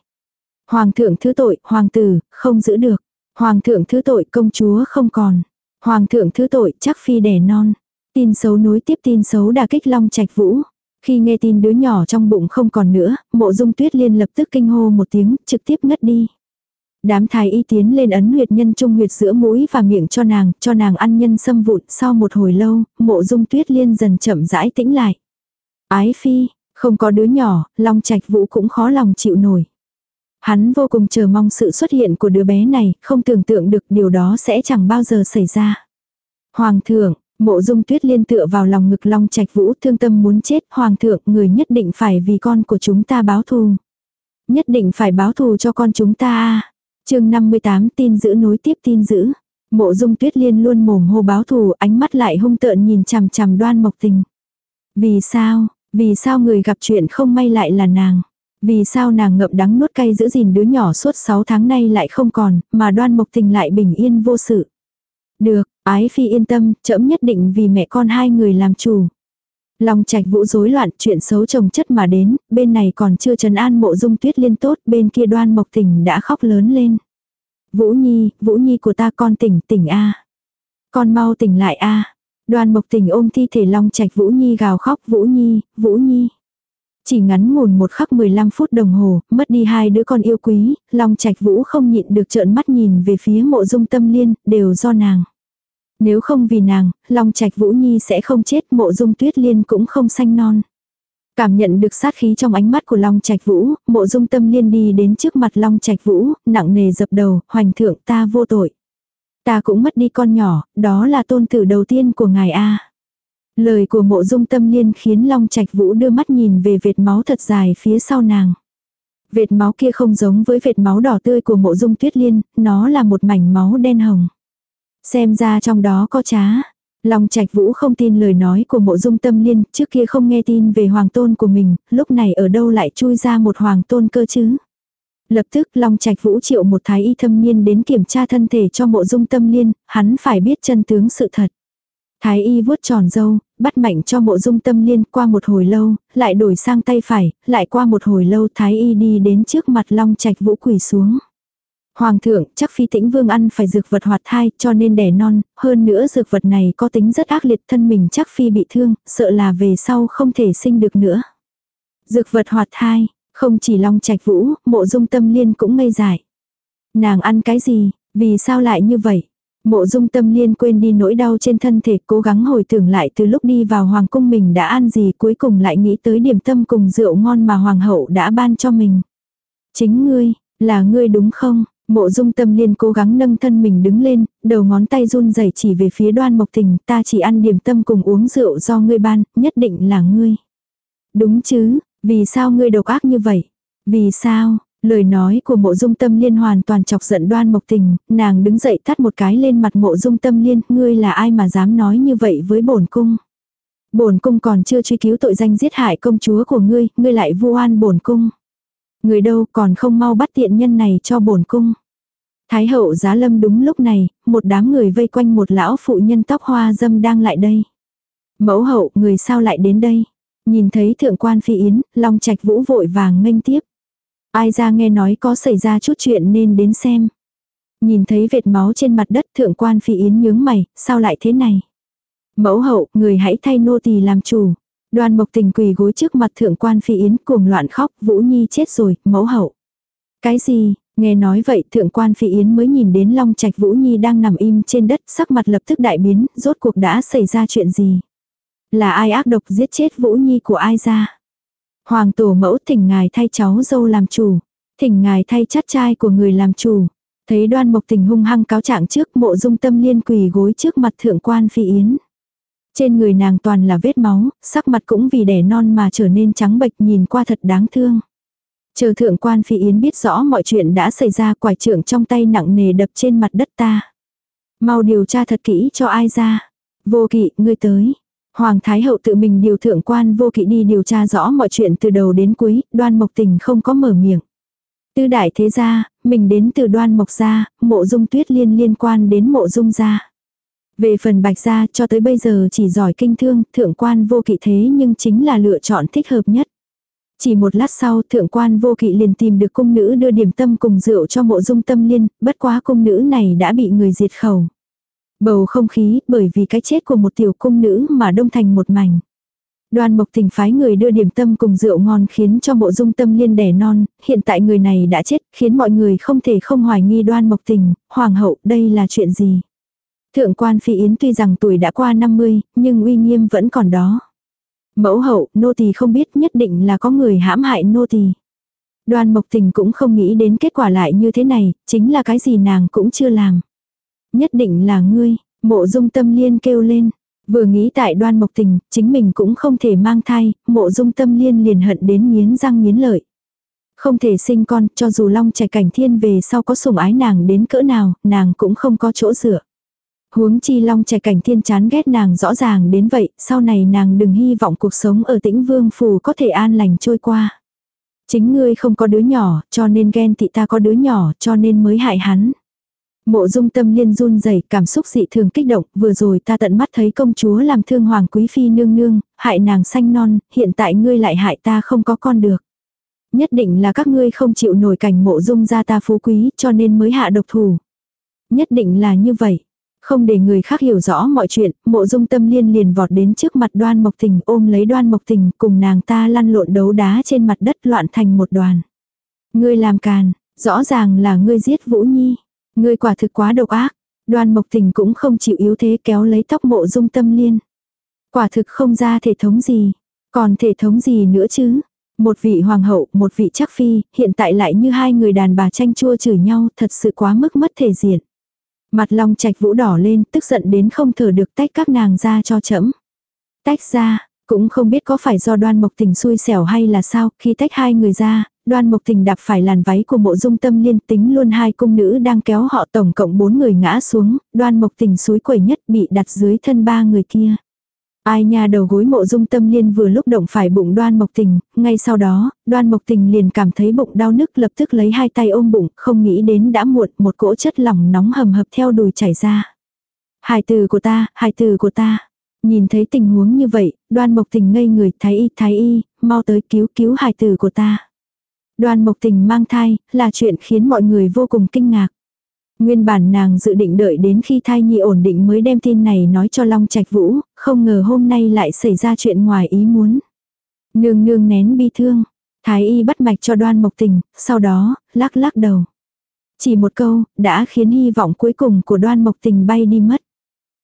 Hoàng thượng thứ tội, hoàng tử, không giữ được. Hoàng thượng thứ tội, công chúa không còn. Hoàng thượng thứ tội, chắc phi đẻ non. Tin xấu nối tiếp tin xấu đà kích long trạch vũ. Khi nghe tin đứa nhỏ trong bụng không còn nữa, mộ dung tuyết liên lập tức kinh hô một tiếng, trực tiếp ngất đi. Đám thái y tiến lên ấn huyệt nhân trung huyệt giữa mũi và miệng cho nàng, cho nàng ăn nhân sâm vụn. Sau một hồi lâu, mộ dung tuyết liên dần chậm rãi tĩnh lại. Ái phi, không có đứa nhỏ, long trạch vũ cũng khó lòng chịu nổi. Hắn vô cùng chờ mong sự xuất hiện của đứa bé này, không tưởng tượng được điều đó sẽ chẳng bao giờ xảy ra. Hoàng thượng, mộ dung tuyết liên tựa vào lòng ngực long trạch vũ thương tâm muốn chết. Hoàng thượng, người nhất định phải vì con của chúng ta báo thù. Nhất định phải báo thù cho con chúng ta chương 58 tin giữ nối tiếp tin giữ. Mộ dung tuyết liên luôn mồm hô báo thù ánh mắt lại hung tợn nhìn chằm chằm đoan mộc tình. Vì sao, vì sao người gặp chuyện không may lại là nàng? Vì sao nàng ngậm đắng nuốt cay giữ gìn đứa nhỏ suốt 6 tháng nay lại không còn, mà đoan mộc tình lại bình yên vô sự. Được, ái phi yên tâm, trẫm nhất định vì mẹ con hai người làm chủ. Long trạch vũ rối loạn, chuyện xấu chồng chất mà đến, bên này còn chưa trấn an mộ dung tuyết liên tốt, bên kia đoan mộc tình đã khóc lớn lên. Vũ Nhi, Vũ Nhi của ta con tỉnh, tỉnh A. Con mau tỉnh lại A. Đoan mộc tình ôm thi thể long trạch Vũ Nhi gào khóc Vũ Nhi, Vũ Nhi. Chỉ ngắn ngủn một khắc 15 phút đồng hồ, mất đi hai đứa con yêu quý, long trạch Vũ không nhịn được trợn mắt nhìn về phía mộ dung tâm liên, đều do nàng. Nếu không vì nàng, Long Trạch Vũ Nhi sẽ không chết, mộ dung tuyết liên cũng không sanh non. Cảm nhận được sát khí trong ánh mắt của Long Trạch Vũ, mộ dung tâm liên đi đến trước mặt Long Trạch Vũ, nặng nề dập đầu, hoành thượng ta vô tội. Ta cũng mất đi con nhỏ, đó là tôn tử đầu tiên của ngài A. Lời của mộ dung tâm liên khiến Long Trạch Vũ đưa mắt nhìn về vệt máu thật dài phía sau nàng. Vệt máu kia không giống với vệt máu đỏ tươi của mộ dung tuyết liên, nó là một mảnh máu đen hồng. Xem ra trong đó có trá. Long Trạch Vũ không tin lời nói của mộ dung tâm liên, trước kia không nghe tin về hoàng tôn của mình, lúc này ở đâu lại chui ra một hoàng tôn cơ chứ. Lập tức Long Trạch Vũ triệu một thái y thâm niên đến kiểm tra thân thể cho mộ dung tâm liên, hắn phải biết chân tướng sự thật. Thái y vuốt tròn dâu, bắt mạnh cho mộ dung tâm liên qua một hồi lâu, lại đổi sang tay phải, lại qua một hồi lâu thái y đi đến trước mặt Long Trạch Vũ quỳ xuống. Hoàng thượng, chắc phi tĩnh vương ăn phải dược vật hoạt thai cho nên đẻ non, hơn nữa dược vật này có tính rất ác liệt thân mình chắc phi bị thương, sợ là về sau không thể sinh được nữa. Dược vật hoạt thai, không chỉ long trạch vũ, mộ dung tâm liên cũng ngây dại. Nàng ăn cái gì, vì sao lại như vậy? Mộ dung tâm liên quên đi nỗi đau trên thân thể cố gắng hồi tưởng lại từ lúc đi vào hoàng cung mình đã ăn gì cuối cùng lại nghĩ tới điểm tâm cùng rượu ngon mà hoàng hậu đã ban cho mình. Chính ngươi, là ngươi đúng không? Mộ dung tâm liên cố gắng nâng thân mình đứng lên, đầu ngón tay run rẩy chỉ về phía đoan mộc tình, ta chỉ ăn điểm tâm cùng uống rượu do ngươi ban, nhất định là ngươi. Đúng chứ, vì sao ngươi độc ác như vậy? Vì sao? Lời nói của mộ dung tâm liên hoàn toàn chọc giận đoan mộc tình, nàng đứng dậy thắt một cái lên mặt mộ dung tâm liên, ngươi là ai mà dám nói như vậy với bổn cung. Bổn cung còn chưa truy cứu tội danh giết hại công chúa của ngươi, ngươi lại vu oan bổn cung. Người đâu còn không mau bắt tiện nhân này cho bổn cung. Thái hậu giá lâm đúng lúc này, một đám người vây quanh một lão phụ nhân tóc hoa dâm đang lại đây. Mẫu hậu, người sao lại đến đây? Nhìn thấy thượng quan phi yến, long trạch vũ vội vàng nghênh tiếp. Ai ra nghe nói có xảy ra chút chuyện nên đến xem. Nhìn thấy vệt máu trên mặt đất thượng quan phi yến nhướng mày, sao lại thế này? Mẫu hậu, người hãy thay nô tỳ làm chủ. Đoan mộc tình quỳ gối trước mặt thượng quan phi yến cuồng loạn khóc, Vũ Nhi chết rồi, mẫu hậu. Cái gì, nghe nói vậy thượng quan phi yến mới nhìn đến long trạch Vũ Nhi đang nằm im trên đất, sắc mặt lập tức đại biến, rốt cuộc đã xảy ra chuyện gì. Là ai ác độc giết chết Vũ Nhi của ai ra. Hoàng tổ mẫu thỉnh ngài thay cháu dâu làm chủ, thỉnh ngài thay chắt trai của người làm chủ. Thấy đoan mộc tình hung hăng cáo trạng trước mộ dung tâm liên quỳ gối trước mặt thượng quan phi yến. Trên người nàng toàn là vết máu, sắc mặt cũng vì đẻ non mà trở nên trắng bệch nhìn qua thật đáng thương. Chờ thượng quan phi yến biết rõ mọi chuyện đã xảy ra quải trưởng trong tay nặng nề đập trên mặt đất ta. Mau điều tra thật kỹ cho ai ra. Vô kỵ, ngươi tới. Hoàng Thái Hậu tự mình điều thượng quan vô kỵ đi điều tra rõ mọi chuyện từ đầu đến cuối, đoan mộc tình không có mở miệng. Tư đại thế gia, mình đến từ đoan mộc gia, mộ dung tuyết liên liên quan đến mộ dung gia. Về phần bạch gia cho tới bây giờ chỉ giỏi kinh thương, thượng quan vô kỵ thế nhưng chính là lựa chọn thích hợp nhất. Chỉ một lát sau thượng quan vô kỵ liền tìm được cung nữ đưa điểm tâm cùng rượu cho mộ dung tâm liên, bất quá cung nữ này đã bị người diệt khẩu. Bầu không khí bởi vì cái chết của một tiểu cung nữ mà đông thành một mảnh. Đoan Mộc Tình phái người đưa điểm tâm cùng rượu ngon khiến cho mộ dung tâm liên đẻ non, hiện tại người này đã chết, khiến mọi người không thể không hoài nghi Đoan Mộc Tình, hoàng hậu, đây là chuyện gì? Thượng quan Phi Yến tuy rằng tuổi đã qua 50, nhưng uy nghiêm vẫn còn đó. Mẫu hậu, nô tỳ không biết nhất định là có người hãm hại nô tỳ. Đoan Mộc Tình cũng không nghĩ đến kết quả lại như thế này, chính là cái gì nàng cũng chưa làm. Nhất định là ngươi, mộ dung tâm liên kêu lên. Vừa nghĩ tại đoan mộc tình, chính mình cũng không thể mang thai, mộ dung tâm liên liền hận đến nghiến răng nghiến lợi. Không thể sinh con, cho dù long trẻ cảnh thiên về sau có sủng ái nàng đến cỡ nào, nàng cũng không có chỗ dựa. Huống chi long trẻ cảnh thiên chán ghét nàng rõ ràng đến vậy, sau này nàng đừng hy vọng cuộc sống ở tĩnh vương phù có thể an lành trôi qua. Chính ngươi không có đứa nhỏ, cho nên ghen tị ta có đứa nhỏ, cho nên mới hại hắn. Mộ dung tâm liên run rẩy cảm xúc dị thường kích động, vừa rồi ta tận mắt thấy công chúa làm thương hoàng quý phi nương nương, hại nàng xanh non, hiện tại ngươi lại hại ta không có con được. Nhất định là các ngươi không chịu nổi cảnh mộ dung ra ta phú quý cho nên mới hạ độc thủ. Nhất định là như vậy. Không để người khác hiểu rõ mọi chuyện, mộ dung tâm liên liền vọt đến trước mặt đoan mộc tình ôm lấy đoan mộc tình cùng nàng ta lăn lộn đấu đá trên mặt đất loạn thành một đoàn. Ngươi làm càn, rõ ràng là ngươi giết Vũ Nhi. Ngươi quả thực quá độc ác. Đoan Mộc Tình cũng không chịu yếu thế kéo lấy tóc mộ dung tâm liên. Quả thực không ra thể thống gì. Còn thể thống gì nữa chứ? Một vị hoàng hậu, một vị chắc phi, hiện tại lại như hai người đàn bà tranh chua chửi nhau, thật sự quá mức mất thể diện. Mặt long trạch vũ đỏ lên, tức giận đến không thở được tách các nàng ra cho chẫm. Tách ra, cũng không biết có phải do đoan mộc tình xui xẻo hay là sao, khi tách hai người ra, đoan mộc tình đạp phải làn váy của mộ dung tâm liên tính luôn hai cung nữ đang kéo họ tổng cộng bốn người ngã xuống, đoan mộc tình suối quẩy nhất bị đặt dưới thân ba người kia. Ai nha đầu gối mộ dung tâm liên vừa lúc động phải bụng đoan mộc tình, ngay sau đó, đoan mộc tình liền cảm thấy bụng đau nức lập tức lấy hai tay ôm bụng, không nghĩ đến đã muộn, một cỗ chất lỏng nóng hầm hập theo đùi chảy ra. Hài từ của ta, hài từ của ta. Nhìn thấy tình huống như vậy, đoan mộc tình ngây người, thái y, thái y, mau tới cứu cứu hài từ của ta. Đoan Mộc Tình mang thai, là chuyện khiến mọi người vô cùng kinh ngạc. Nguyên bản nàng dự định đợi đến khi thai nhi ổn định mới đem tin này nói cho Long Trạch Vũ, không ngờ hôm nay lại xảy ra chuyện ngoài ý muốn. Nương nương nén bi thương, Thái y bắt mạch cho đoan mộc tình, sau đó, lắc lắc đầu. Chỉ một câu, đã khiến hy vọng cuối cùng của đoan mộc tình bay đi mất.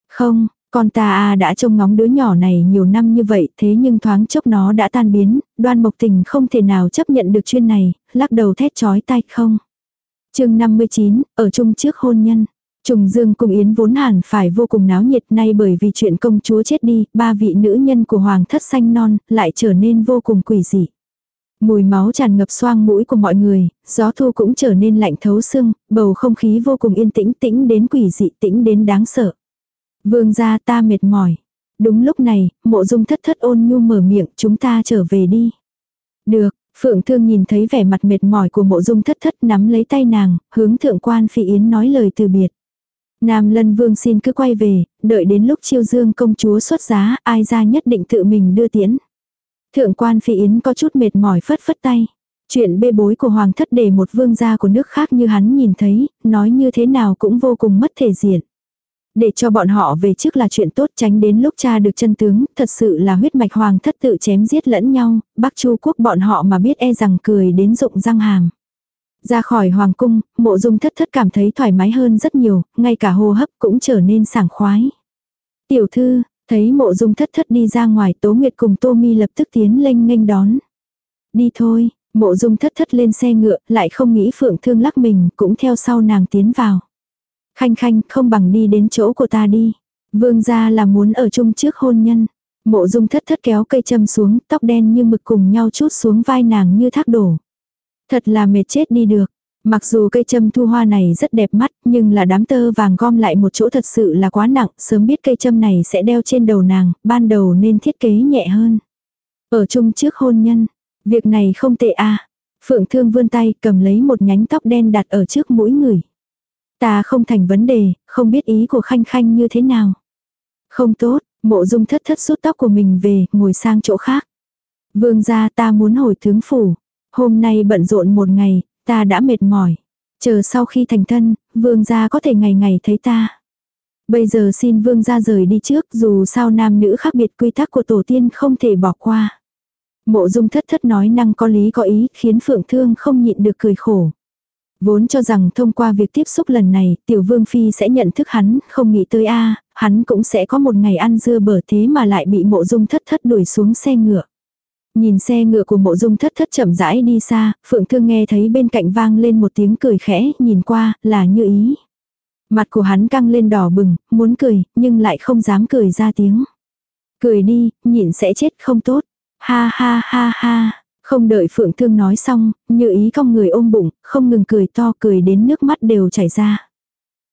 Không, con ta à đã trông ngóng đứa nhỏ này nhiều năm như vậy thế nhưng thoáng chốc nó đã tan biến, đoan mộc tình không thể nào chấp nhận được chuyên này, lắc đầu thét chói tai không. chương 59, ở chung trước hôn nhân. Trùng Dương cùng Yến vốn hẳn phải vô cùng náo nhiệt nay bởi vì chuyện công chúa chết đi, ba vị nữ nhân của Hoàng thất xanh non lại trở nên vô cùng quỷ dị. Mùi máu tràn ngập xoang mũi của mọi người, gió thu cũng trở nên lạnh thấu xương, bầu không khí vô cùng yên tĩnh tĩnh đến quỷ dị tĩnh đến đáng sợ. Vương gia ta mệt mỏi. Đúng lúc này, mộ dung thất thất ôn nhu mở miệng chúng ta trở về đi. Được, Phượng Thương nhìn thấy vẻ mặt mệt mỏi của mộ dung thất thất nắm lấy tay nàng, hướng thượng quan phi yến nói lời từ biệt. Nam lân vương xin cứ quay về, đợi đến lúc chiêu dương công chúa xuất giá, ai ra nhất định tự mình đưa tiễn. Thượng quan phi yến có chút mệt mỏi phất phất tay. Chuyện bê bối của hoàng thất để một vương gia của nước khác như hắn nhìn thấy, nói như thế nào cũng vô cùng mất thể diện. Để cho bọn họ về trước là chuyện tốt tránh đến lúc cha được chân tướng, thật sự là huyết mạch hoàng thất tự chém giết lẫn nhau, bắc chu quốc bọn họ mà biết e rằng cười đến rụng răng hàm. Ra khỏi hoàng cung, mộ dung thất thất cảm thấy thoải mái hơn rất nhiều, ngay cả hô hấp cũng trở nên sảng khoái. Tiểu thư, thấy mộ dung thất thất đi ra ngoài tố nguyệt cùng tô mi lập tức tiến lên nghênh đón. Đi thôi, mộ dung thất thất lên xe ngựa, lại không nghĩ phượng thương lắc mình, cũng theo sau nàng tiến vào. Khanh khanh không bằng đi đến chỗ của ta đi. Vương gia là muốn ở chung trước hôn nhân. Mộ dung thất thất kéo cây châm xuống, tóc đen như mực cùng nhau chút xuống vai nàng như thác đổ. Thật là mệt chết đi được. Mặc dù cây châm thu hoa này rất đẹp mắt, nhưng là đám tơ vàng gom lại một chỗ thật sự là quá nặng, sớm biết cây châm này sẽ đeo trên đầu nàng, ban đầu nên thiết kế nhẹ hơn. Ở chung trước hôn nhân, việc này không tệ à. Phượng thương vươn tay cầm lấy một nhánh tóc đen đặt ở trước mũi người. Ta không thành vấn đề, không biết ý của khanh khanh như thế nào. Không tốt, mộ dung thất thất rút tóc của mình về, ngồi sang chỗ khác. Vương gia ta muốn hồi tướng phủ. Hôm nay bận rộn một ngày, ta đã mệt mỏi. Chờ sau khi thành thân, vương gia có thể ngày ngày thấy ta. Bây giờ xin vương gia rời đi trước dù sao nam nữ khác biệt quy tắc của tổ tiên không thể bỏ qua. Mộ dung thất thất nói năng có lý có ý khiến phượng thương không nhịn được cười khổ. Vốn cho rằng thông qua việc tiếp xúc lần này, tiểu vương phi sẽ nhận thức hắn, không nghĩ tới a hắn cũng sẽ có một ngày ăn dưa bở thế mà lại bị mộ dung thất thất đuổi xuống xe ngựa. Nhìn xe ngựa của mộ dung thất thất chậm rãi đi xa, phượng thương nghe thấy bên cạnh vang lên một tiếng cười khẽ, nhìn qua, là như ý. Mặt của hắn căng lên đỏ bừng, muốn cười, nhưng lại không dám cười ra tiếng. Cười đi, nhịn sẽ chết không tốt. Ha ha ha ha. Không đợi Phượng Thương nói xong, như ý cong người ôm bụng, không ngừng cười to cười đến nước mắt đều chảy ra.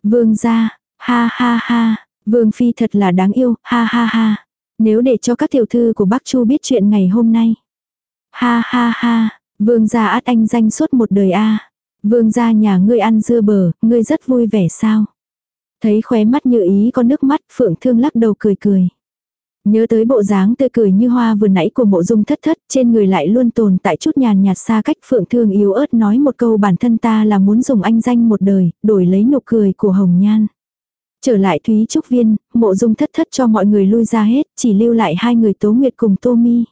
Vương ra, ha ha ha, Vương Phi thật là đáng yêu, ha ha ha. Nếu để cho các tiểu thư của bác Chu biết chuyện ngày hôm nay. Ha ha ha, Vương gia át anh danh suốt một đời a. Vương gia nhà ngươi ăn dưa bờ, ngươi rất vui vẻ sao? Thấy khóe mắt như ý có nước mắt, Phượng Thương lắc đầu cười cười. Nhớ tới bộ dáng tươi cười như hoa vừa nãy của mộ dung thất thất, trên người lại luôn tồn tại chút nhàn nhạt xa cách phượng thương yếu ớt nói một câu bản thân ta là muốn dùng anh danh một đời, đổi lấy nụ cười của hồng nhan. Trở lại Thúy Trúc Viên, mộ dung thất thất cho mọi người lui ra hết, chỉ lưu lại hai người Tố Nguyệt cùng Tô Mi.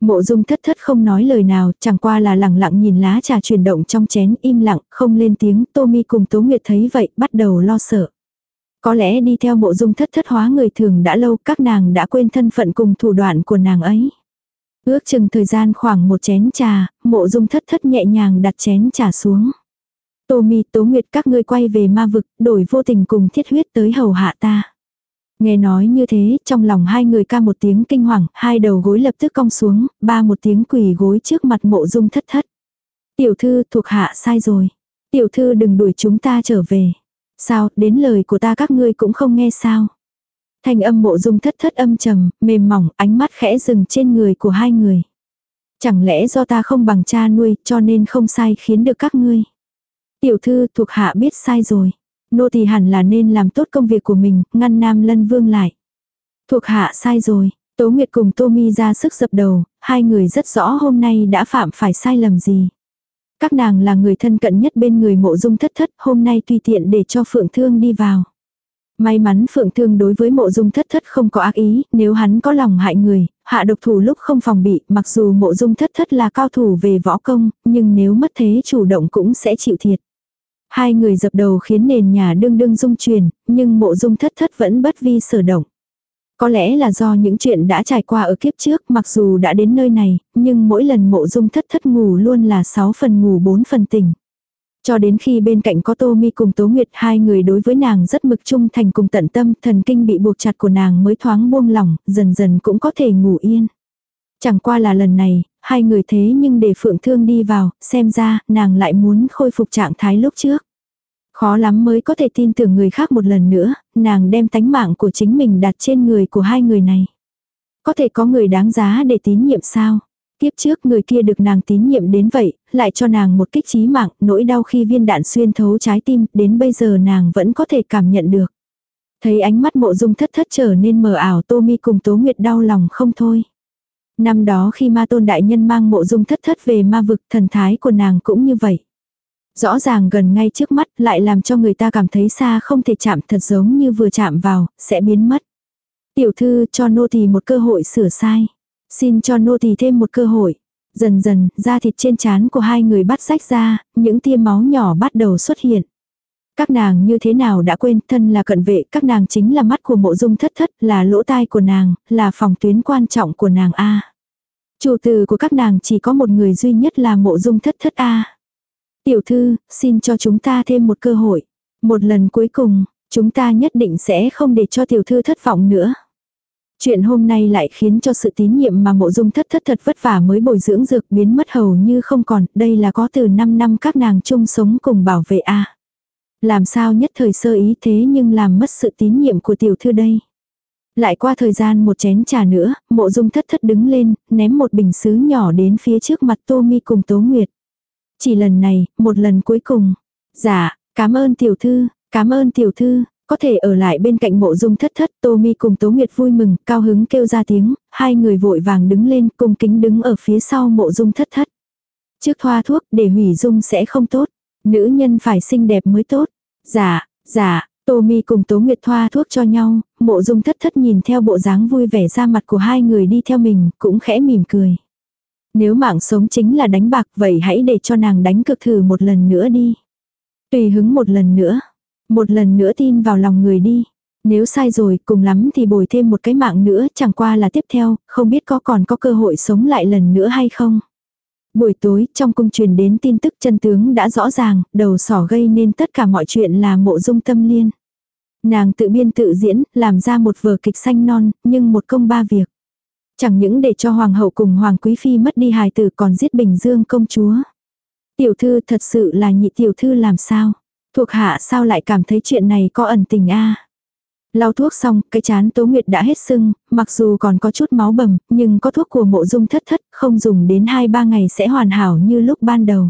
Mộ dung thất thất không nói lời nào, chẳng qua là lặng lặng nhìn lá trà chuyển động trong chén im lặng, không lên tiếng, Tô Mi cùng Tố Nguyệt thấy vậy, bắt đầu lo sợ. Có lẽ đi theo mộ dung thất thất hóa người thường đã lâu các nàng đã quên thân phận cùng thủ đoạn của nàng ấy. Ước chừng thời gian khoảng một chén trà, mộ dung thất thất nhẹ nhàng đặt chén trà xuống. Tô mi tố nguyệt các ngươi quay về ma vực, đổi vô tình cùng thiết huyết tới hầu hạ ta. Nghe nói như thế, trong lòng hai người ca một tiếng kinh hoàng, hai đầu gối lập tức cong xuống, ba một tiếng quỳ gối trước mặt mộ dung thất thất. Tiểu thư thuộc hạ sai rồi. Tiểu thư đừng đuổi chúng ta trở về. Sao, đến lời của ta các ngươi cũng không nghe sao. Thanh âm mộ dung thất thất âm trầm, mềm mỏng, ánh mắt khẽ dừng trên người của hai người. Chẳng lẽ do ta không bằng cha nuôi, cho nên không sai khiến được các ngươi. Tiểu thư thuộc hạ biết sai rồi. Nô tỳ hẳn là nên làm tốt công việc của mình, ngăn nam lân vương lại. Thuộc hạ sai rồi. Tố Nguyệt cùng Tô Mi ra sức dập đầu, hai người rất rõ hôm nay đã phạm phải sai lầm gì. Các nàng là người thân cận nhất bên người mộ dung thất thất, hôm nay tùy tiện để cho Phượng Thương đi vào. May mắn Phượng Thương đối với mộ dung thất thất không có ác ý, nếu hắn có lòng hại người, hạ độc thủ lúc không phòng bị, mặc dù mộ dung thất thất là cao thủ về võ công, nhưng nếu mất thế chủ động cũng sẽ chịu thiệt. Hai người dập đầu khiến nền nhà đương đương dung truyền, nhưng mộ dung thất thất vẫn bất vi sở động. Có lẽ là do những chuyện đã trải qua ở kiếp trước mặc dù đã đến nơi này, nhưng mỗi lần mộ dung thất thất ngủ luôn là 6 phần ngủ 4 phần tỉnh. Cho đến khi bên cạnh có Tô Mi cùng Tố Nguyệt hai người đối với nàng rất mực trung thành cùng tận tâm, thần kinh bị buộc chặt của nàng mới thoáng buông lỏng, dần dần cũng có thể ngủ yên. Chẳng qua là lần này, hai người thế nhưng để Phượng Thương đi vào, xem ra nàng lại muốn khôi phục trạng thái lúc trước. Khó lắm mới có thể tin tưởng người khác một lần nữa, nàng đem tánh mạng của chính mình đặt trên người của hai người này. Có thể có người đáng giá để tín nhiệm sao? Tiếp trước người kia được nàng tín nhiệm đến vậy, lại cho nàng một kích trí mạng, nỗi đau khi viên đạn xuyên thấu trái tim, đến bây giờ nàng vẫn có thể cảm nhận được. Thấy ánh mắt mộ dung thất thất trở nên mờ ảo Tô Mi cùng Tố Nguyệt đau lòng không thôi. Năm đó khi ma tôn đại nhân mang mộ dung thất thất về ma vực thần thái của nàng cũng như vậy. Rõ ràng gần ngay trước mắt lại làm cho người ta cảm thấy xa không thể chạm thật giống như vừa chạm vào, sẽ biến mất. Tiểu thư cho nô tỳ một cơ hội sửa sai. Xin cho nô tỳ thêm một cơ hội. Dần dần, da thịt trên trán của hai người bắt rách ra, những tia máu nhỏ bắt đầu xuất hiện. Các nàng như thế nào đã quên thân là cận vệ, các nàng chính là mắt của mộ dung thất thất, là lỗ tai của nàng, là phòng tuyến quan trọng của nàng A. Chủ từ của các nàng chỉ có một người duy nhất là mộ dung thất thất A. Tiểu thư, xin cho chúng ta thêm một cơ hội. Một lần cuối cùng, chúng ta nhất định sẽ không để cho tiểu thư thất vọng nữa. Chuyện hôm nay lại khiến cho sự tín nhiệm mà mộ dung thất thất thật vất vả mới bồi dưỡng dược biến mất hầu như không còn, đây là có từ 5 năm các nàng chung sống cùng bảo vệ a Làm sao nhất thời sơ ý thế nhưng làm mất sự tín nhiệm của tiểu thư đây. Lại qua thời gian một chén trà nữa, mộ dung thất thất đứng lên, ném một bình sứ nhỏ đến phía trước mặt Tô Mi cùng Tố Nguyệt. Chỉ lần này, một lần cuối cùng. Dạ, cảm ơn tiểu thư, cảm ơn tiểu thư, có thể ở lại bên cạnh mộ dung thất thất, Tô Mi cùng Tố Nguyệt vui mừng, cao hứng kêu ra tiếng, hai người vội vàng đứng lên, cung kính đứng ở phía sau mộ dung thất thất. Trước thoa thuốc, để hủy dung sẽ không tốt. Nữ nhân phải xinh đẹp mới tốt. Dạ, dạ, Tô Mi cùng Tố Nguyệt thoa thuốc cho nhau, mộ dung thất thất nhìn theo bộ dáng vui vẻ ra mặt của hai người đi theo mình, cũng khẽ mỉm cười. Nếu mạng sống chính là đánh bạc vậy hãy để cho nàng đánh cực thử một lần nữa đi. Tùy hứng một lần nữa. Một lần nữa tin vào lòng người đi. Nếu sai rồi cùng lắm thì bồi thêm một cái mạng nữa chẳng qua là tiếp theo, không biết có còn có cơ hội sống lại lần nữa hay không. Buổi tối trong cung truyền đến tin tức chân tướng đã rõ ràng, đầu sỏ gây nên tất cả mọi chuyện là mộ dung tâm liên. Nàng tự biên tự diễn, làm ra một vở kịch xanh non, nhưng một công ba việc. Chẳng những để cho hoàng hậu cùng hoàng quý phi mất đi hài tử còn giết Bình Dương công chúa. Tiểu thư thật sự là nhị tiểu thư làm sao? Thuộc hạ sao lại cảm thấy chuyện này có ẩn tình a Lau thuốc xong, cái chán Tố Nguyệt đã hết sưng, mặc dù còn có chút máu bầm, nhưng có thuốc của mộ dung thất thất, không dùng đến 2-3 ngày sẽ hoàn hảo như lúc ban đầu.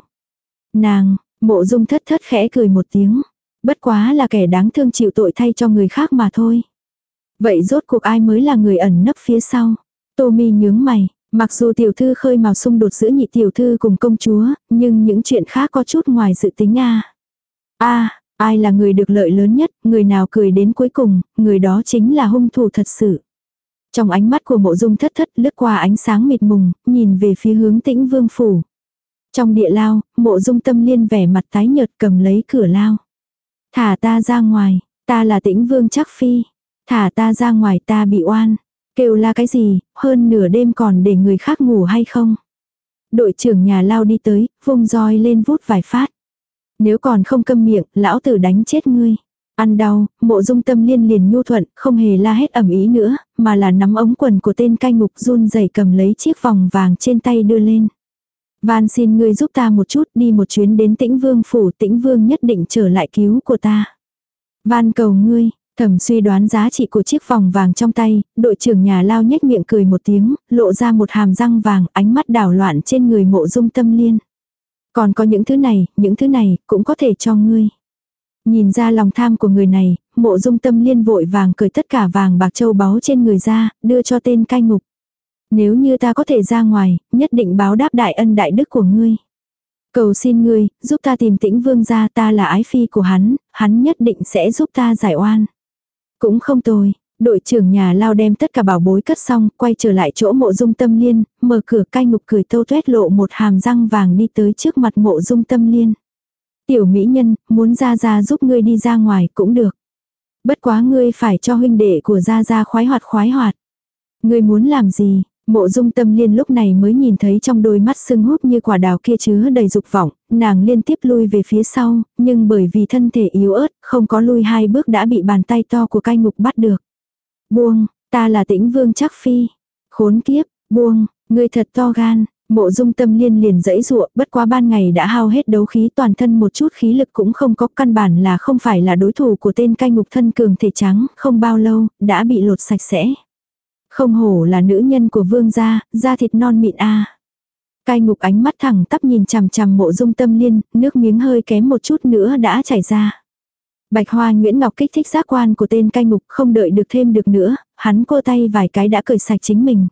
Nàng, mộ dung thất thất khẽ cười một tiếng. Bất quá là kẻ đáng thương chịu tội thay cho người khác mà thôi. Vậy rốt cuộc ai mới là người ẩn nấp phía sau? Tô mi nhướng mày, mặc dù tiểu thư khơi mào xung đột giữa nhị tiểu thư cùng công chúa, nhưng những chuyện khác có chút ngoài dự tính a a ai là người được lợi lớn nhất, người nào cười đến cuối cùng, người đó chính là hung thủ thật sự. Trong ánh mắt của mộ dung thất thất lướt qua ánh sáng mịt mùng, nhìn về phía hướng tĩnh vương phủ. Trong địa lao, mộ dung tâm liên vẻ mặt tái nhợt cầm lấy cửa lao. Thả ta ra ngoài, ta là tĩnh vương chắc phi. Thả ta ra ngoài ta bị oan. Kêu là cái gì, hơn nửa đêm còn để người khác ngủ hay không? Đội trưởng nhà lao đi tới, vung roi lên vút vài phát. Nếu còn không câm miệng, lão tử đánh chết ngươi. Ăn đau, mộ dung tâm liên liền nhu thuận, không hề la hết ẩm ý nữa, mà là nắm ống quần của tên cai ngục run rẩy cầm lấy chiếc vòng vàng trên tay đưa lên. Van xin ngươi giúp ta một chút đi một chuyến đến tĩnh vương phủ tĩnh vương nhất định trở lại cứu của ta. Van cầu ngươi, thẩm suy đoán giá trị của chiếc vòng vàng trong tay, đội trưởng nhà lao nhếch miệng cười một tiếng, lộ ra một hàm răng vàng ánh mắt đảo loạn trên người mộ dung tâm liên. Còn có những thứ này, những thứ này, cũng có thể cho ngươi. Nhìn ra lòng tham của người này, mộ dung tâm liên vội vàng cởi tất cả vàng bạc châu báu trên người ra, đưa cho tên cai ngục. Nếu như ta có thể ra ngoài, nhất định báo đáp đại ân đại đức của ngươi. Cầu xin ngươi, giúp ta tìm tĩnh vương gia ta là ái phi của hắn, hắn nhất định sẽ giúp ta giải oan. Cũng không tồi, đội trưởng nhà lao đem tất cả bảo bối cất xong, quay trở lại chỗ mộ dung tâm liên, mở cửa cai ngục cười tâu tuét lộ một hàm răng vàng đi tới trước mặt mộ dung tâm liên. Tiểu mỹ nhân, muốn ra ra giúp ngươi đi ra ngoài cũng được. Bất quá ngươi phải cho huynh đệ của ra ra khoái hoạt khoái hoạt. Ngươi muốn làm gì? Mộ dung tâm liên lúc này mới nhìn thấy trong đôi mắt sưng húp như quả đào kia chứa đầy dục vọng, nàng liên tiếp lui về phía sau, nhưng bởi vì thân thể yếu ớt, không có lui hai bước đã bị bàn tay to của cai ngục bắt được. Buông, ta là tĩnh vương chắc phi. Khốn kiếp, buông, ngươi thật to gan. Mộ dung tâm liên liền dẫy dụa, bất quá ban ngày đã hao hết đấu khí toàn thân một chút khí lực cũng không có căn bản là không phải là đối thủ của tên cai ngục thân cường thể trắng, không bao lâu, đã bị lột sạch sẽ. Không hổ là nữ nhân của vương gia, da thịt non mịn a. Cai ngục ánh mắt thẳng tắp nhìn chằm chằm mộ dung tâm liên, nước miếng hơi kém một chút nữa đã chảy ra. Bạch Hoa Nguyễn Ngọc kích thích giác quan của tên cai ngục không đợi được thêm được nữa, hắn cô tay vài cái đã cởi sạch chính mình.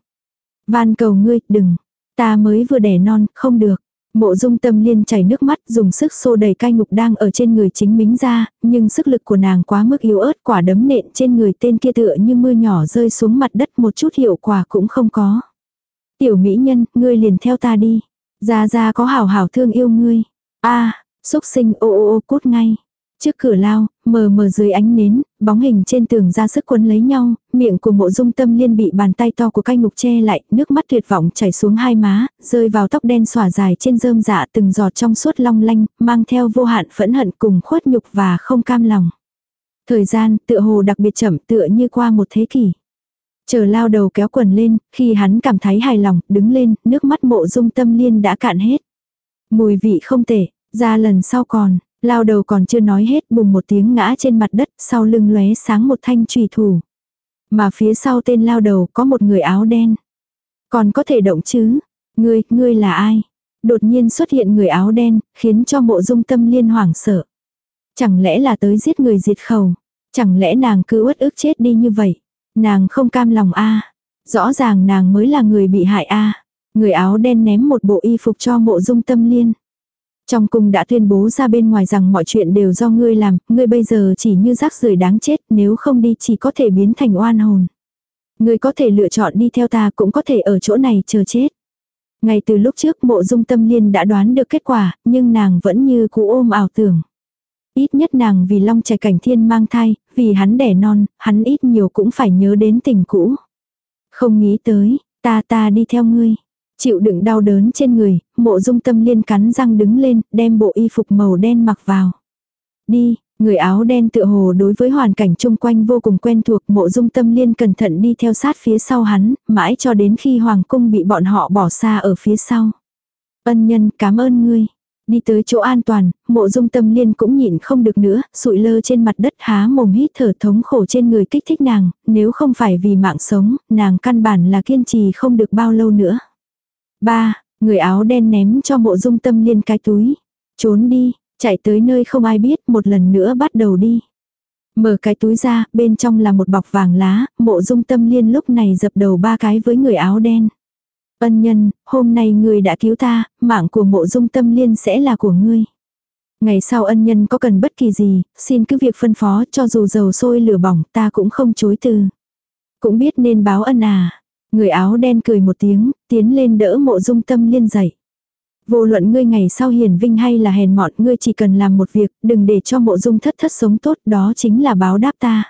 Van cầu ngươi, đừng. Ta mới vừa đẻ non, không được. Mộ dung tâm liên chảy nước mắt dùng sức xô đầy cai ngục đang ở trên người chính mính ra, nhưng sức lực của nàng quá mức yếu ớt quả đấm nện trên người tên kia tựa như mưa nhỏ rơi xuống mặt đất một chút hiệu quả cũng không có. Tiểu mỹ nhân, ngươi liền theo ta đi. Ra ra có hảo hảo thương yêu ngươi. a xúc sinh ô ô ô cút ngay. Trước cửa lao, mờ mờ dưới ánh nến, bóng hình trên tường ra sức quấn lấy nhau, miệng của mộ dung tâm liên bị bàn tay to của cai ngục che lại, nước mắt tuyệt vọng chảy xuống hai má, rơi vào tóc đen xỏa dài trên rơm dạ từng giọt trong suốt long lanh, mang theo vô hạn phẫn hận cùng khuất nhục và không cam lòng. Thời gian tựa hồ đặc biệt chậm tựa như qua một thế kỷ. Chờ lao đầu kéo quần lên, khi hắn cảm thấy hài lòng, đứng lên, nước mắt mộ dung tâm liên đã cạn hết. Mùi vị không tệ, ra lần sau còn, lao đầu còn chưa nói hết bùng một tiếng ngã trên mặt đất, sau lưng lóe sáng một thanh trùy thủ. Mà phía sau tên lao đầu có một người áo đen. Còn có thể động chứ? Ngươi, ngươi là ai? Đột nhiên xuất hiện người áo đen, khiến cho mộ dung tâm liên hoảng sợ. Chẳng lẽ là tới giết người diệt khẩu? Chẳng lẽ nàng cứ uất ức chết đi như vậy? Nàng không cam lòng a Rõ ràng nàng mới là người bị hại a Người áo đen ném một bộ y phục cho mộ dung tâm liên. Trong cung đã tuyên bố ra bên ngoài rằng mọi chuyện đều do ngươi làm, ngươi bây giờ chỉ như rác rưởi đáng chết, nếu không đi chỉ có thể biến thành oan hồn. Ngươi có thể lựa chọn đi theo ta cũng có thể ở chỗ này chờ chết. Ngay từ lúc trước mộ dung tâm liên đã đoán được kết quả, nhưng nàng vẫn như cũ ôm ảo tưởng. Ít nhất nàng vì long trẻ cảnh thiên mang thai, vì hắn đẻ non, hắn ít nhiều cũng phải nhớ đến tình cũ. Không nghĩ tới, ta ta đi theo ngươi. Chịu đựng đau đớn trên người, mộ dung tâm liên cắn răng đứng lên, đem bộ y phục màu đen mặc vào. Đi, người áo đen tựa hồ đối với hoàn cảnh chung quanh vô cùng quen thuộc mộ dung tâm liên cẩn thận đi theo sát phía sau hắn, mãi cho đến khi hoàng cung bị bọn họ bỏ xa ở phía sau. Ân nhân cảm ơn ngươi. Đi tới chỗ an toàn, mộ dung tâm liên cũng nhịn không được nữa, sụi lơ trên mặt đất há mồm hít thở thống khổ trên người kích thích nàng, nếu không phải vì mạng sống, nàng căn bản là kiên trì không được bao lâu nữa. Ba, người áo đen ném cho mộ dung tâm liên cái túi. Trốn đi, chạy tới nơi không ai biết một lần nữa bắt đầu đi. Mở cái túi ra, bên trong là một bọc vàng lá, mộ dung tâm liên lúc này dập đầu ba cái với người áo đen. Ân nhân, hôm nay người đã cứu ta, mạng của mộ dung tâm liên sẽ là của ngươi. Ngày sau ân nhân có cần bất kỳ gì, xin cứ việc phân phó cho dù dầu sôi lửa bỏng ta cũng không chối từ. Cũng biết nên báo ân à. Người áo đen cười một tiếng, tiến lên đỡ mộ dung tâm liên dậy. Vô luận ngươi ngày sau hiền vinh hay là hèn mọn ngươi chỉ cần làm một việc, đừng để cho mộ dung thất thất sống tốt đó chính là báo đáp ta.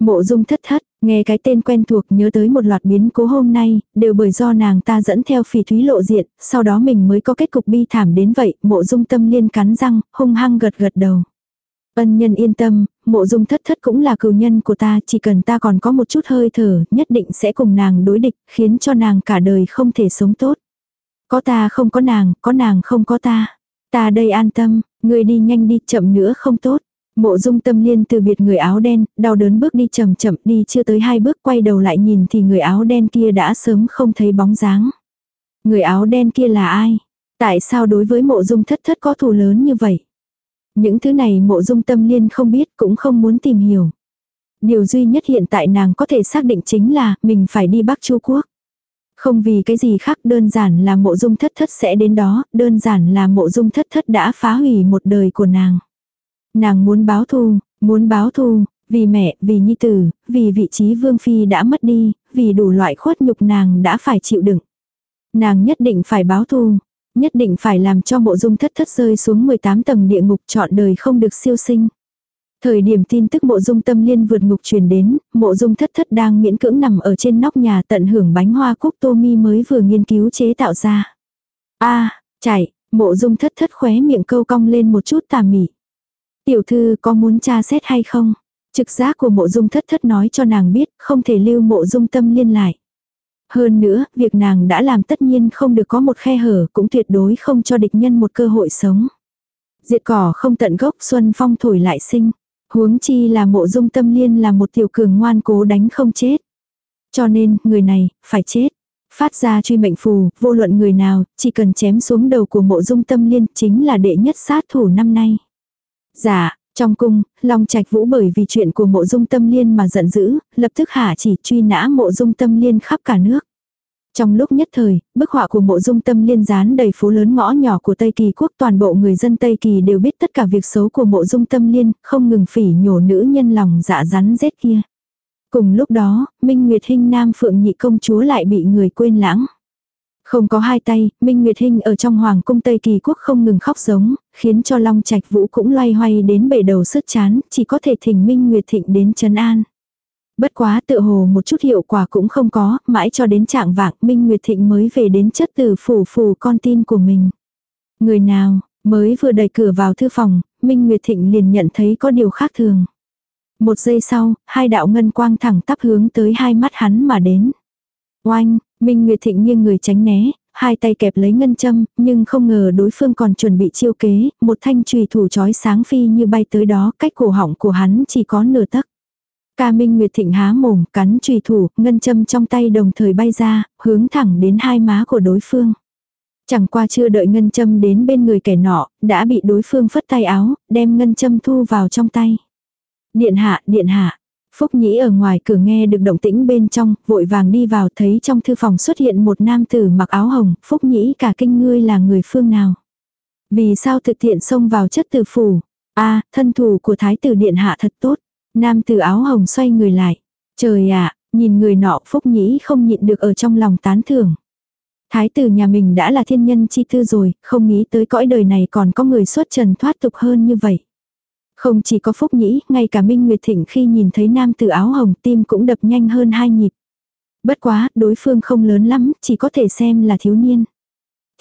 Mộ dung thất thất, nghe cái tên quen thuộc nhớ tới một loạt biến cố hôm nay, đều bởi do nàng ta dẫn theo phỉ thúy lộ diện, sau đó mình mới có kết cục bi thảm đến vậy, mộ dung tâm liên cắn răng, hung hăng gật gật đầu. Ân nhân yên tâm, mộ dung thất thất cũng là cừu nhân của ta, chỉ cần ta còn có một chút hơi thở, nhất định sẽ cùng nàng đối địch, khiến cho nàng cả đời không thể sống tốt. Có ta không có nàng, có nàng không có ta. Ta đây an tâm, người đi nhanh đi, chậm nữa không tốt. Mộ dung tâm liên từ biệt người áo đen, đau đớn bước đi chậm chậm đi chưa tới hai bước quay đầu lại nhìn thì người áo đen kia đã sớm không thấy bóng dáng. Người áo đen kia là ai? Tại sao đối với mộ dung thất thất có thù lớn như vậy? Những thứ này mộ dung tâm liên không biết cũng không muốn tìm hiểu. Điều duy nhất hiện tại nàng có thể xác định chính là mình phải đi Bắc Chu Quốc. Không vì cái gì khác đơn giản là mộ dung thất thất sẽ đến đó, đơn giản là mộ dung thất thất đã phá hủy một đời của nàng. Nàng muốn báo thù, muốn báo thù, vì mẹ, vì nhi tử, vì vị trí vương phi đã mất đi, vì đủ loại khuất nhục nàng đã phải chịu đựng. Nàng nhất định phải báo thù, nhất định phải làm cho mộ dung thất thất rơi xuống 18 tầng địa ngục chọn đời không được siêu sinh. Thời điểm tin tức mộ dung tâm liên vượt ngục truyền đến, mộ dung thất thất đang miễn cưỡng nằm ở trên nóc nhà tận hưởng bánh hoa cúc tô mi mới vừa nghiên cứu chế tạo ra. a chạy, mộ dung thất thất khóe miệng câu cong lên một chút tà mị. Tiểu thư có muốn tra xét hay không? Trực giác của mộ dung thất thất nói cho nàng biết không thể lưu mộ dung tâm liên lại. Hơn nữa, việc nàng đã làm tất nhiên không được có một khe hở cũng tuyệt đối không cho địch nhân một cơ hội sống. Diệt cỏ không tận gốc xuân phong thổi lại sinh. Huống chi là mộ dung tâm liên là một tiểu cường ngoan cố đánh không chết. Cho nên, người này, phải chết. Phát ra truy mệnh phù, vô luận người nào, chỉ cần chém xuống đầu của mộ dung tâm liên chính là đệ nhất sát thủ năm nay. Dạ, trong cung, Long Trạch Vũ bởi vì chuyện của mộ dung tâm liên mà giận dữ, lập tức hạ chỉ truy nã mộ dung tâm liên khắp cả nước. Trong lúc nhất thời, bức họa của mộ dung tâm liên dán đầy phố lớn ngõ nhỏ của Tây Kỳ quốc toàn bộ người dân Tây Kỳ đều biết tất cả việc xấu của mộ dung tâm liên, không ngừng phỉ nhổ nữ nhân lòng dạ rắn rết kia. Cùng lúc đó, Minh Nguyệt Hinh Nam Phượng Nhị Công Chúa lại bị người quên lãng. Không có hai tay, Minh Nguyệt Hinh ở trong Hoàng cung Tây Kỳ Quốc không ngừng khóc giống, khiến cho Long Trạch Vũ cũng loay hoay đến bể đầu sứt chán, chỉ có thể thỉnh Minh Nguyệt Thịnh đến trấn an. Bất quá tự hồ một chút hiệu quả cũng không có, mãi cho đến trạng vạng Minh Nguyệt Thịnh mới về đến chất tử phủ phủ con tin của mình. Người nào, mới vừa đẩy cửa vào thư phòng, Minh Nguyệt Thịnh liền nhận thấy có điều khác thường. Một giây sau, hai đạo ngân quang thẳng tắp hướng tới hai mắt hắn mà đến. Oanh, Minh Nguyệt Thịnh nghiêng người tránh né, hai tay kẹp lấy ngân châm, nhưng không ngờ đối phương còn chuẩn bị chiêu kế, một thanh chùy thủ chói sáng phi như bay tới đó, cách cổ họng của hắn chỉ có nửa tấc. Ca Minh Nguyệt Thịnh há mồm, cắn chùy thủ, ngân châm trong tay đồng thời bay ra, hướng thẳng đến hai má của đối phương. Chẳng qua chưa đợi ngân châm đến bên người kẻ nọ, đã bị đối phương phất tay áo, đem ngân châm thu vào trong tay. Điện hạ, điện hạ. Phúc Nhĩ ở ngoài cửa nghe được động tĩnh bên trong, vội vàng đi vào thấy trong thư phòng xuất hiện một nam tử mặc áo hồng, Phúc Nhĩ cả kinh ngươi là người phương nào. Vì sao thực thiện xông vào chất tử phủ? a thân thủ của thái tử điện hạ thật tốt. Nam tử áo hồng xoay người lại. Trời ạ, nhìn người nọ Phúc Nhĩ không nhịn được ở trong lòng tán thưởng. Thái tử nhà mình đã là thiên nhân chi tư rồi, không nghĩ tới cõi đời này còn có người xuất trần thoát tục hơn như vậy. Không chỉ có Phúc Nhĩ, ngay cả Minh Nguyệt Thịnh khi nhìn thấy nam tử áo hồng tim cũng đập nhanh hơn hai nhịp. Bất quá, đối phương không lớn lắm, chỉ có thể xem là thiếu niên.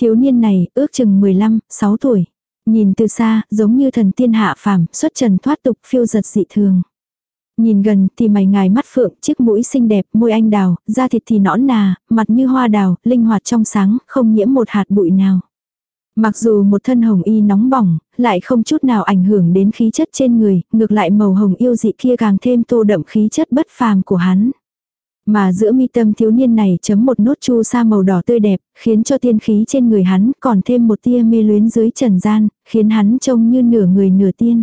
Thiếu niên này, ước chừng 15, 6 tuổi. Nhìn từ xa, giống như thần tiên hạ phàm, xuất trần thoát tục phiêu giật dị thường. Nhìn gần thì mày ngài mắt phượng, chiếc mũi xinh đẹp, môi anh đào, da thịt thì nõn nà, mặt như hoa đào, linh hoạt trong sáng, không nhiễm một hạt bụi nào. Mặc dù một thân hồng y nóng bỏng, lại không chút nào ảnh hưởng đến khí chất trên người, ngược lại màu hồng yêu dị kia càng thêm tô đậm khí chất bất phàm của hắn. Mà giữa mi tâm thiếu niên này chấm một nốt chu sa màu đỏ tươi đẹp, khiến cho tiên khí trên người hắn còn thêm một tia mê luyến dưới trần gian, khiến hắn trông như nửa người nửa tiên.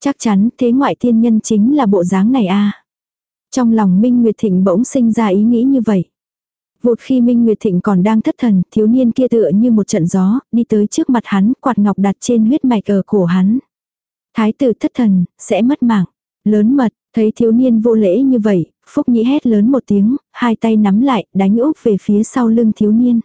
Chắc chắn thế ngoại tiên nhân chính là bộ dáng này a Trong lòng Minh Nguyệt Thịnh bỗng sinh ra ý nghĩ như vậy. Vụt khi Minh Nguyệt Thịnh còn đang thất thần, thiếu niên kia tựa như một trận gió, đi tới trước mặt hắn, quạt ngọc đặt trên huyết mạch ở cổ hắn. Thái tử thất thần, sẽ mất mạng. Lớn mật, thấy thiếu niên vô lễ như vậy, Phúc Nhĩ hét lớn một tiếng, hai tay nắm lại, đánh úp về phía sau lưng thiếu niên.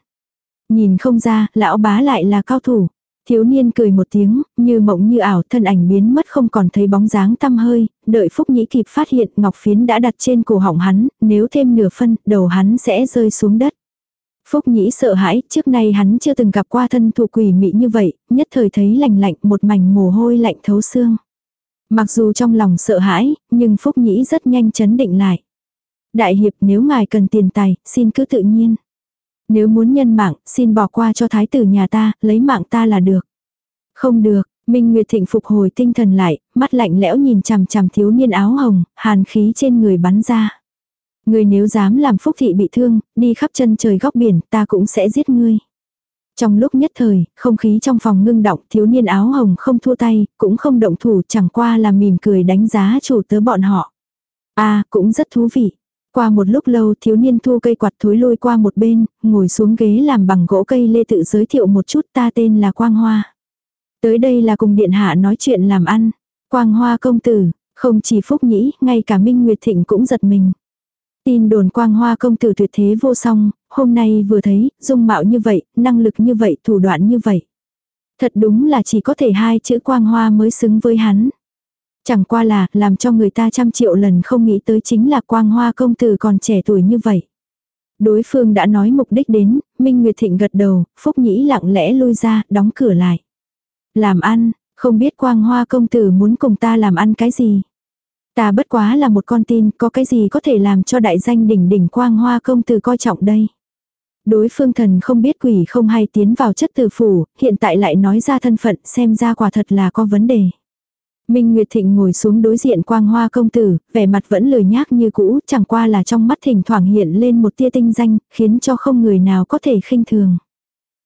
Nhìn không ra, lão bá lại là cao thủ. Thiếu niên cười một tiếng, như mộng như ảo, thân ảnh biến mất không còn thấy bóng dáng tăm hơi, đợi Phúc Nhĩ kịp phát hiện ngọc phiến đã đặt trên cổ họng hắn, nếu thêm nửa phân, đầu hắn sẽ rơi xuống đất. Phúc Nhĩ sợ hãi, trước nay hắn chưa từng gặp qua thân thủ quỷ mị như vậy, nhất thời thấy lạnh lạnh một mảnh mồ hôi lạnh thấu xương. Mặc dù trong lòng sợ hãi, nhưng Phúc Nhĩ rất nhanh chấn định lại. Đại hiệp nếu ngài cần tiền tài, xin cứ tự nhiên. Nếu muốn nhân mạng, xin bỏ qua cho thái tử nhà ta, lấy mạng ta là được. Không được, Minh Nguyệt Thịnh phục hồi tinh thần lại, mắt lạnh lẽo nhìn chằm chằm thiếu niên áo hồng, hàn khí trên người bắn ra. Người nếu dám làm phúc thị bị thương, đi khắp chân trời góc biển, ta cũng sẽ giết ngươi. Trong lúc nhất thời, không khí trong phòng ngưng động, thiếu niên áo hồng không thua tay, cũng không động thủ, chẳng qua là mỉm cười đánh giá chủ tớ bọn họ. a à, cũng rất thú vị. Qua một lúc lâu thiếu niên thu cây quạt thối lôi qua một bên, ngồi xuống ghế làm bằng gỗ cây lê tự giới thiệu một chút ta tên là Quang Hoa. Tới đây là cùng điện hạ nói chuyện làm ăn. Quang Hoa công tử, không chỉ Phúc Nhĩ, ngay cả Minh Nguyệt Thịnh cũng giật mình. Tin đồn Quang Hoa công tử tuyệt thế vô song, hôm nay vừa thấy, dung mạo như vậy, năng lực như vậy, thủ đoạn như vậy. Thật đúng là chỉ có thể hai chữ Quang Hoa mới xứng với hắn. Chẳng qua là, làm cho người ta trăm triệu lần không nghĩ tới chính là quang hoa công tử còn trẻ tuổi như vậy. Đối phương đã nói mục đích đến, Minh Nguyệt Thịnh gật đầu, Phúc Nhĩ lặng lẽ lui ra, đóng cửa lại. Làm ăn, không biết quang hoa công tử muốn cùng ta làm ăn cái gì. Ta bất quá là một con tin, có cái gì có thể làm cho đại danh đỉnh đỉnh quang hoa công tử coi trọng đây. Đối phương thần không biết quỷ không hay tiến vào chất tử phủ, hiện tại lại nói ra thân phận xem ra quả thật là có vấn đề. Minh Nguyệt Thịnh ngồi xuống đối diện quang hoa công tử, vẻ mặt vẫn lười nhác như cũ, chẳng qua là trong mắt thỉnh thoảng hiện lên một tia tinh danh, khiến cho không người nào có thể khinh thường.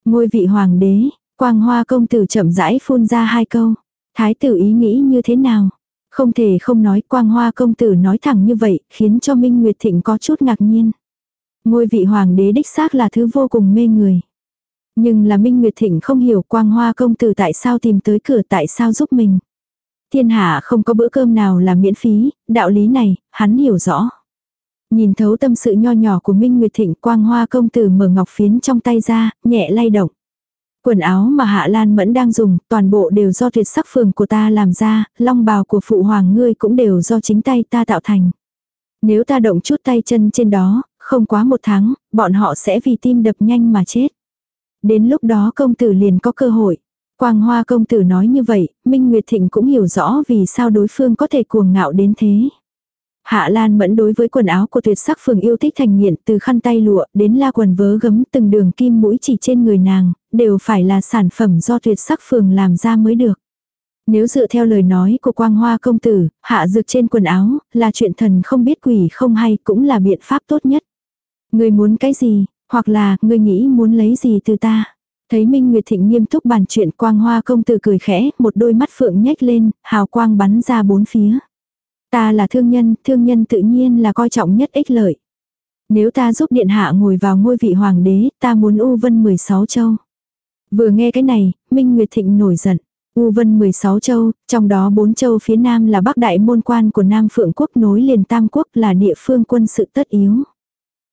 Ngôi vị hoàng đế, quang hoa công tử chậm rãi phun ra hai câu. Thái tử ý nghĩ như thế nào? Không thể không nói quang hoa công tử nói thẳng như vậy, khiến cho Minh Nguyệt Thịnh có chút ngạc nhiên. Ngôi vị hoàng đế đích xác là thứ vô cùng mê người. Nhưng là Minh Nguyệt Thịnh không hiểu quang hoa công tử tại sao tìm tới cửa tại sao giúp mình. Thiên hạ không có bữa cơm nào là miễn phí, đạo lý này, hắn hiểu rõ. Nhìn thấu tâm sự nho nhỏ của Minh Nguyệt Thịnh quang hoa công tử mở ngọc phiến trong tay ra, nhẹ lay động. Quần áo mà Hạ Lan Mẫn đang dùng, toàn bộ đều do tuyệt sắc phường của ta làm ra, long bào của phụ hoàng ngươi cũng đều do chính tay ta tạo thành. Nếu ta động chút tay chân trên đó, không quá một tháng, bọn họ sẽ vì tim đập nhanh mà chết. Đến lúc đó công tử liền có cơ hội. Quang Hoa công tử nói như vậy, Minh Nguyệt Thịnh cũng hiểu rõ vì sao đối phương có thể cuồng ngạo đến thế. Hạ Lan Mẫn đối với quần áo của tuyệt sắc phường yêu thích thành nghiện từ khăn tay lụa đến la quần vớ gấm từng đường kim mũi chỉ trên người nàng, đều phải là sản phẩm do tuyệt sắc phường làm ra mới được. Nếu dựa theo lời nói của Quang Hoa công tử, hạ dược trên quần áo, là chuyện thần không biết quỷ không hay cũng là biện pháp tốt nhất. Người muốn cái gì, hoặc là, người nghĩ muốn lấy gì từ ta. Thấy Minh Nguyệt Thịnh nghiêm túc bàn chuyện Quang Hoa công tử cười khẽ, một đôi mắt phượng nhếch lên, hào quang bắn ra bốn phía. Ta là thương nhân, thương nhân tự nhiên là coi trọng nhất ích lợi. Nếu ta giúp điện hạ ngồi vào ngôi vị hoàng đế, ta muốn U Vân 16 châu. Vừa nghe cái này, Minh Nguyệt Thịnh nổi giận. U Vân 16 châu, trong đó 4 châu phía nam là Bắc Đại môn quan của Nam Phượng quốc nối liền Tam quốc là địa phương quân sự tất yếu.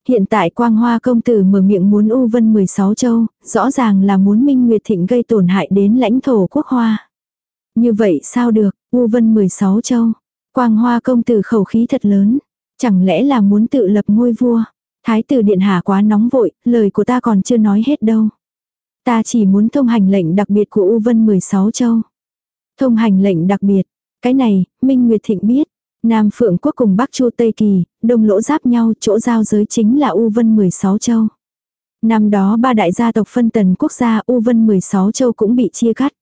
Hiện tại Quang Hoa công tử mở miệng muốn U Vân 16 châu, rõ ràng là muốn Minh Nguyệt Thịnh gây tổn hại đến lãnh thổ quốc hoa. Như vậy sao được, U Vân 16 châu. Quang Hoa công tử khẩu khí thật lớn. Chẳng lẽ là muốn tự lập ngôi vua. Thái tử điện hạ quá nóng vội, lời của ta còn chưa nói hết đâu. Ta chỉ muốn thông hành lệnh đặc biệt của U Vân 16 châu. Thông hành lệnh đặc biệt. Cái này, Minh Nguyệt Thịnh biết. Nam Phượng Quốc cùng Bắc Chu Tây Kỳ, đông lỗ giáp nhau, chỗ giao giới chính là U Vân 16 châu. Năm đó ba đại gia tộc phân tần quốc gia U Vân 16 châu cũng bị chia cắt.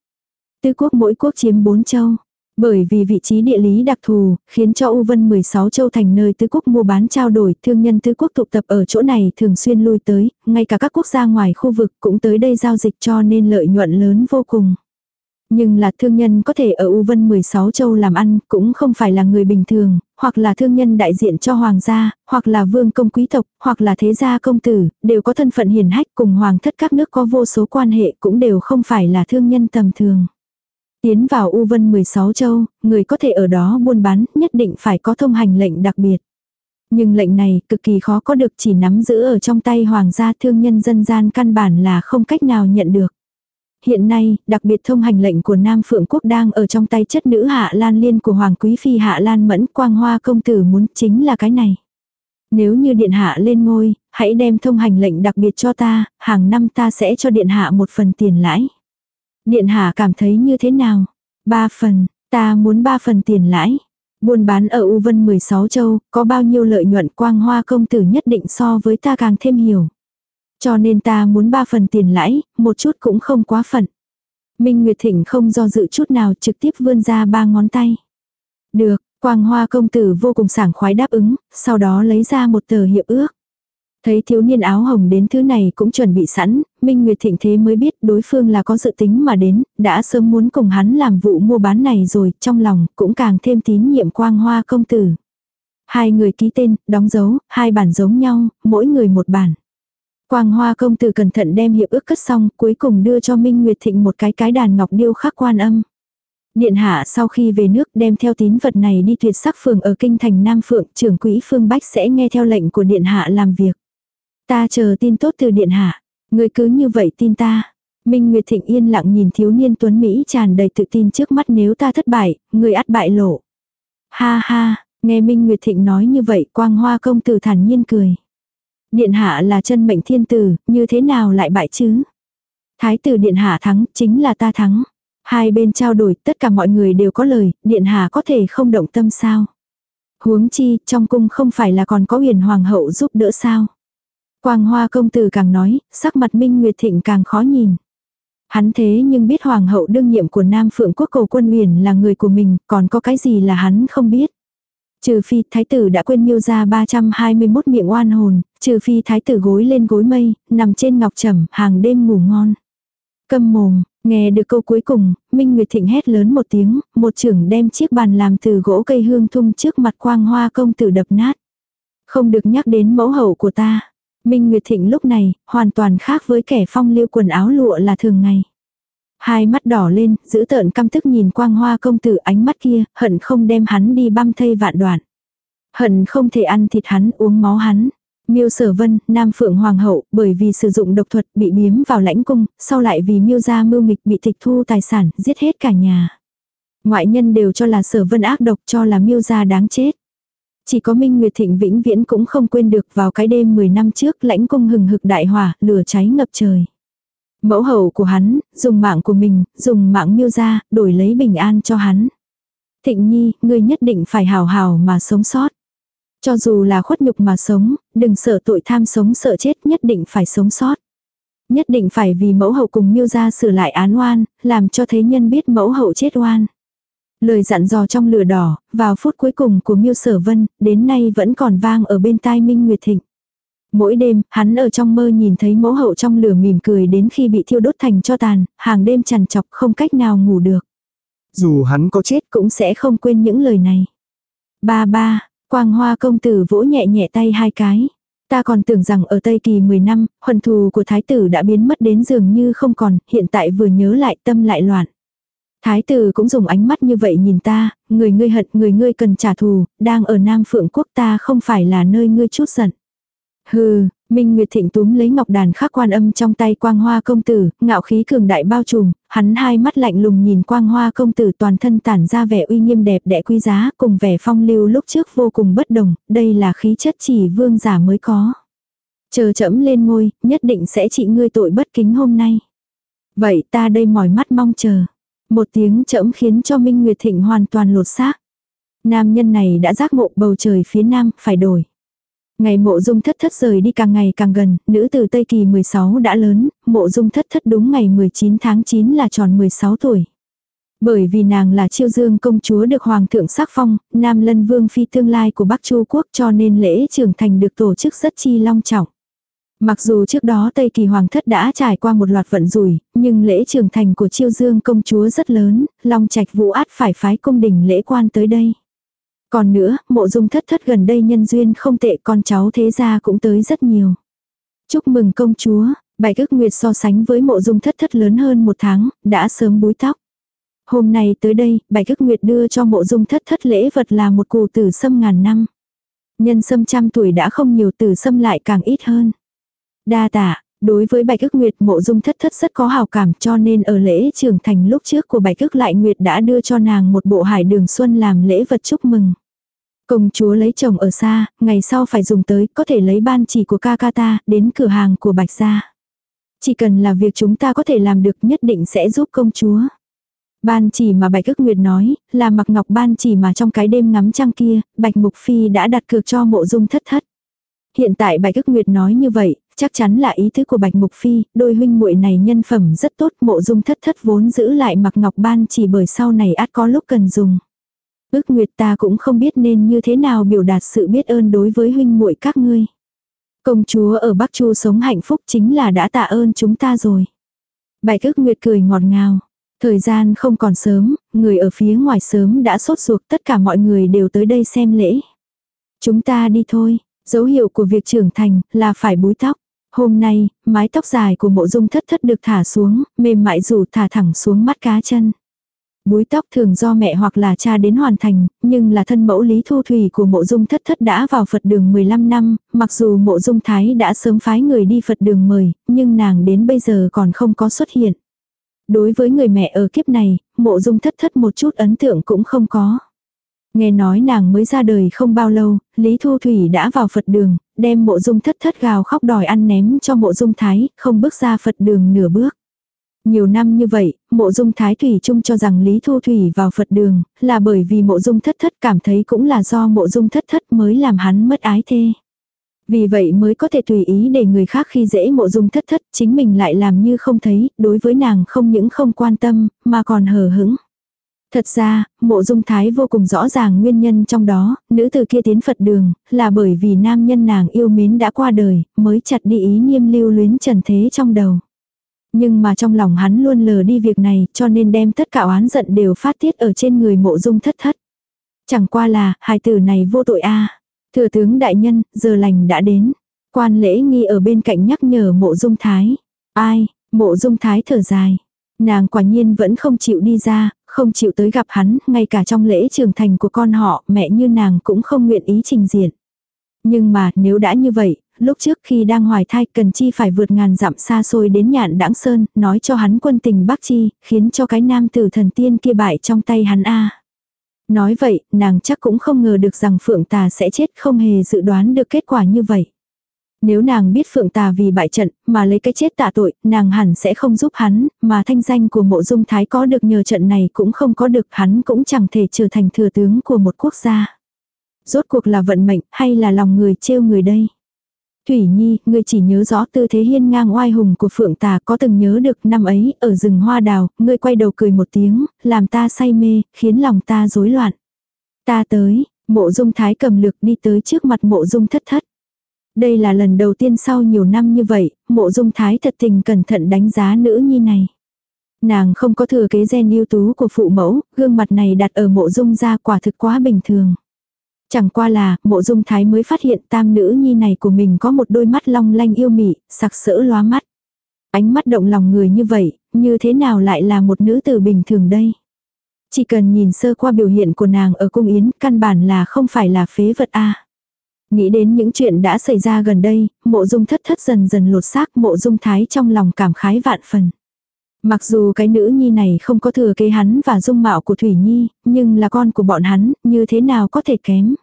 Tứ quốc mỗi quốc chiếm 4 châu. Bởi vì vị trí địa lý đặc thù, khiến cho U Vân 16 châu thành nơi tứ quốc mua bán trao đổi, thương nhân tứ quốc tụ tập ở chỗ này thường xuyên lui tới, ngay cả các quốc gia ngoài khu vực cũng tới đây giao dịch cho nên lợi nhuận lớn vô cùng. Nhưng là thương nhân có thể ở U Vân 16 châu làm ăn, cũng không phải là người bình thường, hoặc là thương nhân đại diện cho hoàng gia, hoặc là vương công quý tộc, hoặc là thế gia công tử, đều có thân phận hiền hách cùng hoàng thất các nước có vô số quan hệ cũng đều không phải là thương nhân tầm thường. Tiến vào U Vân 16 châu, người có thể ở đó buôn bán, nhất định phải có thông hành lệnh đặc biệt. Nhưng lệnh này cực kỳ khó có được chỉ nắm giữ ở trong tay hoàng gia thương nhân dân gian căn bản là không cách nào nhận được. Hiện nay, đặc biệt thông hành lệnh của Nam Phượng Quốc đang ở trong tay chất nữ Hạ Lan Liên của Hoàng Quý Phi Hạ Lan Mẫn Quang Hoa Công Tử muốn chính là cái này. Nếu như Điện Hạ lên ngôi, hãy đem thông hành lệnh đặc biệt cho ta, hàng năm ta sẽ cho Điện Hạ một phần tiền lãi. Điện hạ cảm thấy như thế nào? Ba phần, ta muốn ba phần tiền lãi. Buôn bán ở U Vân 16 châu, có bao nhiêu lợi nhuận quang hoa công tử nhất định so với ta càng thêm hiểu. Cho nên ta muốn ba phần tiền lãi, một chút cũng không quá phận. Minh Nguyệt Thịnh không do dự chút nào trực tiếp vươn ra ba ngón tay. Được, quang hoa công tử vô cùng sảng khoái đáp ứng, sau đó lấy ra một tờ hiệp ước. Thấy thiếu niên áo hồng đến thứ này cũng chuẩn bị sẵn, Minh Nguyệt Thịnh thế mới biết đối phương là có dự tính mà đến, đã sớm muốn cùng hắn làm vụ mua bán này rồi, trong lòng cũng càng thêm tín nhiệm quang hoa công tử. Hai người ký tên, đóng dấu, hai bản giống nhau, mỗi người một bản. Quang hoa công tử cẩn thận đem hiệp ước cất xong, cuối cùng đưa cho Minh Nguyệt Thịnh một cái cái đàn ngọc điêu khắc quan âm. Điện hạ sau khi về nước đem theo tín vật này đi tuyệt sắc phường ở kinh thành Nam Phượng, trưởng quỹ Phương Bách sẽ nghe theo lệnh của điện hạ làm việc. Ta chờ tin tốt từ điện hạ. Người cứ như vậy tin ta. Minh Nguyệt Thịnh yên lặng nhìn thiếu niên tuấn Mỹ tràn đầy tự tin trước mắt nếu ta thất bại, người ắt bại lộ. Ha ha, nghe Minh Nguyệt Thịnh nói như vậy quang hoa công tử thản nhiên cười. Điện hạ là chân mệnh thiên tử, như thế nào lại bại chứ? Thái tử điện hạ thắng, chính là ta thắng. Hai bên trao đổi, tất cả mọi người đều có lời, điện hạ có thể không động tâm sao? Huống chi, trong cung không phải là còn có huyền hoàng hậu giúp đỡ sao? Quang Hoa công tử càng nói, sắc mặt Minh Nguyệt Thịnh càng khó nhìn. Hắn thế nhưng biết hoàng hậu đương nhiệm của Nam Phượng quốc cầu quân huyền là người của mình, còn có cái gì là hắn không biết. Trừ phi thái tử đã quên miêu ra 321 miệng oan hồn, trừ phi thái tử gối lên gối mây, nằm trên ngọc trầm, hàng đêm ngủ ngon. Câm mồm, nghe được câu cuối cùng, Minh Nguyệt Thịnh hét lớn một tiếng, một trưởng đem chiếc bàn làm từ gỗ cây hương thung trước mặt quang hoa công tử đập nát. Không được nhắc đến mẫu hậu của ta. Minh Nguyệt Thịnh lúc này, hoàn toàn khác với kẻ phong liêu quần áo lụa là thường ngày. Hai mắt đỏ lên, giữ tợn căm tức nhìn quang hoa công tử ánh mắt kia, hận không đem hắn đi băm thây vạn đoạn. Hận không thể ăn thịt hắn uống máu hắn. Miêu Sở Vân, Nam Phượng Hoàng hậu, bởi vì sử dụng độc thuật bị biếm vào lãnh cung, sau lại vì Miêu gia mưu nghịch bị tịch thu tài sản, giết hết cả nhà. Ngoại nhân đều cho là Sở Vân ác độc, cho là Miêu gia đáng chết. Chỉ có Minh Nguyệt Thịnh vĩnh viễn cũng không quên được vào cái đêm 10 năm trước lãnh cung hừng hực đại hỏa, lửa cháy ngập trời. Mẫu hậu của hắn, dùng mạng của mình, dùng mạng miêu ra, đổi lấy bình an cho hắn. Thịnh nhi, ngươi nhất định phải hào hào mà sống sót. Cho dù là khuất nhục mà sống, đừng sợ tội tham sống sợ chết nhất định phải sống sót. Nhất định phải vì mẫu hậu cùng miêu ra sửa lại án oan, làm cho thế nhân biết mẫu hậu chết oan. Lời dặn dò trong lửa đỏ, vào phút cuối cùng của miêu sở vân, đến nay vẫn còn vang ở bên tai Minh Nguyệt Thịnh. Mỗi đêm, hắn ở trong mơ nhìn thấy mẫu hậu trong lửa mỉm cười đến khi bị thiêu đốt thành cho tàn, hàng đêm chằn chọc không cách nào ngủ được. Dù hắn có chết cũng sẽ không quên những lời này. Ba ba, quang hoa công tử vỗ nhẹ nhẹ tay hai cái. Ta còn tưởng rằng ở Tây Kỳ 10 năm, huân thù của thái tử đã biến mất đến dường như không còn, hiện tại vừa nhớ lại tâm lại loạn. Thái tử cũng dùng ánh mắt như vậy nhìn ta, người ngươi hận người ngươi cần trả thù, đang ở Nam Phượng Quốc ta không phải là nơi ngươi chút giận. Hừ, Minh Nguyệt Thịnh túm lấy ngọc đàn khắc quan âm trong tay quang hoa công tử, ngạo khí cường đại bao trùm, hắn hai mắt lạnh lùng nhìn quang hoa công tử toàn thân tản ra vẻ uy nghiêm đẹp đẽ quý giá cùng vẻ phong lưu lúc trước vô cùng bất đồng, đây là khí chất chỉ vương giả mới có. Chờ chẫm lên ngôi, nhất định sẽ trị ngươi tội bất kính hôm nay. Vậy ta đây mỏi mắt mong chờ. Một tiếng chẫm khiến cho Minh Nguyệt Thịnh hoàn toàn lột xác. Nam nhân này đã giác ngộ bầu trời phía nam, phải đổi. Ngày mộ dung thất thất rời đi càng ngày càng gần, nữ từ Tây Kỳ 16 đã lớn, mộ dung thất thất đúng ngày 19 tháng 9 là tròn 16 tuổi. Bởi vì nàng là chiêu dương công chúa được hoàng thượng sắc phong, nam lân vương phi tương lai của Bắc Chu Quốc cho nên lễ trưởng thành được tổ chức rất chi long trọng. Mặc dù trước đó Tây Kỳ Hoàng thất đã trải qua một loạt vận rủi, nhưng lễ trưởng thành của chiêu dương công chúa rất lớn, long trạch vũ át phải phái cung đình lễ quan tới đây. Còn nữa, mộ dung thất thất gần đây nhân duyên không tệ con cháu thế gia cũng tới rất nhiều. Chúc mừng công chúa, bạch ức nguyệt so sánh với mộ dung thất thất lớn hơn một tháng, đã sớm búi tóc. Hôm nay tới đây, bạch ức nguyệt đưa cho mộ dung thất thất lễ vật là một củ tử sâm ngàn năm. Nhân sâm trăm tuổi đã không nhiều tử sâm lại càng ít hơn. Đa tạ, đối với bạch ức nguyệt mộ dung thất thất rất có hào cảm cho nên ở lễ trưởng thành lúc trước của bạch ức lại nguyệt đã đưa cho nàng một bộ hải đường xuân làm lễ vật chúc mừng. Công chúa lấy chồng ở xa, ngày sau phải dùng tới, có thể lấy ban chỉ của ca ca ta, đến cửa hàng của bạch gia. Chỉ cần là việc chúng ta có thể làm được nhất định sẽ giúp công chúa. Ban chỉ mà Bạch ức Nguyệt nói, là mặc ngọc ban chỉ mà trong cái đêm ngắm trăng kia, Bạch Mục Phi đã đặt cược cho mộ dung thất thất. Hiện tại Bạch ức Nguyệt nói như vậy, chắc chắn là ý thức của Bạch Mục Phi, đôi huynh muội này nhân phẩm rất tốt, mộ dung thất thất vốn giữ lại mặc ngọc ban chỉ bởi sau này át có lúc cần dùng. Ước nguyệt ta cũng không biết nên như thế nào biểu đạt sự biết ơn đối với huynh muội các ngươi. Công chúa ở Bắc Chu sống hạnh phúc chính là đã tạ ơn chúng ta rồi. Bạch ước nguyệt cười ngọt ngào. Thời gian không còn sớm, người ở phía ngoài sớm đã sốt ruột tất cả mọi người đều tới đây xem lễ. Chúng ta đi thôi, dấu hiệu của việc trưởng thành là phải búi tóc. Hôm nay, mái tóc dài của mộ dung thất thất được thả xuống, mềm mại rủ thả thẳng xuống mắt cá chân. Búi tóc thường do mẹ hoặc là cha đến hoàn thành, nhưng là thân mẫu Lý Thu Thủy của mộ dung thất thất đã vào Phật đường 15 năm, mặc dù mộ dung thái đã sớm phái người đi Phật đường mời, nhưng nàng đến bây giờ còn không có xuất hiện. Đối với người mẹ ở kiếp này, mộ dung thất thất một chút ấn tượng cũng không có. Nghe nói nàng mới ra đời không bao lâu, Lý Thu Thủy đã vào Phật đường, đem mộ dung thất thất gào khóc đòi ăn ném cho mộ dung thái, không bước ra Phật đường nửa bước. Nhiều năm như vậy, mộ dung thái thủy chung cho rằng Lý Thu Thủy vào Phật đường, là bởi vì mộ dung thất thất cảm thấy cũng là do mộ dung thất thất mới làm hắn mất ái thê. Vì vậy mới có thể tùy ý để người khác khi dễ mộ dung thất thất, chính mình lại làm như không thấy, đối với nàng không những không quan tâm, mà còn hờ hững. Thật ra, mộ dung thái vô cùng rõ ràng nguyên nhân trong đó, nữ từ kia tiến Phật đường, là bởi vì nam nhân nàng yêu mến đã qua đời, mới chặt đi ý niêm lưu luyến trần thế trong đầu. Nhưng mà trong lòng hắn luôn lờ đi việc này cho nên đem tất cả oán giận đều phát tiết ở trên người mộ dung thất thất. Chẳng qua là, hài tử này vô tội a Thừa tướng đại nhân, giờ lành đã đến. Quan lễ nghi ở bên cạnh nhắc nhở mộ dung thái. Ai, mộ dung thái thở dài. Nàng quả nhiên vẫn không chịu đi ra, không chịu tới gặp hắn, ngay cả trong lễ trưởng thành của con họ, mẹ như nàng cũng không nguyện ý trình diện. Nhưng mà, nếu đã như vậy, lúc trước khi đang hoài thai cần chi phải vượt ngàn dặm xa xôi đến nhạn đãng sơn, nói cho hắn quân tình bắc chi, khiến cho cái nam tử thần tiên kia bại trong tay hắn a Nói vậy, nàng chắc cũng không ngờ được rằng phượng tà sẽ chết không hề dự đoán được kết quả như vậy. Nếu nàng biết Phượng Tà vì bại trận mà lấy cái chết tạ tội, nàng hẳn sẽ không giúp hắn, mà thanh danh của mộ dung thái có được nhờ trận này cũng không có được hắn cũng chẳng thể trở thành thừa tướng của một quốc gia. Rốt cuộc là vận mệnh hay là lòng người trêu người đây? Thủy Nhi, ngươi chỉ nhớ rõ tư thế hiên ngang oai hùng của Phượng Tà có từng nhớ được năm ấy ở rừng hoa đào, ngươi quay đầu cười một tiếng, làm ta say mê, khiến lòng ta rối loạn. Ta tới, mộ dung thái cầm lực đi tới trước mặt mộ dung thất thất. Đây là lần đầu tiên sau nhiều năm như vậy, mộ dung thái thật tình cẩn thận đánh giá nữ nhi này. Nàng không có thừa kế gen ưu tú của phụ mẫu, gương mặt này đặt ở mộ dung ra quả thực quá bình thường. Chẳng qua là, mộ dung thái mới phát hiện tam nữ nhi này của mình có một đôi mắt long lanh yêu mị, sặc sỡ lóa mắt. Ánh mắt động lòng người như vậy, như thế nào lại là một nữ tử bình thường đây? Chỉ cần nhìn sơ qua biểu hiện của nàng ở cung yến, căn bản là không phải là phế vật a. Nghĩ đến những chuyện đã xảy ra gần đây, mộ dung thất thất dần dần lột xác mộ dung thái trong lòng cảm khái vạn phần. Mặc dù cái nữ nhi này không có thừa kế hắn và dung mạo của Thủy Nhi, nhưng là con của bọn hắn, như thế nào có thể kém.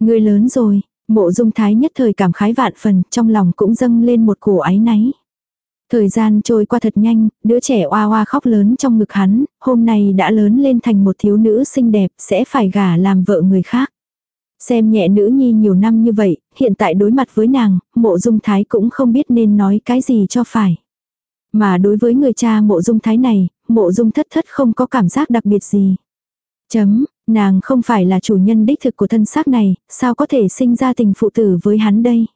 Người lớn rồi, mộ dung thái nhất thời cảm khái vạn phần, trong lòng cũng dâng lên một cổ ái náy. Thời gian trôi qua thật nhanh, đứa trẻ oa oa khóc lớn trong ngực hắn, hôm nay đã lớn lên thành một thiếu nữ xinh đẹp, sẽ phải gả làm vợ người khác. Xem nhẹ nữ nhi nhiều năm như vậy, hiện tại đối mặt với nàng, mộ dung thái cũng không biết nên nói cái gì cho phải. Mà đối với người cha mộ dung thái này, mộ dung thất thất không có cảm giác đặc biệt gì. Chấm, nàng không phải là chủ nhân đích thực của thân xác này, sao có thể sinh ra tình phụ tử với hắn đây.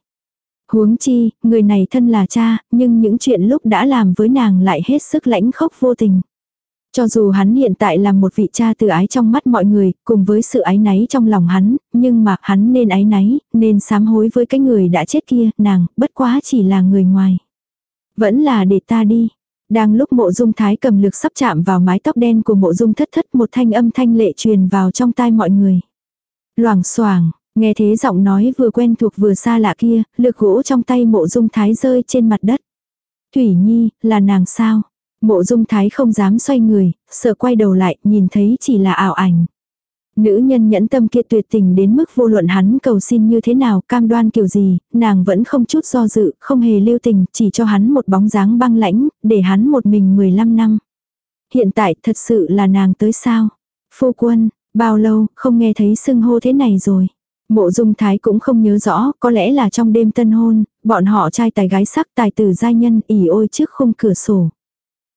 Huống chi, người này thân là cha, nhưng những chuyện lúc đã làm với nàng lại hết sức lãnh khốc vô tình. Cho dù hắn hiện tại là một vị cha từ ái trong mắt mọi người, cùng với sự ái náy trong lòng hắn, nhưng mà hắn nên ái náy, nên sám hối với cái người đã chết kia, nàng, bất quá chỉ là người ngoài. Vẫn là để ta đi. Đang lúc mộ dung thái cầm lực sắp chạm vào mái tóc đen của mộ dung thất thất một thanh âm thanh lệ truyền vào trong tai mọi người. Loảng xoảng nghe thế giọng nói vừa quen thuộc vừa xa lạ kia, lực gỗ trong tay mộ dung thái rơi trên mặt đất. Thủy Nhi, là nàng sao? Mộ dung thái không dám xoay người, sợ quay đầu lại, nhìn thấy chỉ là ảo ảnh. Nữ nhân nhẫn tâm kia tuyệt tình đến mức vô luận hắn cầu xin như thế nào, cam đoan kiểu gì, nàng vẫn không chút do dự, không hề lưu tình, chỉ cho hắn một bóng dáng băng lãnh, để hắn một mình 15 năm. Hiện tại thật sự là nàng tới sao? Phu quân, bao lâu, không nghe thấy sưng hô thế này rồi. Mộ dung thái cũng không nhớ rõ, có lẽ là trong đêm tân hôn, bọn họ trai tài gái sắc tài tử giai nhân ỉ ôi trước khung cửa sổ.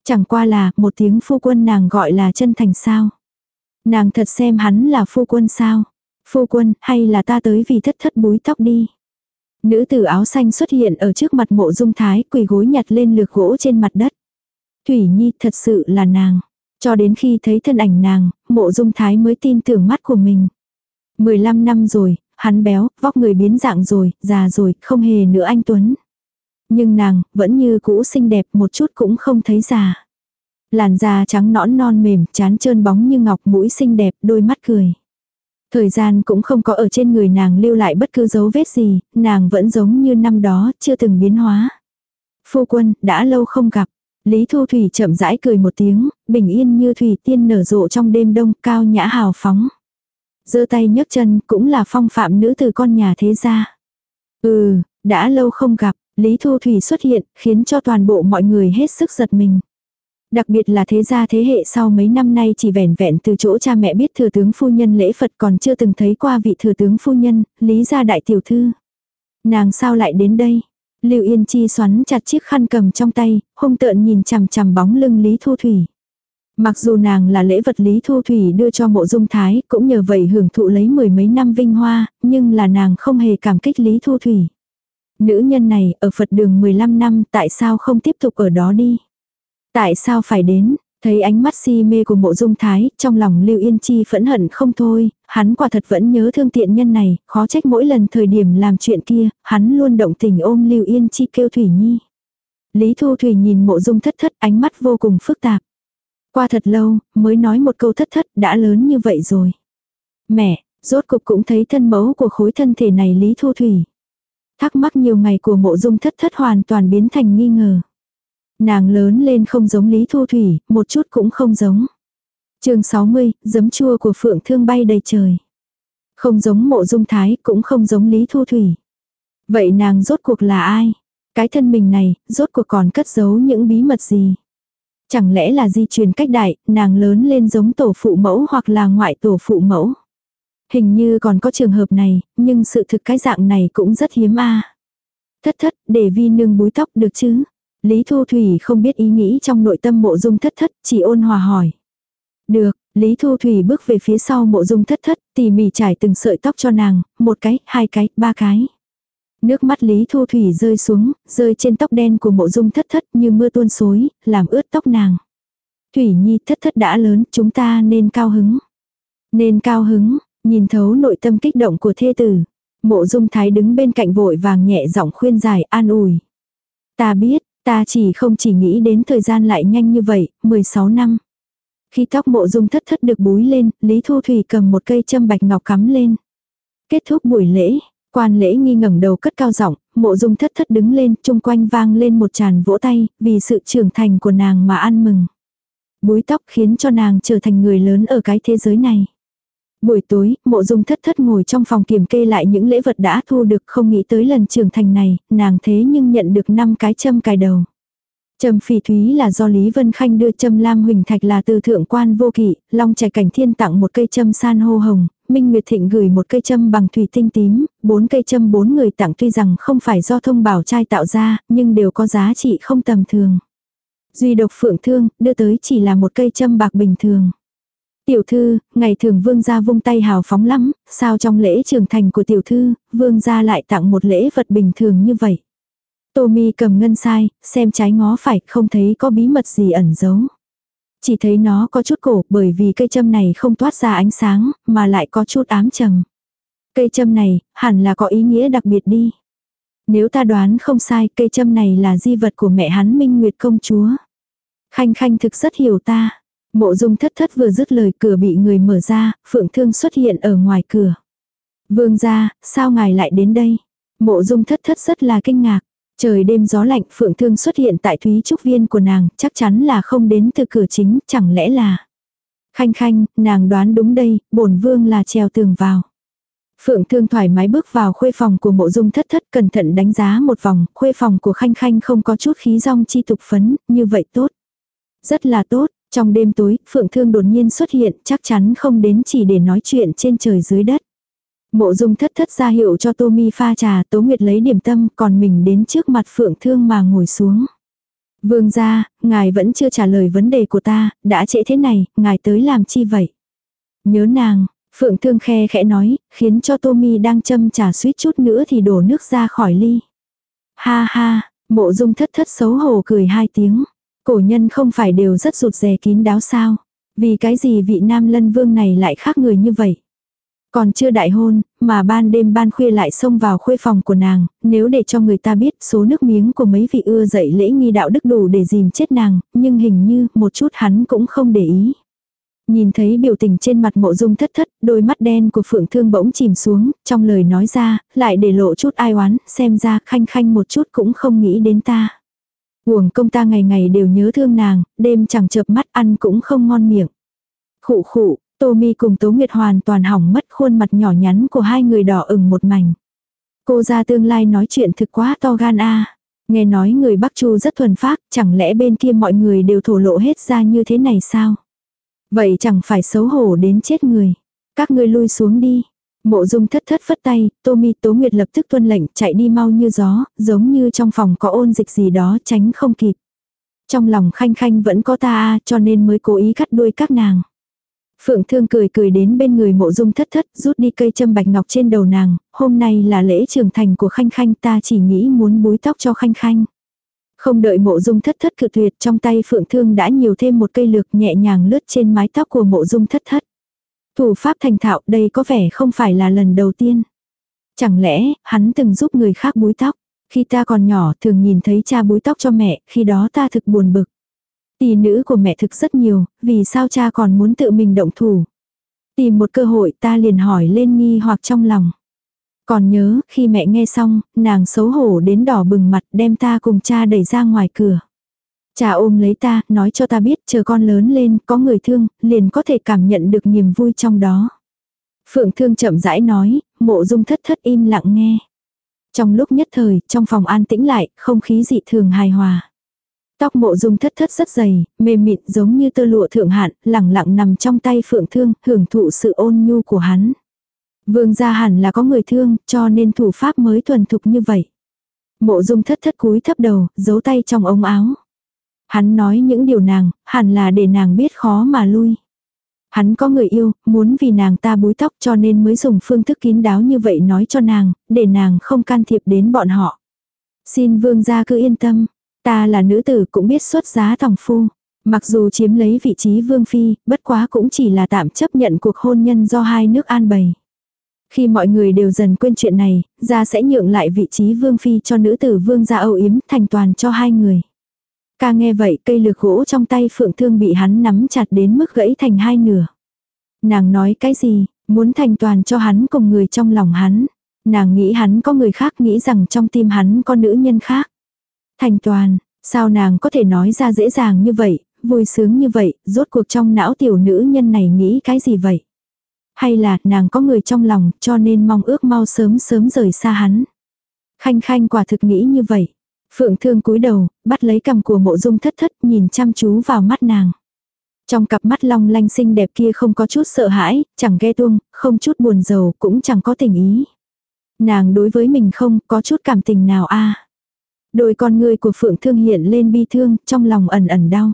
Chẳng qua là, một tiếng phu quân nàng gọi là chân thành sao. Nàng thật xem hắn là phu quân sao. Phu quân, hay là ta tới vì thất thất búi tóc đi. Nữ tử áo xanh xuất hiện ở trước mặt mộ dung thái quỳ gối nhặt lên lược gỗ trên mặt đất. Thủy Nhi thật sự là nàng. Cho đến khi thấy thân ảnh nàng, mộ dung thái mới tin tưởng mắt của mình. 15 năm rồi, hắn béo, vóc người biến dạng rồi, già rồi, không hề nữa anh Tuấn. Nhưng nàng, vẫn như cũ xinh đẹp một chút cũng không thấy già. Làn da trắng nõn non mềm, chán trơn bóng như ngọc mũi xinh đẹp, đôi mắt cười. Thời gian cũng không có ở trên người nàng lưu lại bất cứ dấu vết gì, nàng vẫn giống như năm đó, chưa từng biến hóa. Phu quân, đã lâu không gặp. Lý Thu Thủy chậm rãi cười một tiếng, bình yên như thủy tiên nở rộ trong đêm đông cao nhã hào phóng. giơ tay nhấc chân cũng là phong phạm nữ từ con nhà thế gia. Ừ, đã lâu không gặp, Lý Thu Thủy xuất hiện, khiến cho toàn bộ mọi người hết sức giật mình. Đặc biệt là thế gia thế hệ sau mấy năm nay chỉ vẻn vẹn từ chỗ cha mẹ biết thừa tướng phu nhân lễ Phật còn chưa từng thấy qua vị thừa tướng phu nhân, lý gia đại tiểu thư. Nàng sao lại đến đây? Lưu Yên Chi xoắn chặt chiếc khăn cầm trong tay, hung tợn nhìn chằm chằm bóng lưng Lý Thu Thủy. Mặc dù nàng là lễ vật Lý Thu Thủy đưa cho mộ dung thái, cũng nhờ vậy hưởng thụ lấy mười mấy năm vinh hoa, nhưng là nàng không hề cảm kích Lý Thu Thủy. Nữ nhân này ở Phật đường 15 năm tại sao không tiếp tục ở đó đi? Tại sao phải đến? Thấy ánh mắt si mê của mộ dung thái, trong lòng Lưu Yên Chi phẫn hận không thôi, hắn quả thật vẫn nhớ thương tiện nhân này, khó trách mỗi lần thời điểm làm chuyện kia, hắn luôn động tình ôm Lưu Yên Chi kêu Thủy Nhi. Lý Thu Thủy nhìn mộ dung thất thất ánh mắt vô cùng phức tạp. Qua thật lâu, mới nói một câu thất thất đã lớn như vậy rồi. Mẹ, rốt cục cũng thấy thân mẫu của khối thân thể này Lý Thu Thủy. Thắc mắc nhiều ngày của mộ dung thất thất hoàn toàn biến thành nghi ngờ. Nàng lớn lên không giống Lý Thu Thủy, một chút cũng không giống. chương 60, giấm chua của Phượng Thương bay đầy trời. Không giống mộ dung thái, cũng không giống Lý Thu Thủy. Vậy nàng rốt cuộc là ai? Cái thân mình này, rốt cuộc còn cất giấu những bí mật gì? Chẳng lẽ là di truyền cách đại, nàng lớn lên giống tổ phụ mẫu hoặc là ngoại tổ phụ mẫu? Hình như còn có trường hợp này, nhưng sự thực cái dạng này cũng rất hiếm a. Thất thất, để vi nương búi tóc được chứ? Lý Thu Thủy không biết ý nghĩ trong nội tâm mộ dung thất thất, chỉ ôn hòa hỏi. Được, Lý Thu Thủy bước về phía sau mộ dung thất thất, tỉ mỉ trải từng sợi tóc cho nàng, một cái, hai cái, ba cái. Nước mắt Lý Thu Thủy rơi xuống, rơi trên tóc đen của mộ dung thất thất như mưa tuôn xối, làm ướt tóc nàng. Thủy Nhi thất thất đã lớn, chúng ta nên cao hứng. Nên cao hứng, nhìn thấu nội tâm kích động của thê tử. Mộ dung thái đứng bên cạnh vội vàng nhẹ giọng khuyên giải an ủi. Ta biết, ta chỉ không chỉ nghĩ đến thời gian lại nhanh như vậy, 16 năm. Khi tóc mộ dung thất thất được búi lên, Lý Thu Thủy cầm một cây châm bạch ngọc cắm lên. Kết thúc buổi lễ, quan lễ nghi ngẩng đầu cất cao giọng, mộ dung thất thất đứng lên, chung quanh vang lên một tràn vỗ tay, vì sự trưởng thành của nàng mà ăn mừng. Búi tóc khiến cho nàng trở thành người lớn ở cái thế giới này. Buổi tối, mộ dung thất thất ngồi trong phòng kiểm kê lại những lễ vật đã thu được không nghĩ tới lần trưởng thành này, nàng thế nhưng nhận được 5 cái châm cài đầu. Trầm phỉ thúy là do Lý Vân Khanh đưa châm lam huỳnh thạch là từ thượng quan vô kỵ, long trạch cảnh thiên tặng một cây châm san hô hồng, Minh Nguyệt Thịnh gửi một cây châm bằng thủy tinh tím, bốn cây châm bốn người tặng tuy rằng không phải do thông bảo trai tạo ra, nhưng đều có giá trị không tầm thường. Duy độc phượng thương, đưa tới chỉ là một cây châm bạc bình thường. Tiểu thư, ngày thường vương gia vung tay hào phóng lắm, sao trong lễ trưởng thành của tiểu thư, vương gia lại tặng một lễ vật bình thường như vậy. Tô mi cầm ngân sai, xem trái ngó phải, không thấy có bí mật gì ẩn giấu. Chỉ thấy nó có chút cổ bởi vì cây châm này không toát ra ánh sáng, mà lại có chút ám trầm. Cây châm này, hẳn là có ý nghĩa đặc biệt đi. Nếu ta đoán không sai, cây châm này là di vật của mẹ hắn Minh Nguyệt công chúa. Khanh khanh thực rất hiểu ta. Mộ dung thất thất vừa dứt lời cửa bị người mở ra, phượng thương xuất hiện ở ngoài cửa. Vương gia, sao ngài lại đến đây? Mộ dung thất thất rất là kinh ngạc. Trời đêm gió lạnh phượng thương xuất hiện tại thúy trúc viên của nàng, chắc chắn là không đến từ cửa chính, chẳng lẽ là... Khanh khanh, nàng đoán đúng đây, bổn vương là treo tường vào. Phượng thương thoải mái bước vào khuê phòng của mộ dung thất thất cẩn thận đánh giá một vòng, khuê phòng của khanh khanh không có chút khí rong chi tục phấn, như vậy tốt. Rất là tốt, trong đêm tối, Phượng Thương đột nhiên xuất hiện, chắc chắn không đến chỉ để nói chuyện trên trời dưới đất. Mộ dung thất thất ra hiệu cho Tô Mi pha trà, Tố Nguyệt lấy điểm tâm, còn mình đến trước mặt Phượng Thương mà ngồi xuống. Vương gia, ngài vẫn chưa trả lời vấn đề của ta, đã trễ thế này, ngài tới làm chi vậy? Nhớ nàng, Phượng Thương khe khẽ nói, khiến cho Tô Mi đang châm trà suýt chút nữa thì đổ nước ra khỏi ly. Ha ha, mộ dung thất thất xấu hổ cười hai tiếng. Cổ nhân không phải đều rất rụt rè kín đáo sao? Vì cái gì vị nam lân vương này lại khác người như vậy? Còn chưa đại hôn, mà ban đêm ban khuya lại xông vào khuê phòng của nàng, nếu để cho người ta biết số nước miếng của mấy vị ưa dậy lễ nghi đạo đức đủ để dìm chết nàng, nhưng hình như một chút hắn cũng không để ý. Nhìn thấy biểu tình trên mặt mộ dung thất thất, đôi mắt đen của phượng thương bỗng chìm xuống, trong lời nói ra, lại để lộ chút ai oán, xem ra khanh khanh một chút cũng không nghĩ đến ta. Uổng công ta ngày ngày đều nhớ thương nàng, đêm chẳng chợp mắt ăn cũng không ngon miệng. Khụ khụ, Tô Mi cùng Tố Nguyệt hoàn toàn hỏng mất khuôn mặt nhỏ nhắn của hai người đỏ ửng một mảnh. Cô ra tương lai nói chuyện thực quá to gan a. Nghe nói người Bắc Chu rất thuần phác, chẳng lẽ bên kia mọi người đều thổ lộ hết ra như thế này sao? Vậy chẳng phải xấu hổ đến chết người. Các ngươi lui xuống đi. Mộ dung thất thất phất tay, Tô Mi Tố Nguyệt lập tức tuân lệnh chạy đi mau như gió, giống như trong phòng có ôn dịch gì đó tránh không kịp. Trong lòng khanh khanh vẫn có ta a cho nên mới cố ý cắt đuôi các nàng. Phượng Thương cười cười đến bên người mộ dung thất thất, rút đi cây châm bạch ngọc trên đầu nàng, hôm nay là lễ trưởng thành của Khanh Khanh ta chỉ nghĩ muốn búi tóc cho Khanh Khanh. Không đợi mộ dung thất thất cự tuyệt trong tay Phượng Thương đã nhiều thêm một cây lược nhẹ nhàng lướt trên mái tóc của mộ dung thất thất. Thủ pháp thành thạo đây có vẻ không phải là lần đầu tiên. Chẳng lẽ hắn từng giúp người khác búi tóc. Khi ta còn nhỏ thường nhìn thấy cha búi tóc cho mẹ, khi đó ta thực buồn bực. Tỷ nữ của mẹ thực rất nhiều, vì sao cha còn muốn tự mình động thủ. Tìm một cơ hội ta liền hỏi lên nghi hoặc trong lòng. Còn nhớ, khi mẹ nghe xong, nàng xấu hổ đến đỏ bừng mặt đem ta cùng cha đẩy ra ngoài cửa. Cha ôm lấy ta, nói cho ta biết chờ con lớn lên, có người thương, liền có thể cảm nhận được niềm vui trong đó. Phượng thương chậm rãi nói, mộ dung thất thất im lặng nghe. Trong lúc nhất thời, trong phòng an tĩnh lại, không khí dị thường hài hòa. Tóc mộ dung thất thất rất dày, mềm mịn giống như tơ lụa thượng hạn, lẳng lặng nằm trong tay phượng thương, hưởng thụ sự ôn nhu của hắn. Vương gia hẳn là có người thương, cho nên thủ pháp mới thuần thục như vậy. Mộ dung thất thất cúi thấp đầu, giấu tay trong ống áo. Hắn nói những điều nàng, hẳn là để nàng biết khó mà lui. Hắn có người yêu, muốn vì nàng ta búi tóc cho nên mới dùng phương thức kín đáo như vậy nói cho nàng, để nàng không can thiệp đến bọn họ. Xin vương gia cứ yên tâm, ta là nữ tử cũng biết xuất giá tòng phu. Mặc dù chiếm lấy vị trí vương phi, bất quá cũng chỉ là tạm chấp nhận cuộc hôn nhân do hai nước an bày. Khi mọi người đều dần quên chuyện này, gia sẽ nhượng lại vị trí vương phi cho nữ tử vương gia âu yếm thành toàn cho hai người. Ca nghe vậy cây lược gỗ trong tay phượng thương bị hắn nắm chặt đến mức gãy thành hai nửa. Nàng nói cái gì, muốn thành toàn cho hắn cùng người trong lòng hắn. Nàng nghĩ hắn có người khác nghĩ rằng trong tim hắn có nữ nhân khác. Thành toàn, sao nàng có thể nói ra dễ dàng như vậy, vui sướng như vậy, rốt cuộc trong não tiểu nữ nhân này nghĩ cái gì vậy? Hay là nàng có người trong lòng cho nên mong ước mau sớm sớm rời xa hắn? Khanh khanh quả thực nghĩ như vậy. Phượng thương cúi đầu, bắt lấy cầm của mộ dung thất thất nhìn chăm chú vào mắt nàng. Trong cặp mắt long lanh xinh đẹp kia không có chút sợ hãi, chẳng ghe tuông, không chút buồn giàu, cũng chẳng có tình ý. Nàng đối với mình không có chút cảm tình nào a Đôi con người của Phượng Thương hiện lên bi thương, trong lòng ẩn ẩn đau.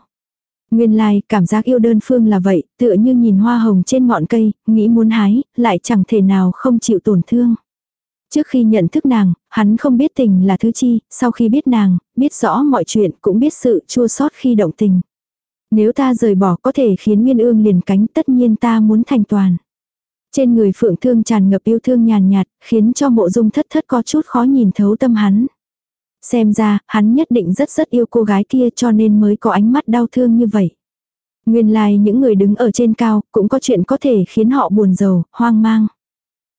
Nguyên lai, like, cảm giác yêu đơn phương là vậy, tựa như nhìn hoa hồng trên ngọn cây, nghĩ muốn hái, lại chẳng thể nào không chịu tổn thương. Trước khi nhận thức nàng, hắn không biết tình là thứ chi, sau khi biết nàng, biết rõ mọi chuyện cũng biết sự chua xót khi động tình. Nếu ta rời bỏ có thể khiến Nguyên Ương liền cánh tất nhiên ta muốn thành toàn. Trên người phượng thương tràn ngập yêu thương nhàn nhạt, khiến cho mộ dung thất thất có chút khó nhìn thấu tâm hắn. Xem ra, hắn nhất định rất rất yêu cô gái kia cho nên mới có ánh mắt đau thương như vậy. Nguyên lai like, những người đứng ở trên cao cũng có chuyện có thể khiến họ buồn rầu, hoang mang.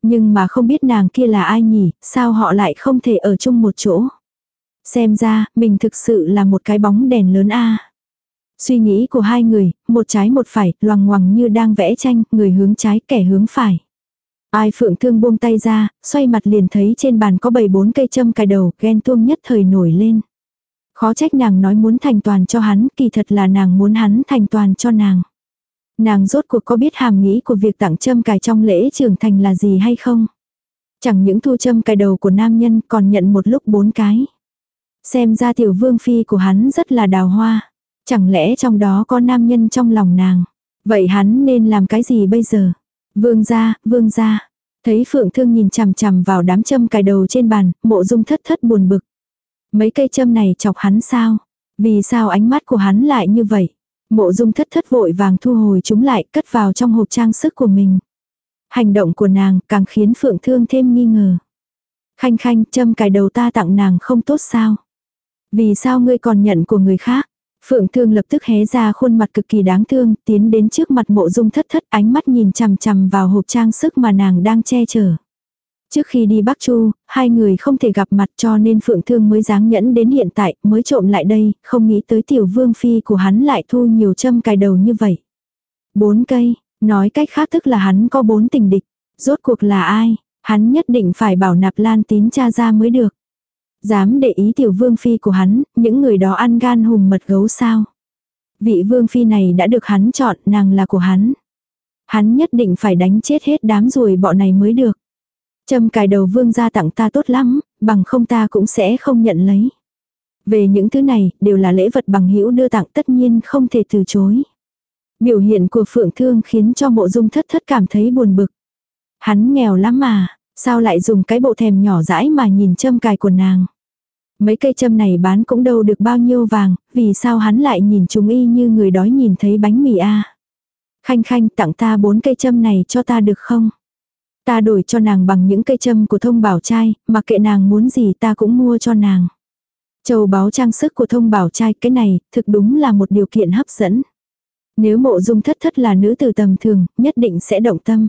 Nhưng mà không biết nàng kia là ai nhỉ, sao họ lại không thể ở chung một chỗ. Xem ra, mình thực sự là một cái bóng đèn lớn a. Suy nghĩ của hai người, một trái một phải, loằng ngoằng như đang vẽ tranh, người hướng trái, kẻ hướng phải. Ai phượng thương buông tay ra, xoay mặt liền thấy trên bàn có bầy bốn cây châm cài đầu, ghen tuông nhất thời nổi lên. Khó trách nàng nói muốn thành toàn cho hắn, kỳ thật là nàng muốn hắn thành toàn cho nàng. Nàng rốt cuộc có biết hàm nghĩ của việc tặng châm cài trong lễ trưởng thành là gì hay không? Chẳng những thu châm cài đầu của nam nhân còn nhận một lúc bốn cái. Xem ra tiểu vương phi của hắn rất là đào hoa. Chẳng lẽ trong đó có nam nhân trong lòng nàng? Vậy hắn nên làm cái gì bây giờ? Vương gia, vương gia. Thấy phượng thương nhìn chằm chằm vào đám châm cài đầu trên bàn, mộ dung thất thất buồn bực. Mấy cây châm này chọc hắn sao? Vì sao ánh mắt của hắn lại như vậy? Mộ dung thất thất vội vàng thu hồi chúng lại cất vào trong hộp trang sức của mình. Hành động của nàng càng khiến phượng thương thêm nghi ngờ. Khanh khanh châm cài đầu ta tặng nàng không tốt sao? Vì sao ngươi còn nhận của người khác? Phượng thương lập tức hé ra khuôn mặt cực kỳ đáng thương, tiến đến trước mặt mộ dung thất thất ánh mắt nhìn chằm chằm vào hộp trang sức mà nàng đang che chở. Trước khi đi Bắc Chu, hai người không thể gặp mặt cho nên Phượng Thương mới dáng nhẫn đến hiện tại, mới trộm lại đây, không nghĩ tới tiểu vương phi của hắn lại thu nhiều châm cài đầu như vậy. Bốn cây, nói cách khác tức là hắn có bốn tình địch. Rốt cuộc là ai? Hắn nhất định phải bảo nạp lan tín cha ra mới được. Dám để ý tiểu vương phi của hắn, những người đó ăn gan hùm mật gấu sao. Vị vương phi này đã được hắn chọn, nàng là của hắn. Hắn nhất định phải đánh chết hết đám ruồi bọ này mới được. Châm cài đầu vương gia tặng ta tốt lắm, bằng không ta cũng sẽ không nhận lấy. Về những thứ này, đều là lễ vật bằng hữu đưa tặng tất nhiên không thể từ chối. Biểu hiện của Phượng Thương khiến cho mộ dung thất thất cảm thấy buồn bực. Hắn nghèo lắm mà, sao lại dùng cái bộ thèm nhỏ dãi mà nhìn châm cài của nàng. Mấy cây châm này bán cũng đâu được bao nhiêu vàng, vì sao hắn lại nhìn chúng y như người đói nhìn thấy bánh mì a Khanh khanh tặng ta bốn cây châm này cho ta được không? Ta đổi cho nàng bằng những cây châm của thông bảo trai, mà kệ nàng muốn gì ta cũng mua cho nàng. Châu báo trang sức của thông bảo trai cái này thực đúng là một điều kiện hấp dẫn. Nếu mộ dung thất thất là nữ từ tầm thường, nhất định sẽ động tâm.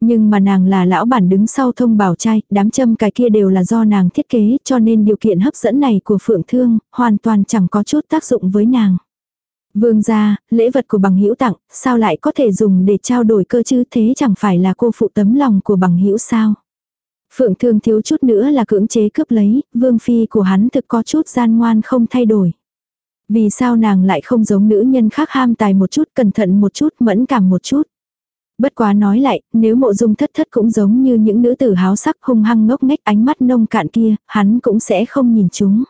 Nhưng mà nàng là lão bản đứng sau thông bảo trai, đám châm cái kia đều là do nàng thiết kế cho nên điều kiện hấp dẫn này của phượng thương hoàn toàn chẳng có chút tác dụng với nàng. Vương gia, lễ vật của bằng hữu tặng, sao lại có thể dùng để trao đổi cơ chứ thế chẳng phải là cô phụ tấm lòng của bằng hữu sao? Phượng Thương thiếu chút nữa là cưỡng chế cướp lấy, vương phi của hắn thực có chút gian ngoan không thay đổi. Vì sao nàng lại không giống nữ nhân khác ham tài một chút, cẩn thận một chút, mẫn cảm một chút. Bất quá nói lại, nếu mộ dung thất thất cũng giống như những nữ tử háo sắc hung hăng ngốc nghếch ánh mắt nông cạn kia, hắn cũng sẽ không nhìn chúng.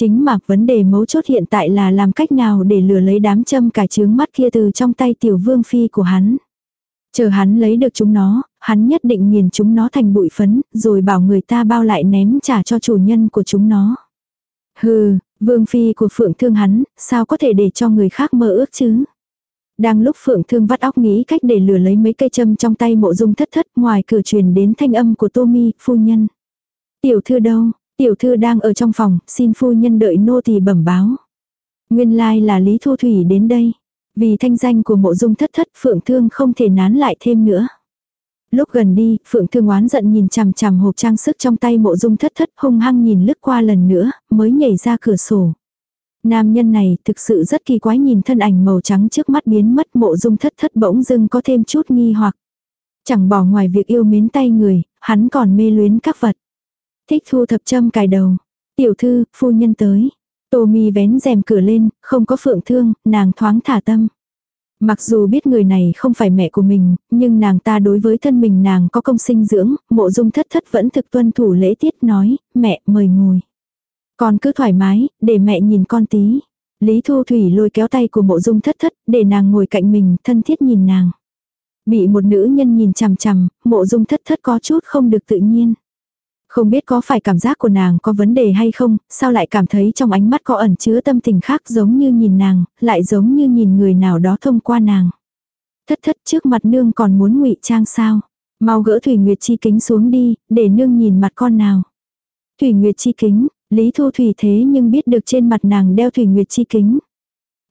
Chính mà vấn đề mấu chốt hiện tại là làm cách nào để lừa lấy đám châm cả trướng mắt kia từ trong tay tiểu vương phi của hắn. Chờ hắn lấy được chúng nó, hắn nhất định nghiền chúng nó thành bụi phấn, rồi bảo người ta bao lại ném trả cho chủ nhân của chúng nó. Hừ, vương phi của phượng thương hắn, sao có thể để cho người khác mơ ước chứ? Đang lúc Phượng Thương vắt óc nghĩ cách để lừa lấy mấy cây châm trong tay mộ dung thất thất ngoài cửa truyền đến thanh âm của Tô Mi, phu nhân. Tiểu thư đâu, tiểu thư đang ở trong phòng, xin phu nhân đợi nô tỳ bẩm báo. Nguyên lai là Lý Thu Thủy đến đây. Vì thanh danh của mộ dung thất thất Phượng Thương không thể nán lại thêm nữa. Lúc gần đi, Phượng Thương oán giận nhìn chằm chằm hộp trang sức trong tay mộ dung thất thất hung hăng nhìn lướt qua lần nữa, mới nhảy ra cửa sổ. Nam nhân này thực sự rất kỳ quái nhìn thân ảnh màu trắng trước mắt biến mất mộ dung thất thất bỗng dưng có thêm chút nghi hoặc. Chẳng bỏ ngoài việc yêu mến tay người, hắn còn mê luyến các vật. Thích thu thập châm cài đầu. Tiểu thư, phu nhân tới. Tô mi vén rèm cửa lên, không có phượng thương, nàng thoáng thả tâm. Mặc dù biết người này không phải mẹ của mình, nhưng nàng ta đối với thân mình nàng có công sinh dưỡng, mộ dung thất thất vẫn thực tuân thủ lễ tiết nói, mẹ mời ngồi. Con cứ thoải mái, để mẹ nhìn con tí. Lý Thu Thủy lôi kéo tay của mộ dung thất thất, để nàng ngồi cạnh mình, thân thiết nhìn nàng. Bị một nữ nhân nhìn chằm chằm, mộ dung thất thất có chút không được tự nhiên. Không biết có phải cảm giác của nàng có vấn đề hay không, sao lại cảm thấy trong ánh mắt có ẩn chứa tâm tình khác giống như nhìn nàng, lại giống như nhìn người nào đó thông qua nàng. Thất thất trước mặt nương còn muốn ngụy trang sao. Mau gỡ Thủy Nguyệt chi kính xuống đi, để nương nhìn mặt con nào. Thủy Nguyệt chi kính, Lý Thu Thủy thế nhưng biết được trên mặt nàng đeo Thủy Nguyệt chi kính.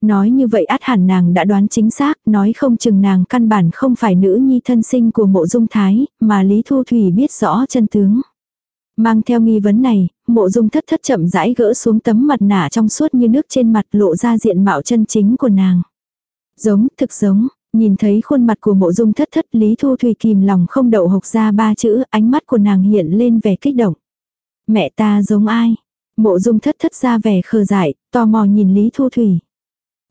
Nói như vậy át hẳn nàng đã đoán chính xác, nói không chừng nàng căn bản không phải nữ nhi thân sinh của mộ dung thái, mà Lý Thu Thủy biết rõ chân tướng. Mang theo nghi vấn này, mộ dung thất thất chậm rãi gỡ xuống tấm mặt nạ trong suốt như nước trên mặt lộ ra diện mạo chân chính của nàng. Giống, thực giống, nhìn thấy khuôn mặt của mộ dung thất thất Lý Thu Thủy kìm lòng không đậu hộc ra ba chữ, ánh mắt của nàng hiện lên vẻ kích động. Mẹ ta giống ai? Mộ dung thất thất ra vẻ khờ dại, tò mò nhìn Lý Thu Thủy.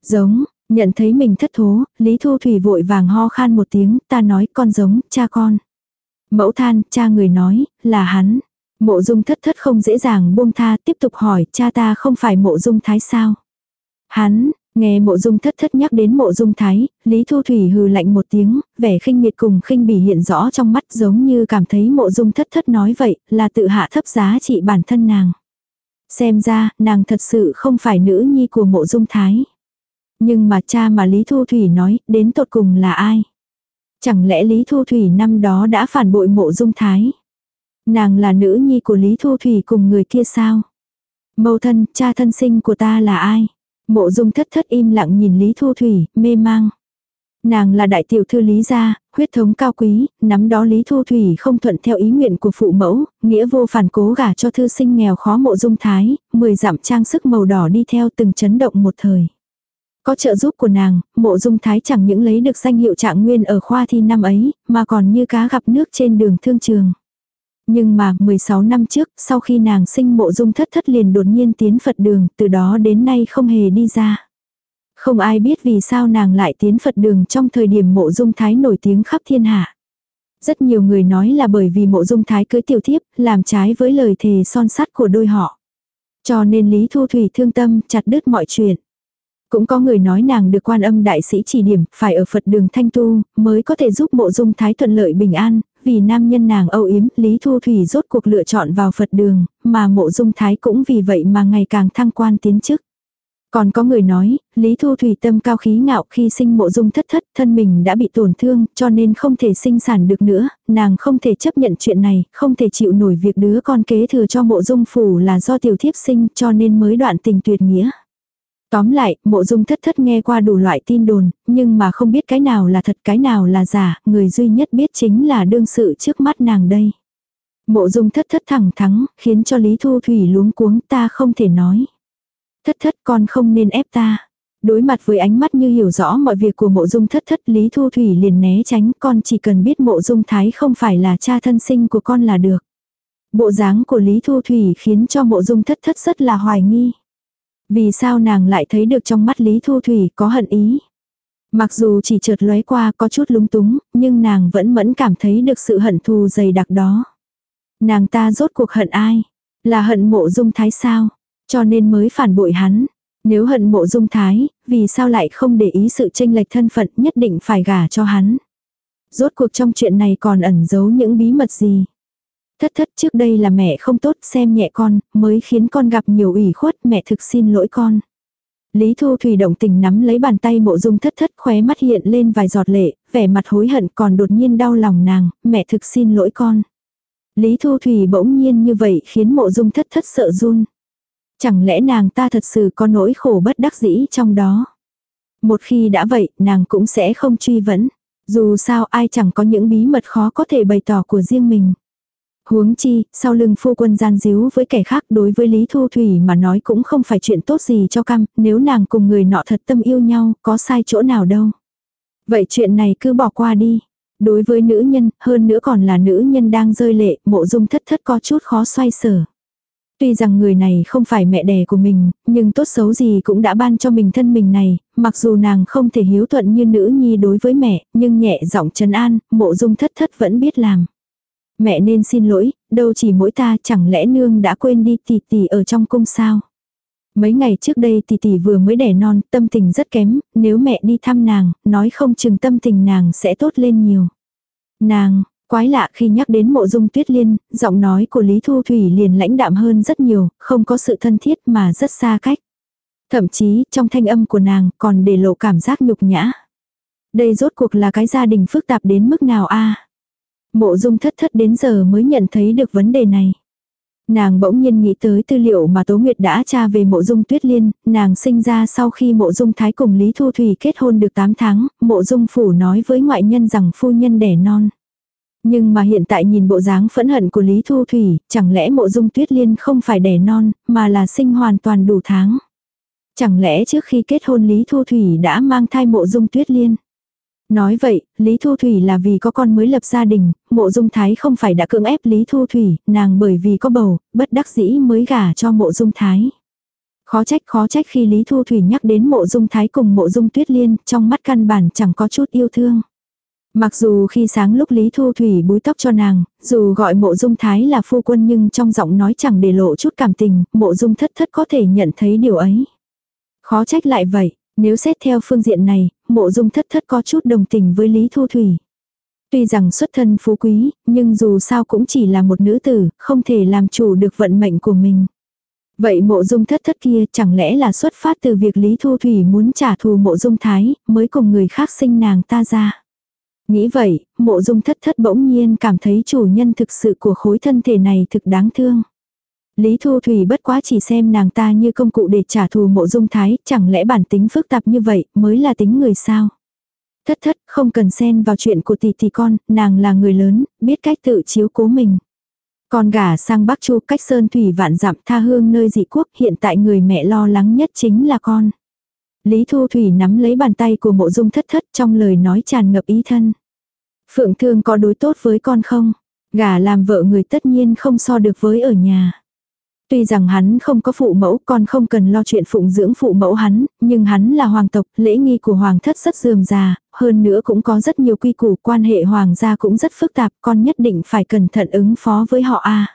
Giống, nhận thấy mình thất thố, Lý Thu Thủy vội vàng ho khan một tiếng, ta nói con giống, cha con. Mẫu than, cha người nói, là hắn. Mộ dung thất thất không dễ dàng buông tha, tiếp tục hỏi, cha ta không phải mộ dung thái sao? Hắn, nghe mộ dung thất thất nhắc đến mộ dung thái, Lý Thu Thủy hừ lạnh một tiếng, vẻ khinh miệt cùng khinh bỉ hiện rõ trong mắt giống như cảm thấy mộ dung thất thất nói vậy, là tự hạ thấp giá trị bản thân nàng. Xem ra, nàng thật sự không phải nữ nhi của mộ dung thái. Nhưng mà cha mà Lý Thu Thủy nói, đến tột cùng là ai? Chẳng lẽ Lý Thu Thủy năm đó đã phản bội mộ dung thái? Nàng là nữ nhi của Lý Thu Thủy cùng người kia sao? Mâu thân, cha thân sinh của ta là ai? Mộ dung thất thất im lặng nhìn Lý Thu Thủy, mê mang. Nàng là đại tiểu thư Lý gia, huyết thống cao quý, nắm đó Lý Thu Thủy không thuận theo ý nguyện của phụ mẫu, nghĩa vô phản cố gả cho thư sinh nghèo khó mộ dung thái, mười dặm trang sức màu đỏ đi theo từng chấn động một thời. Có trợ giúp của nàng, mộ dung thái chẳng những lấy được danh hiệu trạng nguyên ở khoa thi năm ấy, mà còn như cá gặp nước trên đường thương trường. Nhưng mà, 16 năm trước, sau khi nàng sinh mộ dung thất thất liền đột nhiên tiến Phật đường, từ đó đến nay không hề đi ra. Không ai biết vì sao nàng lại tiến Phật đường trong thời điểm mộ dung thái nổi tiếng khắp thiên hạ. Rất nhiều người nói là bởi vì mộ dung thái cưới tiểu thiếp, làm trái với lời thề son sắt của đôi họ. Cho nên Lý Thu Thủy thương tâm, chặt đứt mọi chuyện. Cũng có người nói nàng được quan âm đại sĩ chỉ điểm, phải ở Phật đường thanh tu, mới có thể giúp mộ dung thái thuận lợi bình an, vì nam nhân nàng âu yếm, Lý Thu Thủy rốt cuộc lựa chọn vào Phật đường, mà mộ dung thái cũng vì vậy mà ngày càng thăng quan tiến chức. Còn có người nói, Lý Thu Thủy tâm cao khí ngạo khi sinh mộ dung thất thất, thân mình đã bị tổn thương, cho nên không thể sinh sản được nữa, nàng không thể chấp nhận chuyện này, không thể chịu nổi việc đứa con kế thừa cho mộ dung phủ là do tiểu thiếp sinh, cho nên mới đoạn tình tuyệt nghĩa. Tóm lại, mộ dung thất thất nghe qua đủ loại tin đồn, nhưng mà không biết cái nào là thật cái nào là giả, người duy nhất biết chính là đương sự trước mắt nàng đây. Mộ dung thất thất thẳng thắng, khiến cho Lý Thu Thủy luống cuống ta không thể nói. Thất thất con không nên ép ta. Đối mặt với ánh mắt như hiểu rõ mọi việc của mộ dung thất thất Lý Thu Thủy liền né tránh con chỉ cần biết mộ dung thái không phải là cha thân sinh của con là được. Bộ dáng của Lý Thu Thủy khiến cho mộ dung thất thất rất là hoài nghi. Vì sao nàng lại thấy được trong mắt Lý Thu Thủy có hận ý? Mặc dù chỉ chợt lóe qua có chút lúng túng, nhưng nàng vẫn mẫn cảm thấy được sự hận thù dày đặc đó. Nàng ta rốt cuộc hận ai? Là hận mộ dung thái sao? Cho nên mới phản bội hắn. Nếu hận mộ dung thái, vì sao lại không để ý sự tranh lệch thân phận nhất định phải gả cho hắn? Rốt cuộc trong chuyện này còn ẩn giấu những bí mật gì? Thất thất trước đây là mẹ không tốt xem nhẹ con, mới khiến con gặp nhiều ủy khuất mẹ thực xin lỗi con. Lý Thu Thủy động tình nắm lấy bàn tay mộ dung thất thất khóe mắt hiện lên vài giọt lệ, vẻ mặt hối hận còn đột nhiên đau lòng nàng, mẹ thực xin lỗi con. Lý Thu Thủy bỗng nhiên như vậy khiến mộ dung thất thất sợ run. Chẳng lẽ nàng ta thật sự có nỗi khổ bất đắc dĩ trong đó. Một khi đã vậy, nàng cũng sẽ không truy vấn. Dù sao ai chẳng có những bí mật khó có thể bày tỏ của riêng mình. Huống chi, sau lưng phu quân gian díu với kẻ khác đối với Lý Thu Thủy mà nói cũng không phải chuyện tốt gì cho cam, nếu nàng cùng người nọ thật tâm yêu nhau, có sai chỗ nào đâu. Vậy chuyện này cứ bỏ qua đi. Đối với nữ nhân, hơn nữa còn là nữ nhân đang rơi lệ, mộ dung thất thất có chút khó xoay sở. Tuy rằng người này không phải mẹ đẻ của mình, nhưng tốt xấu gì cũng đã ban cho mình thân mình này, mặc dù nàng không thể hiếu thuận như nữ nhi đối với mẹ, nhưng nhẹ giọng trấn an, mộ dung thất thất vẫn biết làm. Mẹ nên xin lỗi, đâu chỉ mỗi ta chẳng lẽ nương đã quên đi tỷ tỷ ở trong cung sao. Mấy ngày trước đây tỷ tỷ vừa mới đẻ non, tâm tình rất kém, nếu mẹ đi thăm nàng, nói không chừng tâm tình nàng sẽ tốt lên nhiều. Nàng, quái lạ khi nhắc đến mộ dung tuyết liên, giọng nói của Lý Thu Thủy liền lãnh đạm hơn rất nhiều, không có sự thân thiết mà rất xa cách. Thậm chí, trong thanh âm của nàng còn để lộ cảm giác nhục nhã. Đây rốt cuộc là cái gia đình phức tạp đến mức nào a Mộ dung thất thất đến giờ mới nhận thấy được vấn đề này. Nàng bỗng nhiên nghĩ tới tư liệu mà Tố Nguyệt đã tra về mộ dung tuyết liên, nàng sinh ra sau khi mộ dung thái cùng Lý Thu Thủy kết hôn được 8 tháng, mộ dung phủ nói với ngoại nhân rằng phu nhân đẻ non. Nhưng mà hiện tại nhìn bộ dáng phẫn hận của Lý Thu Thủy, chẳng lẽ mộ dung tuyết liên không phải đẻ non, mà là sinh hoàn toàn đủ tháng. Chẳng lẽ trước khi kết hôn Lý Thu Thủy đã mang thai mộ dung tuyết liên. Nói vậy, Lý Thu Thủy là vì có con mới lập gia đình, mộ dung thái không phải đã cưỡng ép Lý Thu Thủy, nàng bởi vì có bầu, bất đắc dĩ mới gả cho mộ dung thái. Khó trách khó trách khi Lý Thu Thủy nhắc đến mộ dung thái cùng mộ dung tuyết liên, trong mắt căn bản chẳng có chút yêu thương. Mặc dù khi sáng lúc Lý Thu Thủy búi tóc cho nàng, dù gọi mộ dung thái là phu quân nhưng trong giọng nói chẳng để lộ chút cảm tình, mộ dung thất thất có thể nhận thấy điều ấy. Khó trách lại vậy, nếu xét theo phương diện này, mộ dung thất thất có chút đồng tình với Lý Thu Thủy. Tuy rằng xuất thân phú quý, nhưng dù sao cũng chỉ là một nữ tử, không thể làm chủ được vận mệnh của mình. Vậy mộ dung thất thất kia chẳng lẽ là xuất phát từ việc Lý Thu Thủy muốn trả thù mộ dung thái, mới cùng người khác sinh nàng ta ra. Nghĩ vậy, mộ dung thất thất bỗng nhiên cảm thấy chủ nhân thực sự của khối thân thể này thực đáng thương. Lý Thu Thủy bất quá chỉ xem nàng ta như công cụ để trả thù mộ dung thái, chẳng lẽ bản tính phức tạp như vậy mới là tính người sao? Thất thất, không cần xen vào chuyện của tỷ tỷ con, nàng là người lớn, biết cách tự chiếu cố mình. Con gả sang Bắc Chu cách sơn thủy vạn dặm tha hương nơi dị quốc hiện tại người mẹ lo lắng nhất chính là con. Lý Thu Thủy nắm lấy bàn tay của mộ dung thất thất trong lời nói tràn ngập ý thân. Phượng thương có đối tốt với con không? Gả làm vợ người tất nhiên không so được với ở nhà. Tuy rằng hắn không có phụ mẫu còn không cần lo chuyện phụng dưỡng phụ mẫu hắn, nhưng hắn là hoàng tộc, lễ nghi của hoàng thất rất dườm già, hơn nữa cũng có rất nhiều quy củ, quan hệ hoàng gia cũng rất phức tạp, con nhất định phải cẩn thận ứng phó với họ a.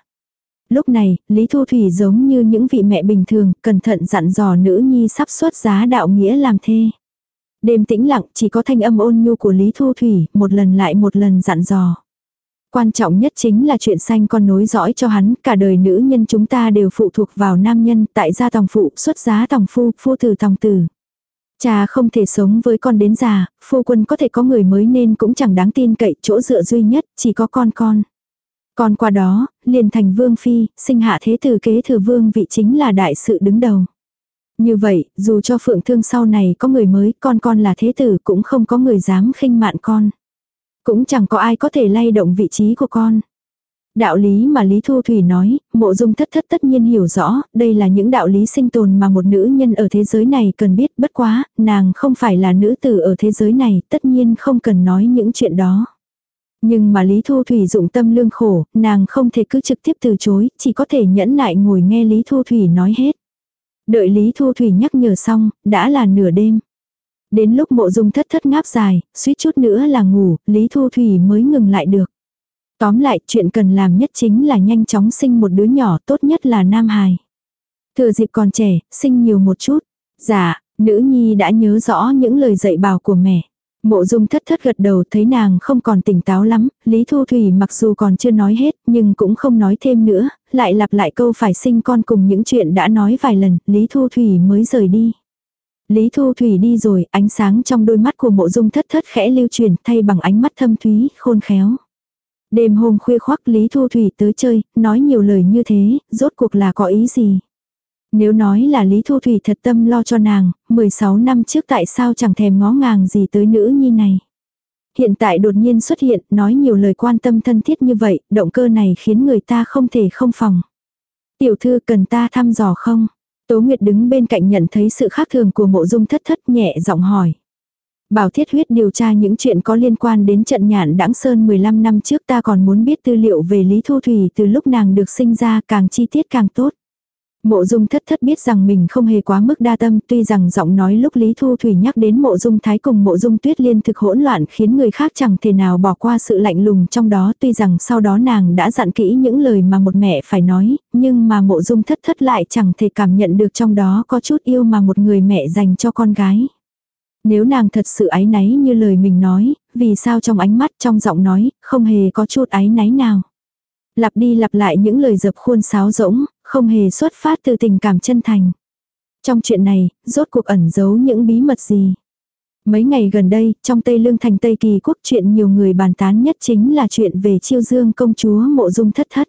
Lúc này, Lý Thu Thủy giống như những vị mẹ bình thường, cẩn thận dặn dò nữ nhi sắp xuất giá đạo nghĩa làm thê. Đêm tĩnh lặng chỉ có thanh âm ôn nhu của Lý Thu Thủy, một lần lại một lần dặn dò. Quan trọng nhất chính là chuyện sanh con nối dõi cho hắn, cả đời nữ nhân chúng ta đều phụ thuộc vào nam nhân, tại gia tòng phụ, xuất giá tòng phu, phu tử tòng tử. Cha không thể sống với con đến già, phu quân có thể có người mới nên cũng chẳng đáng tin cậy, chỗ dựa duy nhất, chỉ có con con. Con qua đó, liền thành vương phi, sinh hạ thế tử kế thừa vương vị chính là đại sự đứng đầu. Như vậy, dù cho phượng thương sau này có người mới, con con là thế tử cũng không có người dám khinh mạn con. Cũng chẳng có ai có thể lay động vị trí của con. Đạo lý mà Lý Thu Thủy nói, mộ dung thất thất tất nhiên hiểu rõ, đây là những đạo lý sinh tồn mà một nữ nhân ở thế giới này cần biết bất quá, nàng không phải là nữ tử ở thế giới này, tất nhiên không cần nói những chuyện đó. Nhưng mà Lý Thu Thủy dụng tâm lương khổ, nàng không thể cứ trực tiếp từ chối, chỉ có thể nhẫn nại ngồi nghe Lý Thu Thủy nói hết. Đợi Lý Thu Thủy nhắc nhở xong, đã là nửa đêm. Đến lúc mộ dung thất thất ngáp dài, suýt chút nữa là ngủ, Lý Thu Thủy mới ngừng lại được. Tóm lại, chuyện cần làm nhất chính là nhanh chóng sinh một đứa nhỏ, tốt nhất là nam hài. Thừa dịp còn trẻ, sinh nhiều một chút. Dạ, nữ nhi đã nhớ rõ những lời dạy bảo của mẹ. Mộ dung thất thất gật đầu thấy nàng không còn tỉnh táo lắm, Lý Thu Thủy mặc dù còn chưa nói hết nhưng cũng không nói thêm nữa, lại lặp lại câu phải sinh con cùng những chuyện đã nói vài lần, Lý Thu Thủy mới rời đi. Lý Thu Thủy đi rồi, ánh sáng trong đôi mắt của mộ dung thất thất khẽ lưu truyền thay bằng ánh mắt thâm thúy, khôn khéo. Đêm hôm khuya khoắc Lý Thu Thủy tới chơi, nói nhiều lời như thế, rốt cuộc là có ý gì? Nếu nói là Lý Thu Thủy thật tâm lo cho nàng, 16 năm trước tại sao chẳng thèm ngó ngàng gì tới nữ nhi này. Hiện tại đột nhiên xuất hiện, nói nhiều lời quan tâm thân thiết như vậy, động cơ này khiến người ta không thể không phòng. Tiểu thư cần ta thăm dò không? Tố Nguyệt đứng bên cạnh nhận thấy sự khác thường của mộ dung thất thất nhẹ giọng hỏi. Bảo thiết huyết điều tra những chuyện có liên quan đến trận nhạn đãng sơn 15 năm trước ta còn muốn biết tư liệu về Lý Thu Thủy từ lúc nàng được sinh ra, càng chi tiết càng tốt. Mộ dung thất thất biết rằng mình không hề quá mức đa tâm tuy rằng giọng nói lúc Lý Thu Thủy nhắc đến mộ dung thái cùng mộ dung tuyết liên thực hỗn loạn khiến người khác chẳng thể nào bỏ qua sự lạnh lùng trong đó tuy rằng sau đó nàng đã dặn kỹ những lời mà một mẹ phải nói, nhưng mà mộ dung thất thất lại chẳng thể cảm nhận được trong đó có chút yêu mà một người mẹ dành cho con gái. Nếu nàng thật sự ái náy như lời mình nói, vì sao trong ánh mắt trong giọng nói, không hề có chút ái náy nào. Lặp đi lặp lại những lời dập khuôn sáo rỗng, không hề xuất phát từ tình cảm chân thành. Trong chuyện này, rốt cuộc ẩn giấu những bí mật gì. Mấy ngày gần đây, trong Tây Lương thành Tây Kỳ quốc chuyện nhiều người bàn tán nhất chính là chuyện về chiêu dương công chúa mộ dung thất thất.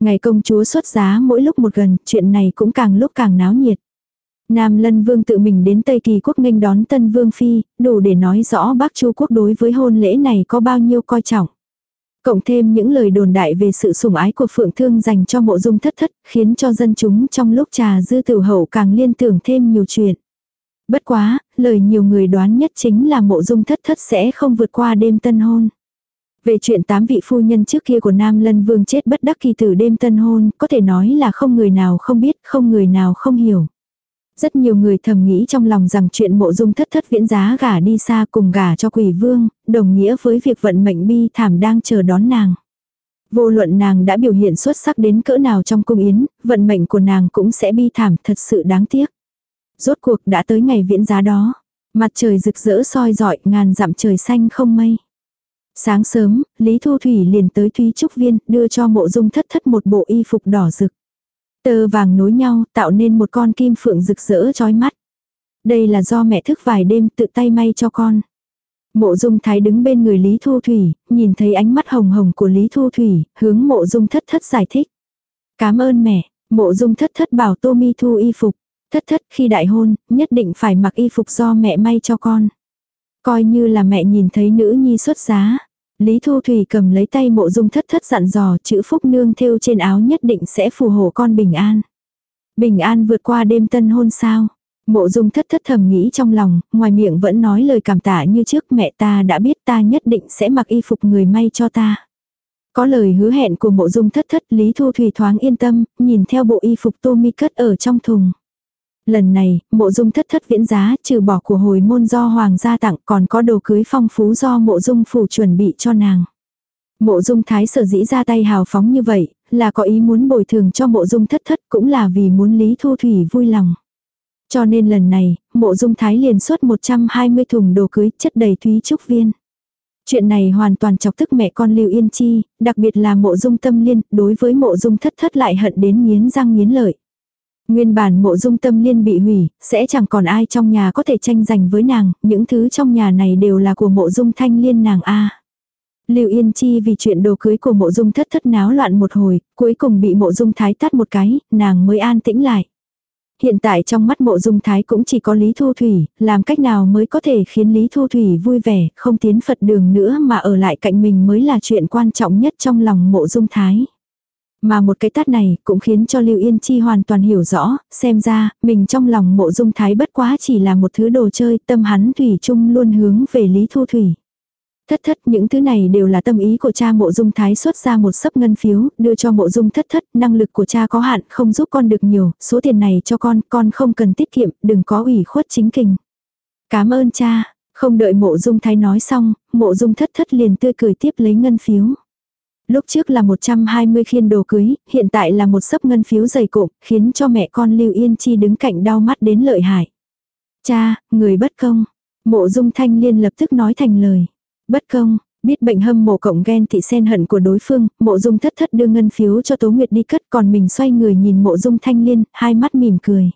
Ngày công chúa xuất giá mỗi lúc một gần, chuyện này cũng càng lúc càng náo nhiệt. Nam Lân Vương tự mình đến Tây Kỳ quốc nghênh đón Tân Vương Phi, đủ để nói rõ bác Chu quốc đối với hôn lễ này có bao nhiêu coi trọng. Cộng thêm những lời đồn đại về sự sủng ái của Phượng Thương dành cho mộ dung thất thất, khiến cho dân chúng trong lúc trà dư tử hậu càng liên tưởng thêm nhiều chuyện. Bất quá, lời nhiều người đoán nhất chính là mộ dung thất thất sẽ không vượt qua đêm tân hôn. Về chuyện tám vị phu nhân trước kia của Nam Lân Vương chết bất đắc kỳ tử đêm tân hôn, có thể nói là không người nào không biết, không người nào không hiểu. Rất nhiều người thầm nghĩ trong lòng rằng chuyện mộ dung thất thất viễn giá gả đi xa cùng gả cho quỷ vương, đồng nghĩa với việc vận mệnh bi thảm đang chờ đón nàng. Vô luận nàng đã biểu hiện xuất sắc đến cỡ nào trong cung yến, vận mệnh của nàng cũng sẽ bi thảm thật sự đáng tiếc. Rốt cuộc đã tới ngày viễn giá đó. Mặt trời rực rỡ soi rọi ngàn dặm trời xanh không mây. Sáng sớm, Lý Thu Thủy liền tới Thúy Trúc Viên đưa cho mộ dung thất thất một bộ y phục đỏ rực. Tơ vàng nối nhau tạo nên một con kim phượng rực rỡ chói mắt. Đây là do mẹ thức vài đêm tự tay may cho con. Mộ dung thái đứng bên người Lý Thu Thủy, nhìn thấy ánh mắt hồng hồng của Lý Thu Thủy, hướng mộ dung thất thất giải thích. Cảm ơn mẹ, mộ dung thất thất bảo Tô Mi thu y phục. Thất thất khi đại hôn, nhất định phải mặc y phục do mẹ may cho con. Coi như là mẹ nhìn thấy nữ nhi xuất giá, Lý Thu Thủy cầm lấy tay mộ dung thất thất dặn dò chữ phúc nương thêu trên áo nhất định sẽ phù hộ con bình an. Bình an vượt qua đêm tân hôn sao. Mộ dung thất thất thầm nghĩ trong lòng, ngoài miệng vẫn nói lời cảm tạ như trước mẹ ta đã biết ta nhất định sẽ mặc y phục người may cho ta. Có lời hứa hẹn của mộ dung thất thất Lý Thu Thủy thoáng yên tâm, nhìn theo bộ y phục tô mi cất ở trong thùng. Lần này, mộ dung thất thất viễn giá trừ bỏ của hồi môn do hoàng gia tặng còn có đồ cưới phong phú do mộ dung phủ chuẩn bị cho nàng. Mộ dung thái sở dĩ ra tay hào phóng như vậy, là có ý muốn bồi thường cho mộ dung thất thất cũng là vì muốn Lý Thu Thủy vui lòng. Cho nên lần này, mộ dung thái liền xuất 120 thùng đồ cưới chất đầy thúy trúc viên. Chuyện này hoàn toàn chọc tức mẹ con Lưu Yên Chi, đặc biệt là mộ dung tâm liên, đối với mộ dung thất thất lại hận đến nghiến răng nghiến lợi. Nguyên bản mộ dung tâm liên bị hủy, sẽ chẳng còn ai trong nhà có thể tranh giành với nàng, những thứ trong nhà này đều là của mộ dung thanh liên nàng A. Lưu Yên Chi vì chuyện đồ cưới của mộ dung thất thất náo loạn một hồi, cuối cùng bị mộ dung thái tát một cái, nàng mới an tĩnh lại. Hiện tại trong mắt mộ dung thái cũng chỉ có Lý Thu Thủy, làm cách nào mới có thể khiến Lý Thu Thủy vui vẻ, không tiến Phật đường nữa mà ở lại cạnh mình mới là chuyện quan trọng nhất trong lòng mộ dung thái. Mà một cái tát này cũng khiến cho Lưu Yên Chi hoàn toàn hiểu rõ, xem ra, mình trong lòng mộ dung thái bất quá chỉ là một thứ đồ chơi, tâm hắn thủy chung luôn hướng về Lý Thu Thủy. Thất thất những thứ này đều là tâm ý của cha mộ dung thái xuất ra một sấp ngân phiếu, đưa cho mộ dung thất thất, năng lực của cha có hạn, không giúp con được nhiều, số tiền này cho con, con không cần tiết kiệm, đừng có ủy khuất chính kình. Cảm ơn cha, không đợi mộ dung thái nói xong, mộ dung thất thất liền tươi cười tiếp lấy ngân phiếu. Lúc trước là 120 khiên đồ cưới, hiện tại là một sấp ngân phiếu dày cộm, khiến cho mẹ con Lưu Yên Chi đứng cạnh đau mắt đến lợi hại. Cha, người bất công. Mộ dung thanh liên lập tức nói thành lời. Bất công, biết bệnh hâm mộ cộng ghen thị sen hận của đối phương, mộ dung thất thất đưa ngân phiếu cho Tố Nguyệt đi cất còn mình xoay người nhìn mộ dung thanh liên, hai mắt mỉm cười.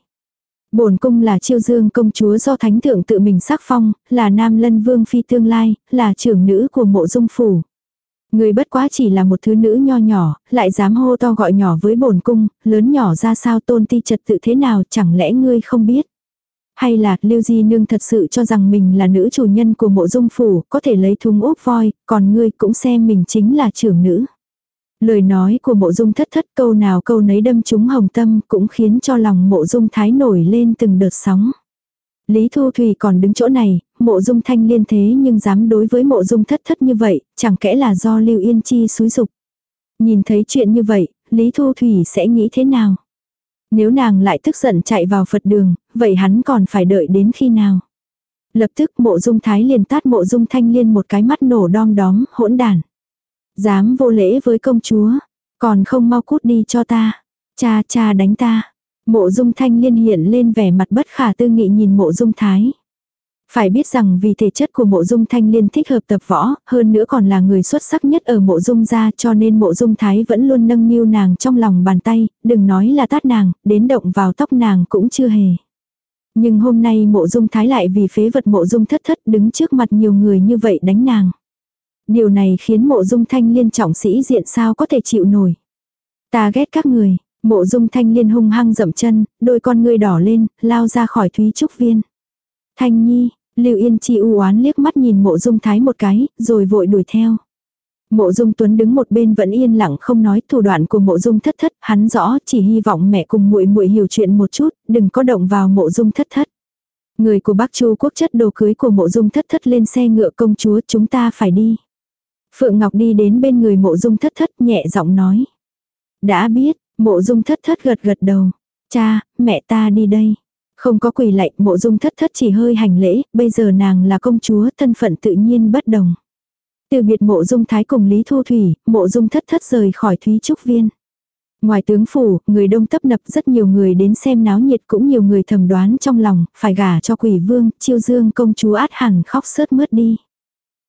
Bổn cung là chiêu dương công chúa do thánh thượng tự mình sắc phong, là nam lân vương phi tương lai, là trưởng nữ của mộ dung phủ. Người bất quá chỉ là một thứ nữ nho nhỏ, lại dám hô to gọi nhỏ với bổn cung, lớn nhỏ ra sao tôn ti trật tự thế nào chẳng lẽ ngươi không biết. Hay là Lưu Di Nương thật sự cho rằng mình là nữ chủ nhân của mộ dung phủ, có thể lấy thúng úp voi, còn ngươi cũng xem mình chính là trưởng nữ. Lời nói của mộ dung thất thất câu nào câu nấy đâm trúng hồng tâm cũng khiến cho lòng mộ dung thái nổi lên từng đợt sóng. Lý Thu Thủy còn đứng chỗ này, mộ dung thanh liên thế nhưng dám đối với mộ dung thất thất như vậy, chẳng kẽ là do Lưu Yên Chi xúi dục. Nhìn thấy chuyện như vậy, Lý Thu Thủy sẽ nghĩ thế nào? Nếu nàng lại tức giận chạy vào Phật đường, vậy hắn còn phải đợi đến khi nào? Lập tức mộ dung thái liền tát mộ dung thanh liên một cái mắt nổ đom đóm, hỗn đản. Dám vô lễ với công chúa, còn không mau cút đi cho ta. Cha cha đánh ta. Mộ dung thanh liên hiện lên vẻ mặt bất khả tư nghị nhìn mộ dung thái. Phải biết rằng vì thể chất của mộ dung thanh liên thích hợp tập võ, hơn nữa còn là người xuất sắc nhất ở mộ dung gia cho nên mộ dung thái vẫn luôn nâng niu nàng trong lòng bàn tay, đừng nói là tát nàng, đến động vào tóc nàng cũng chưa hề. Nhưng hôm nay mộ dung thái lại vì phế vật mộ dung thất thất đứng trước mặt nhiều người như vậy đánh nàng. Điều này khiến mộ dung thanh liên trọng sĩ diện sao có thể chịu nổi. Ta ghét các người, mộ dung thanh liên hung hăng dậm chân, đôi con ngươi đỏ lên, lao ra khỏi thúy trúc viên. Thanh nhi, Lưu Yên Chi u oán liếc mắt nhìn mộ dung thái một cái, rồi vội đuổi theo. Mộ dung tuấn đứng một bên vẫn yên lặng không nói thủ đoạn của mộ dung thất thất, hắn rõ chỉ hy vọng mẹ cùng muội muội hiểu chuyện một chút, đừng có động vào mộ dung thất thất. Người của Bắc Chu quốc chất đồ cưới của mộ dung thất thất lên xe ngựa công chúa chúng ta phải đi. Phượng Ngọc đi đến bên người mộ dung thất thất nhẹ giọng nói. Đã biết, mộ dung thất thất gật gật đầu. Cha, mẹ ta đi đây. Không có quỳ lạy, mộ dung thất thất chỉ hơi hành lễ, bây giờ nàng là công chúa, thân phận tự nhiên bất đồng. Từ biệt mộ dung thái cùng Lý Thu Thủy, mộ dung thất thất rời khỏi Thúy Trúc Viên. Ngoài tướng phủ, người đông tấp nập rất nhiều người đến xem náo nhiệt cũng nhiều người thầm đoán trong lòng, phải gả cho quỷ vương, chiêu dương công chúa át hẳn khóc sớt mướt đi.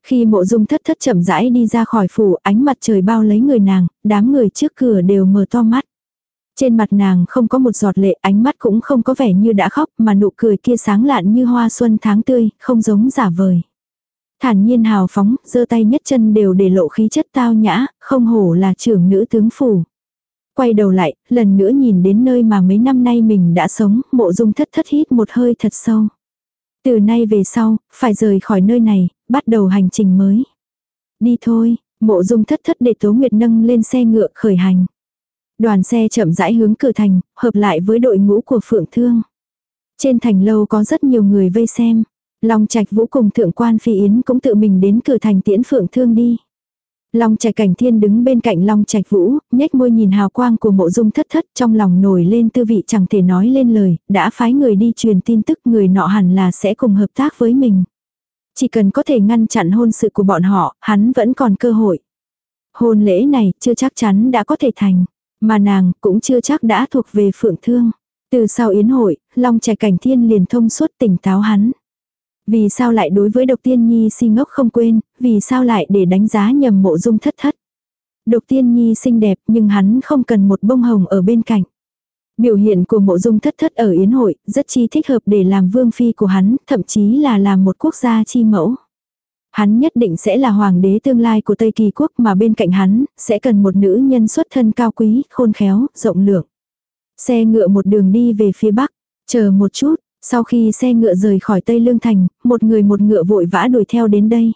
Khi mộ dung thất thất chậm rãi đi ra khỏi phủ, ánh mặt trời bao lấy người nàng, đám người trước cửa đều mở to mắt. Trên mặt nàng không có một giọt lệ, ánh mắt cũng không có vẻ như đã khóc, mà nụ cười kia sáng lạn như hoa xuân tháng tươi, không giống giả vời. Thản nhiên hào phóng, giơ tay nhất chân đều để lộ khí chất tao nhã, không hổ là trưởng nữ tướng phủ. Quay đầu lại, lần nữa nhìn đến nơi mà mấy năm nay mình đã sống, mộ dung thất thất hít một hơi thật sâu. Từ nay về sau, phải rời khỏi nơi này, bắt đầu hành trình mới. Đi thôi, mộ dung thất thất để Tố Nguyệt nâng lên xe ngựa khởi hành. Đoàn xe chậm rãi hướng cửa thành, hợp lại với đội ngũ của Phượng Thương. Trên thành lâu có rất nhiều người vây xem. Long Trạch Vũ cùng thượng quan Phi Yến cũng tự mình đến cửa thành tiễn Phượng Thương đi. Long Trạch Cảnh Thiên đứng bên cạnh Long Trạch Vũ, nhếch môi nhìn hào quang của mộ dung thất thất trong lòng nổi lên tư vị chẳng thể nói lên lời, đã phái người đi truyền tin tức người nọ hẳn là sẽ cùng hợp tác với mình. Chỉ cần có thể ngăn chặn hôn sự của bọn họ, hắn vẫn còn cơ hội. Hôn lễ này chưa chắc chắn đã có thể thành. Mà nàng cũng chưa chắc đã thuộc về phượng thương. Từ sau yến hội, Long trẻ Cảnh Thiên liền thông suốt tỉnh táo hắn. Vì sao lại đối với độc tiên nhi si ngốc không quên, vì sao lại để đánh giá nhầm mộ dung thất thất. Độc tiên nhi xinh đẹp nhưng hắn không cần một bông hồng ở bên cạnh. Biểu hiện của mộ dung thất thất ở yến hội rất chi thích hợp để làm vương phi của hắn, thậm chí là làm một quốc gia chi mẫu. Hắn nhất định sẽ là hoàng đế tương lai của Tây Kỳ quốc mà bên cạnh hắn, sẽ cần một nữ nhân xuất thân cao quý, khôn khéo, rộng lượng. Xe ngựa một đường đi về phía bắc, chờ một chút, sau khi xe ngựa rời khỏi Tây Lương Thành, một người một ngựa vội vã đuổi theo đến đây.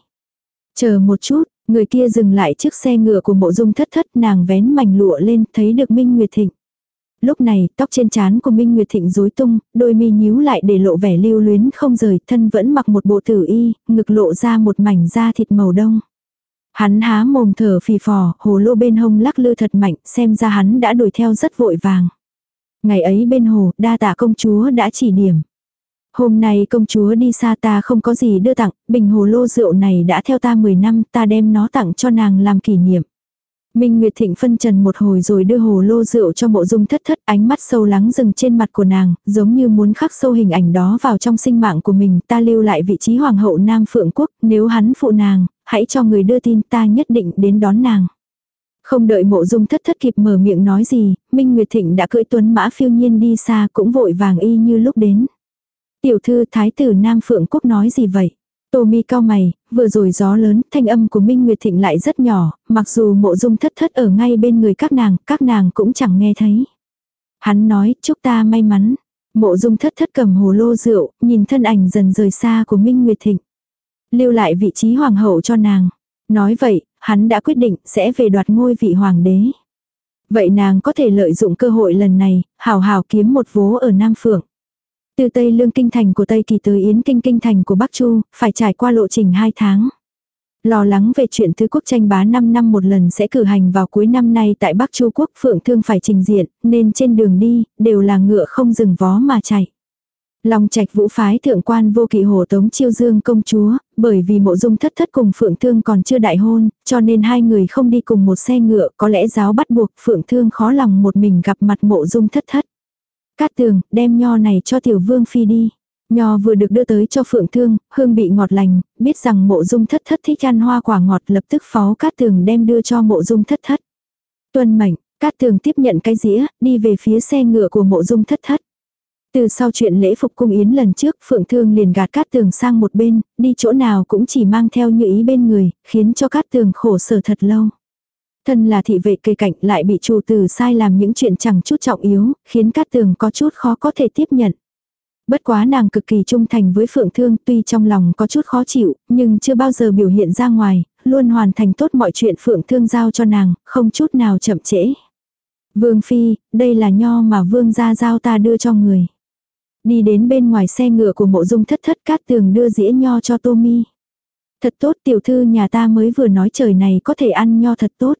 Chờ một chút, người kia dừng lại trước xe ngựa của mộ dung thất thất nàng vén mảnh lụa lên thấy được Minh Nguyệt Thịnh. Lúc này, tóc trên trán của Minh Nguyệt Thịnh rối tung, đôi mi nhíu lại để lộ vẻ lưu luyến không rời, thân vẫn mặc một bộ tử y, ngực lộ ra một mảnh da thịt màu đông. Hắn há mồm thở phì phò, hồ lô bên hông lắc lư thật mạnh, xem ra hắn đã đuổi theo rất vội vàng. Ngày ấy bên hồ, đa tạ công chúa đã chỉ điểm. Hôm nay công chúa đi xa ta không có gì đưa tặng, bình hồ lô rượu này đã theo ta 10 năm, ta đem nó tặng cho nàng làm kỷ niệm. Minh Nguyệt Thịnh phân trần một hồi rồi đưa hồ lô rượu cho mộ dung thất thất ánh mắt sâu lắng dừng trên mặt của nàng, giống như muốn khắc sâu hình ảnh đó vào trong sinh mạng của mình, ta lưu lại vị trí hoàng hậu Nam Phượng Quốc, nếu hắn phụ nàng, hãy cho người đưa tin ta nhất định đến đón nàng. Không đợi mộ dung thất thất kịp mở miệng nói gì, Minh Nguyệt Thịnh đã cưỡi tuấn mã phiêu nhiên đi xa cũng vội vàng y như lúc đến. Tiểu thư thái tử Nam Phượng Quốc nói gì vậy? Tô mi cao mày, vừa rồi gió lớn, thanh âm của Minh Nguyệt Thịnh lại rất nhỏ, mặc dù mộ dung thất thất ở ngay bên người các nàng, các nàng cũng chẳng nghe thấy. Hắn nói, chúc ta may mắn. Mộ dung thất thất cầm hồ lô rượu, nhìn thân ảnh dần rời xa của Minh Nguyệt Thịnh. Lưu lại vị trí hoàng hậu cho nàng. Nói vậy, hắn đã quyết định sẽ về đoạt ngôi vị hoàng đế. Vậy nàng có thể lợi dụng cơ hội lần này, hào hào kiếm một vố ở Nam Phượng. Từ Tây Lương Kinh Thành của Tây Kỳ tới Yến Kinh Kinh Thành của Bắc Chu, phải trải qua lộ trình 2 tháng. Lo lắng về chuyện thứ quốc tranh bá 5 năm một lần sẽ cử hành vào cuối năm nay tại Bắc Chu Quốc Phượng Thương phải trình diện, nên trên đường đi, đều là ngựa không dừng vó mà chạy. Long trạch vũ phái thượng quan vô kỵ hồ tống chiêu dương công chúa, bởi vì mộ dung thất thất cùng Phượng Thương còn chưa đại hôn, cho nên hai người không đi cùng một xe ngựa, có lẽ giáo bắt buộc Phượng Thương khó lòng một mình gặp mặt mộ dung thất thất. Cát tường, đem nho này cho tiểu vương phi đi. Nho vừa được đưa tới cho phượng thương, hương bị ngọt lành, biết rằng mộ dung thất thất thích ăn hoa quả ngọt lập tức phó cát tường đem đưa cho mộ dung thất thất. Tuân mệnh, cát tường tiếp nhận cái dĩa, đi về phía xe ngựa của mộ dung thất thất. Từ sau chuyện lễ phục cung yến lần trước, Phượng Thương liền gạt Cát Tường sang một bên, đi chỗ nào cũng chỉ mang theo như ý bên người, khiến cho Cát Tường khổ sở thật lâu. Thân là thị vệ cây cạnh lại bị chủ tử sai làm những chuyện chẳng chút trọng yếu, khiến Cát Tường có chút khó có thể tiếp nhận. Bất quá nàng cực kỳ trung thành với Phượng Thương tuy trong lòng có chút khó chịu, nhưng chưa bao giờ biểu hiện ra ngoài, luôn hoàn thành tốt mọi chuyện Phượng Thương giao cho nàng, không chút nào chậm trễ. Vương Phi, đây là nho mà Vương gia giao ta đưa cho người. Đi đến bên ngoài xe ngựa của mộ dung thất thất cát tường đưa dĩa nho cho Tô Mi. Thật tốt tiểu thư nhà ta mới vừa nói trời này có thể ăn nho thật tốt.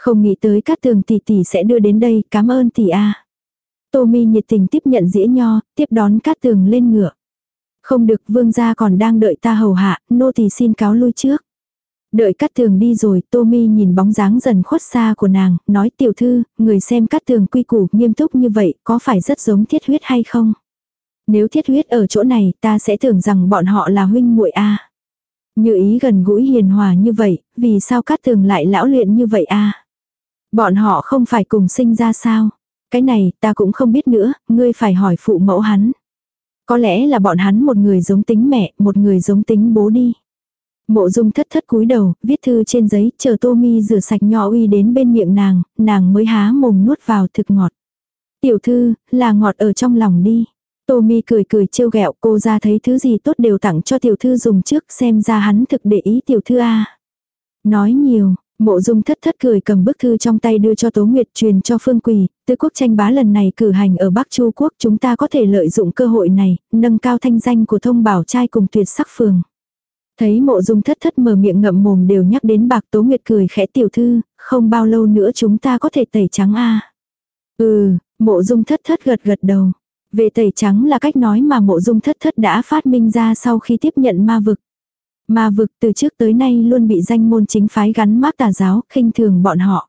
Không nghĩ tới các tường tỷ tỷ sẽ đưa đến đây, cảm ơn tỷ a. Tô mi nhiệt tình tiếp nhận dĩa nho, tiếp đón cát tường lên ngựa. Không được vương gia còn đang đợi ta hầu hạ, nô tỳ xin cáo lui trước. Đợi cát tường đi rồi, tô mi nhìn bóng dáng dần khuất xa của nàng, nói tiểu thư, người xem cát tường quy củ nghiêm túc như vậy, có phải rất giống thiết huyết hay không? Nếu thiết huyết ở chỗ này, ta sẽ tưởng rằng bọn họ là huynh muội a. Như ý gần gũi hiền hòa như vậy, vì sao cát tường lại lão luyện như vậy a? Bọn họ không phải cùng sinh ra sao? Cái này ta cũng không biết nữa, ngươi phải hỏi phụ mẫu hắn. Có lẽ là bọn hắn một người giống tính mẹ, một người giống tính bố đi. Mộ dung thất thất cúi đầu, viết thư trên giấy, chờ tô mi rửa sạch nhỏ uy đến bên miệng nàng, nàng mới há mồm nuốt vào thực ngọt. Tiểu thư, là ngọt ở trong lòng đi. Tô mi cười cười trêu ghẹo cô ra thấy thứ gì tốt đều tặng cho tiểu thư dùng trước xem ra hắn thực để ý tiểu thư a Nói nhiều, Mộ dung thất thất cười cầm bức thư trong tay đưa cho Tố Nguyệt truyền cho Phương Quỳ, tứ quốc tranh bá lần này cử hành ở Bắc Chu Quốc chúng ta có thể lợi dụng cơ hội này, nâng cao thanh danh của thông bảo trai cùng tuyệt sắc phường. Thấy mộ dung thất thất mở miệng ngậm mồm đều nhắc đến bạc Tố Nguyệt cười khẽ tiểu thư, không bao lâu nữa chúng ta có thể tẩy trắng a Ừ, mộ dung thất thất gật gật đầu. Về tẩy trắng là cách nói mà mộ dung thất thất đã phát minh ra sau khi tiếp nhận ma vực. Ma vực từ trước tới nay luôn bị danh môn chính phái gắn mác tà giáo, khinh thường bọn họ.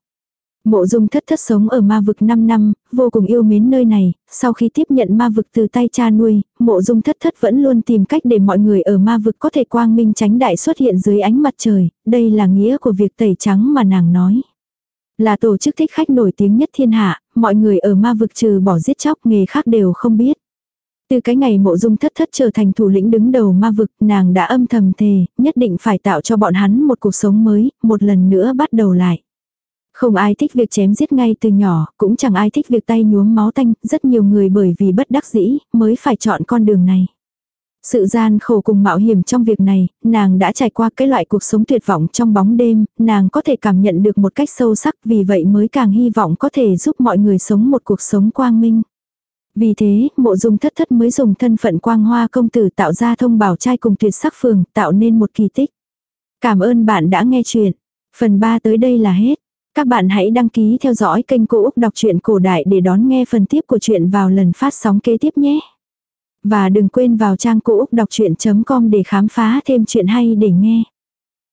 Mộ dung thất thất sống ở ma vực 5 năm, vô cùng yêu mến nơi này, sau khi tiếp nhận ma vực từ tay cha nuôi, mộ dung thất thất vẫn luôn tìm cách để mọi người ở ma vực có thể quang minh tránh đại xuất hiện dưới ánh mặt trời, đây là nghĩa của việc tẩy trắng mà nàng nói. Là tổ chức thích khách nổi tiếng nhất thiên hạ, mọi người ở ma vực trừ bỏ giết chóc nghề khác đều không biết. Từ cái ngày mộ dung thất thất trở thành thủ lĩnh đứng đầu ma vực, nàng đã âm thầm thề, nhất định phải tạo cho bọn hắn một cuộc sống mới, một lần nữa bắt đầu lại. Không ai thích việc chém giết ngay từ nhỏ, cũng chẳng ai thích việc tay nhuốm máu tanh, rất nhiều người bởi vì bất đắc dĩ, mới phải chọn con đường này. Sự gian khổ cùng mạo hiểm trong việc này, nàng đã trải qua cái loại cuộc sống tuyệt vọng trong bóng đêm, nàng có thể cảm nhận được một cách sâu sắc vì vậy mới càng hy vọng có thể giúp mọi người sống một cuộc sống quang minh. Vì thế, mộ dung thất thất mới dùng thân phận quang hoa công tử tạo ra thông bảo trai cùng tuyệt sắc phường, tạo nên một kỳ tích. Cảm ơn bạn đã nghe chuyện. Phần 3 tới đây là hết. Các bạn hãy đăng ký theo dõi kênh Cô Úc Đọc truyện Cổ Đại để đón nghe phần tiếp của chuyện vào lần phát sóng kế tiếp nhé. Và đừng quên vào trang cô úc đọc chuyện.com để khám phá thêm chuyện hay để nghe.